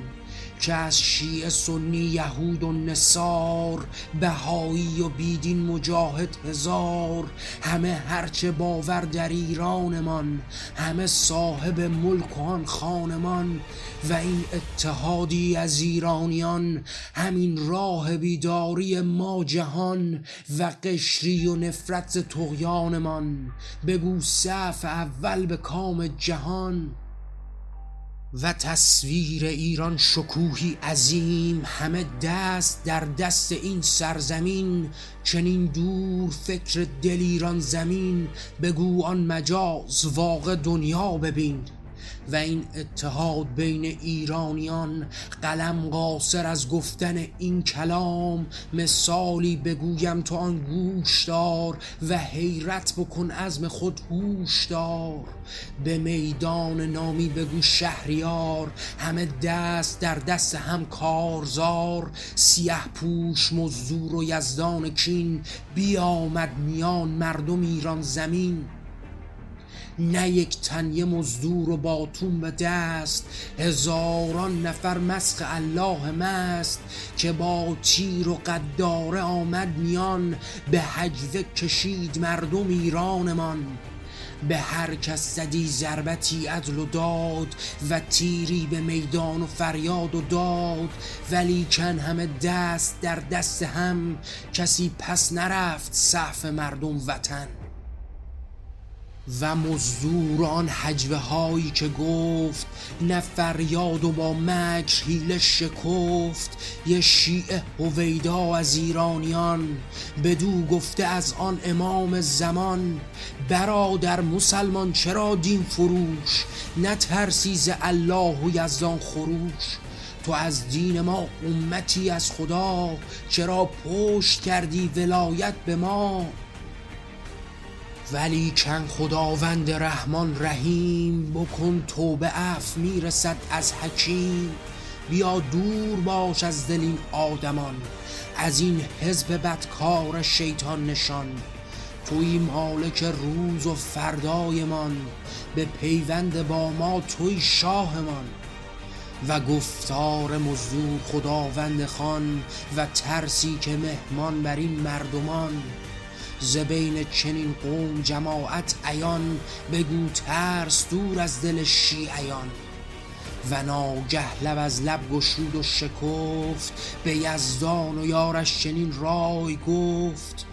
که از شیعه سنی یهود و نصار بهایی و بیدین مجاهد هزار همه هرچه باور در ایرانمان همه صاحب ملک و آن خانمان و این اتحادی از ایرانیان همین راه بیداری ما جهان و قشری و نفرت تغیانمان بگو صف اول به کام جهان. و تصویر ایران شکوهی عظیم همه دست در دست این سرزمین چنین دور فکر دل ایران زمین بگو آن مجاز واقع دنیا ببین. و این اتحاد بین ایرانیان قلم قاصر از گفتن این کلام مثالی بگویم تو آن گوش دار و حیرت بکن عزم خود هوش دار. به میدان نامی بگو شهریار همه دست در دست هم کارزار. سیه پوش مزدور و یزدان کین بیامد میان مردم ایران زمین. نه یک تن یه مزدور و باتون به دست. هزاران نفر مسخ الله مست که با تیر و قداره آمد میان. به حجوه کشید مردم ایرانمان. به هر کس زدی ضربتی عدل و داد و تیری به میدان و فریاد و داد. ولی کن همه دست در دست هم کسی پس نرفت صف مردم وطن. و مزدور آن حجوه هایی که گفت نه فریاد و با مکر حیله شکفت. یه شیعه هویدا از ایرانیان بدو گفته از آن امام زمان برادر مسلمان چرا دین فروش؟ نه ترسی ز الله و یزدان خروش. تو از دین ما امتی از خدا چرا پشت کردی ولایت به ما؟ ولی چند خداوند رحمان رحیم بکن توبه اف می‌رسد از حکیم. بیا دور باش از دل این آدمان از این حزب بدکار شیطان نشان. توی مالک روز و فردایمان به پیوند با ما توی شاهمان. و گفتار مزدور خداوند خان و ترسی که مهمان بر این مردمان. زبین چنین قوم جماعت عیان بگو ترس دور از دل شیعیان. و ناگه لب از لب گشود و شکفت به یزدان و یارش چنین رای گفت.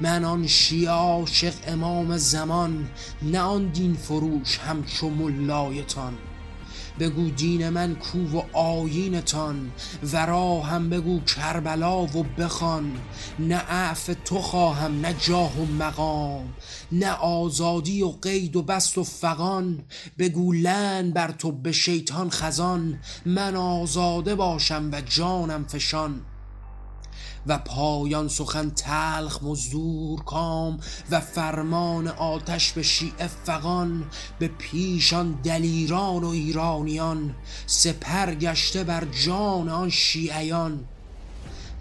من آن شیعه عاشق امام زمان نه آن دین فروش همچو ملایتان. بگو دین من کو و آیینتان ورا هم بگو کربلا و بخوان. نه عف تو خواهم نه جاه و مقام. نه آزادی و قید و بست و فقان بگو لن بر تو به شیطان خزان. من آزاده باشم و جانم فشان. و پایان سخن تلخ مزدور کام و فرمان آتش به شیعه فقان به پیشان دلیران و ایرانیان سپر گشته بر جان آن شیعیان.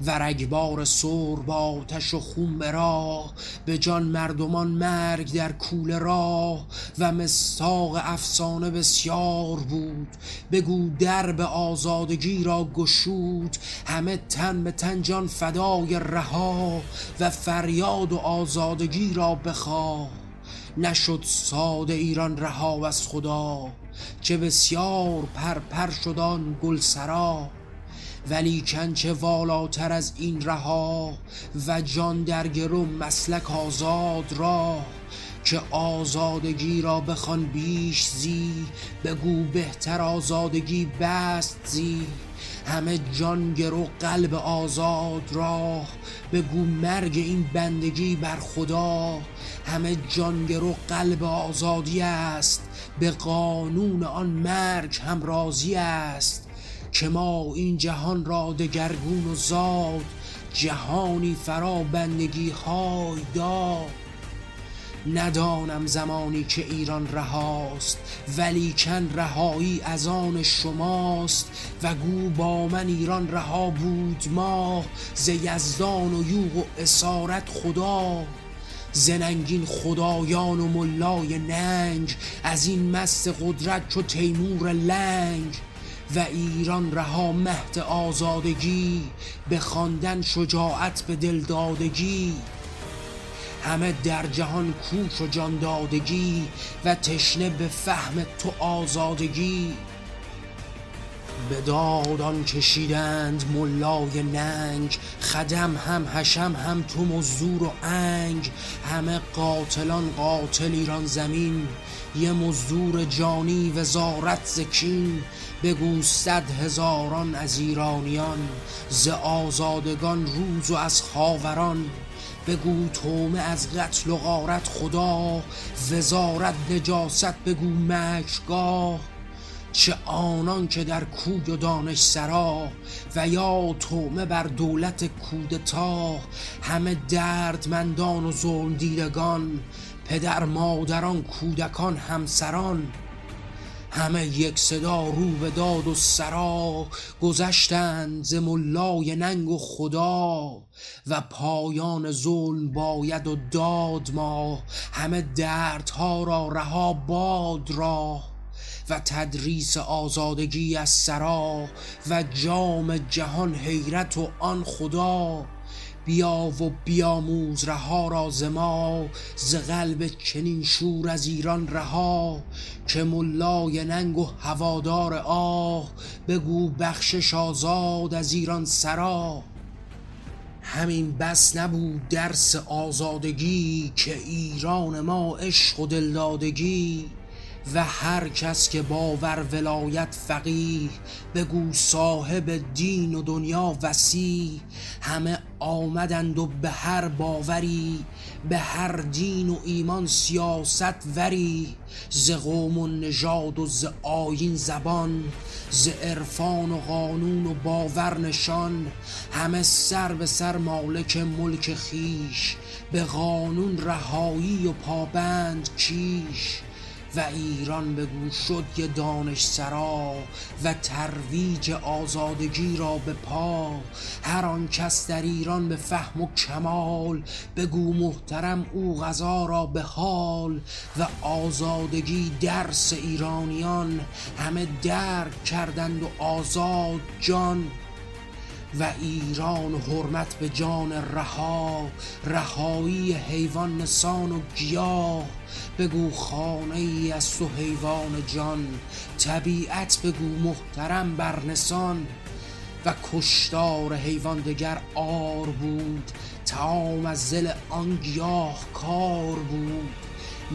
و رگبار سور با آتش و خون به راه به جان مردمان مرگ در کول راه و مستاق افسانه بسیار بود. بگو درب آزادگی را گشود همه تن به تن جان فدای رها و فریاد و آزادگی را بخواه نشد ساده ایران رها از خدا چه بسیار پر پر شدان گلسرا. ولی چه والاتر از این رها و جان در گرو مسلک آزاد را که آزادگی را بخوان بیش زی بگو بهتر آزادگی بست زی. همه جان گرو قلب آزاد را بگو مرگ این بندگی بر خدا. همه جان گرو قلب آزادی است به قانون آن مرگ هم راضی است. که ما این جهان را دگرگون و زاد جهانی فرا بندگی های داد. ندانم زمانی که ایران رهاست ولیکن رهایی از آن شماست. و گو با من ایران رها بود ما ز یزدان و یوغ و اسارت خدا. زننگین خدایان و ملای ننگ از این مست قدرت چو تیمور لنگ. و ایران رها مهد آزادگی به خواندن شجاعت به دلدادگی همه در جهان کوش و جاندادگی و تشنه به فهم تو آزادگی. به دادان کشیدند ملای ننگ خدم هم حشم هم تو مزدور و انگ. همه قاتلان قاتل ایران زمین یه مزدور جانی وزارت زکین بگو صد هزاران از ایرانیان ز آزادگان روز و از خاوران. بگو تومه از قتل و غارت خدا وزارت نجاست بگو مکرگاه چه آنان که در کوی و دانش سرا و یا تومه بر دولت کودتا همه دردمندان و ظلم دیدگان پدر مادران کودکان همسران. همه یک صدا رو به داد و سرا گذشتند ز ملای ننگ و خدا و پایان ظلم باید و داد ما همه دردها را رها باد را و تدریس آزادگی از سرا و جام جهان حیرت و آن خدا بیا و بیاموز رها را ز ما ز قلب چنین شور از ایران رها که ملای ننگ و هوادار آه بگو بخشش آزاد از ایران سرا. همین بس نبود درس آزادگی که ایران ما عشق و دلدادگی. و هر کس که باور ولایت فقیه بگو صاحب دین و دنیا وسیع. همه آمدند و به هر باوری به هر دین و ایمان سیاست وری. ز قوم و نژاد و ز آیین زبان ز عرفان و قانون و باور نشان. همه سر به سر مالک ملک خیش به قانون رهایی و پابند کیش. و ایران بگو شد یه دانش سرا و ترویج آزادگی را به پا. هر آن کس در ایران به فهم و کمال بگو محترم او غذا را به حال. و آزادگی درس ایرانیان همه درک کردند و آزاد جان. و ایران حرمت به جان رها رهایی حیوان نسان و گیاه. بگو خانه ای از تو حیوان جان طبیعت بگو محترم بر نسان. و کشتار حیوان دگر آر بود تعام از زل آن گیاه کار بود.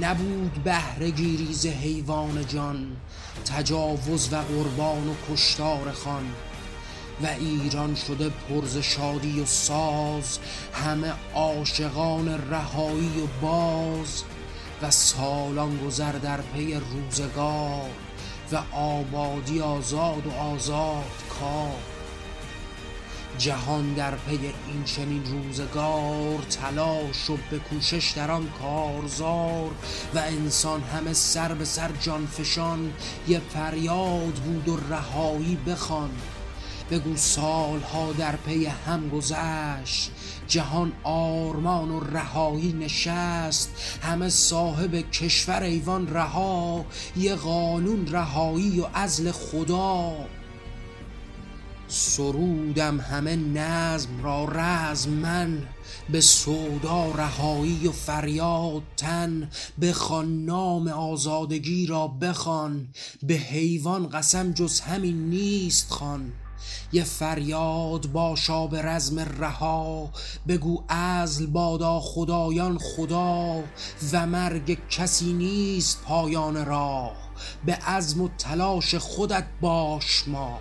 نبود بهره گیری ز حیوان جان تجاوز و قربان و کشتار خان. و ایران شده پرز شادی و ساز همه عاشقان رهایی و باز و سالان گذر در پی روزگار و آبادی آزاد و آزاد کار. جهان در پی این چنین روزگار تلاش و به کوشش در آن کارزار و انسان همه سر به سر جان فشان یه فریاد بود و رهایی بخوان. بگو سالها در پی هم گذشت. جهان آرمان و رهایی نشست. همه صاحب کشور ایوان رها. یه قانون رهایی و ازل خدا. سرودم همه نظم را رزم من. به سودا رهایی و فریاد تن. بخوان نام آزادگی را بخوان. به حیوان قسم جز همین نیست خوان یه فریاد باشا به رزم رها بگو ازل بادا خدایان خدا و مرگ کسی نیست پایان راه. به عزم و تلاش خودت باش ما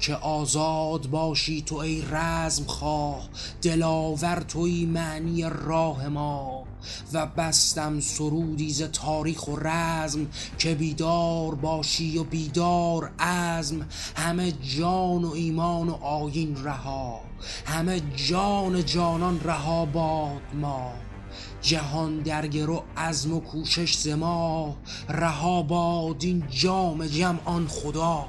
که آزاد باشی تو ای رزم خواه دلاور توی معنی راه ما. و بستم سرودی ز تاریخ و رزم که بیدار باشی و بیدار عزم. همه جان و ایمان و آیین رها همه جان جانان رها باد ما. جهان درگرو عزم و کوشش زما رها باد این جام جمع آن خدا.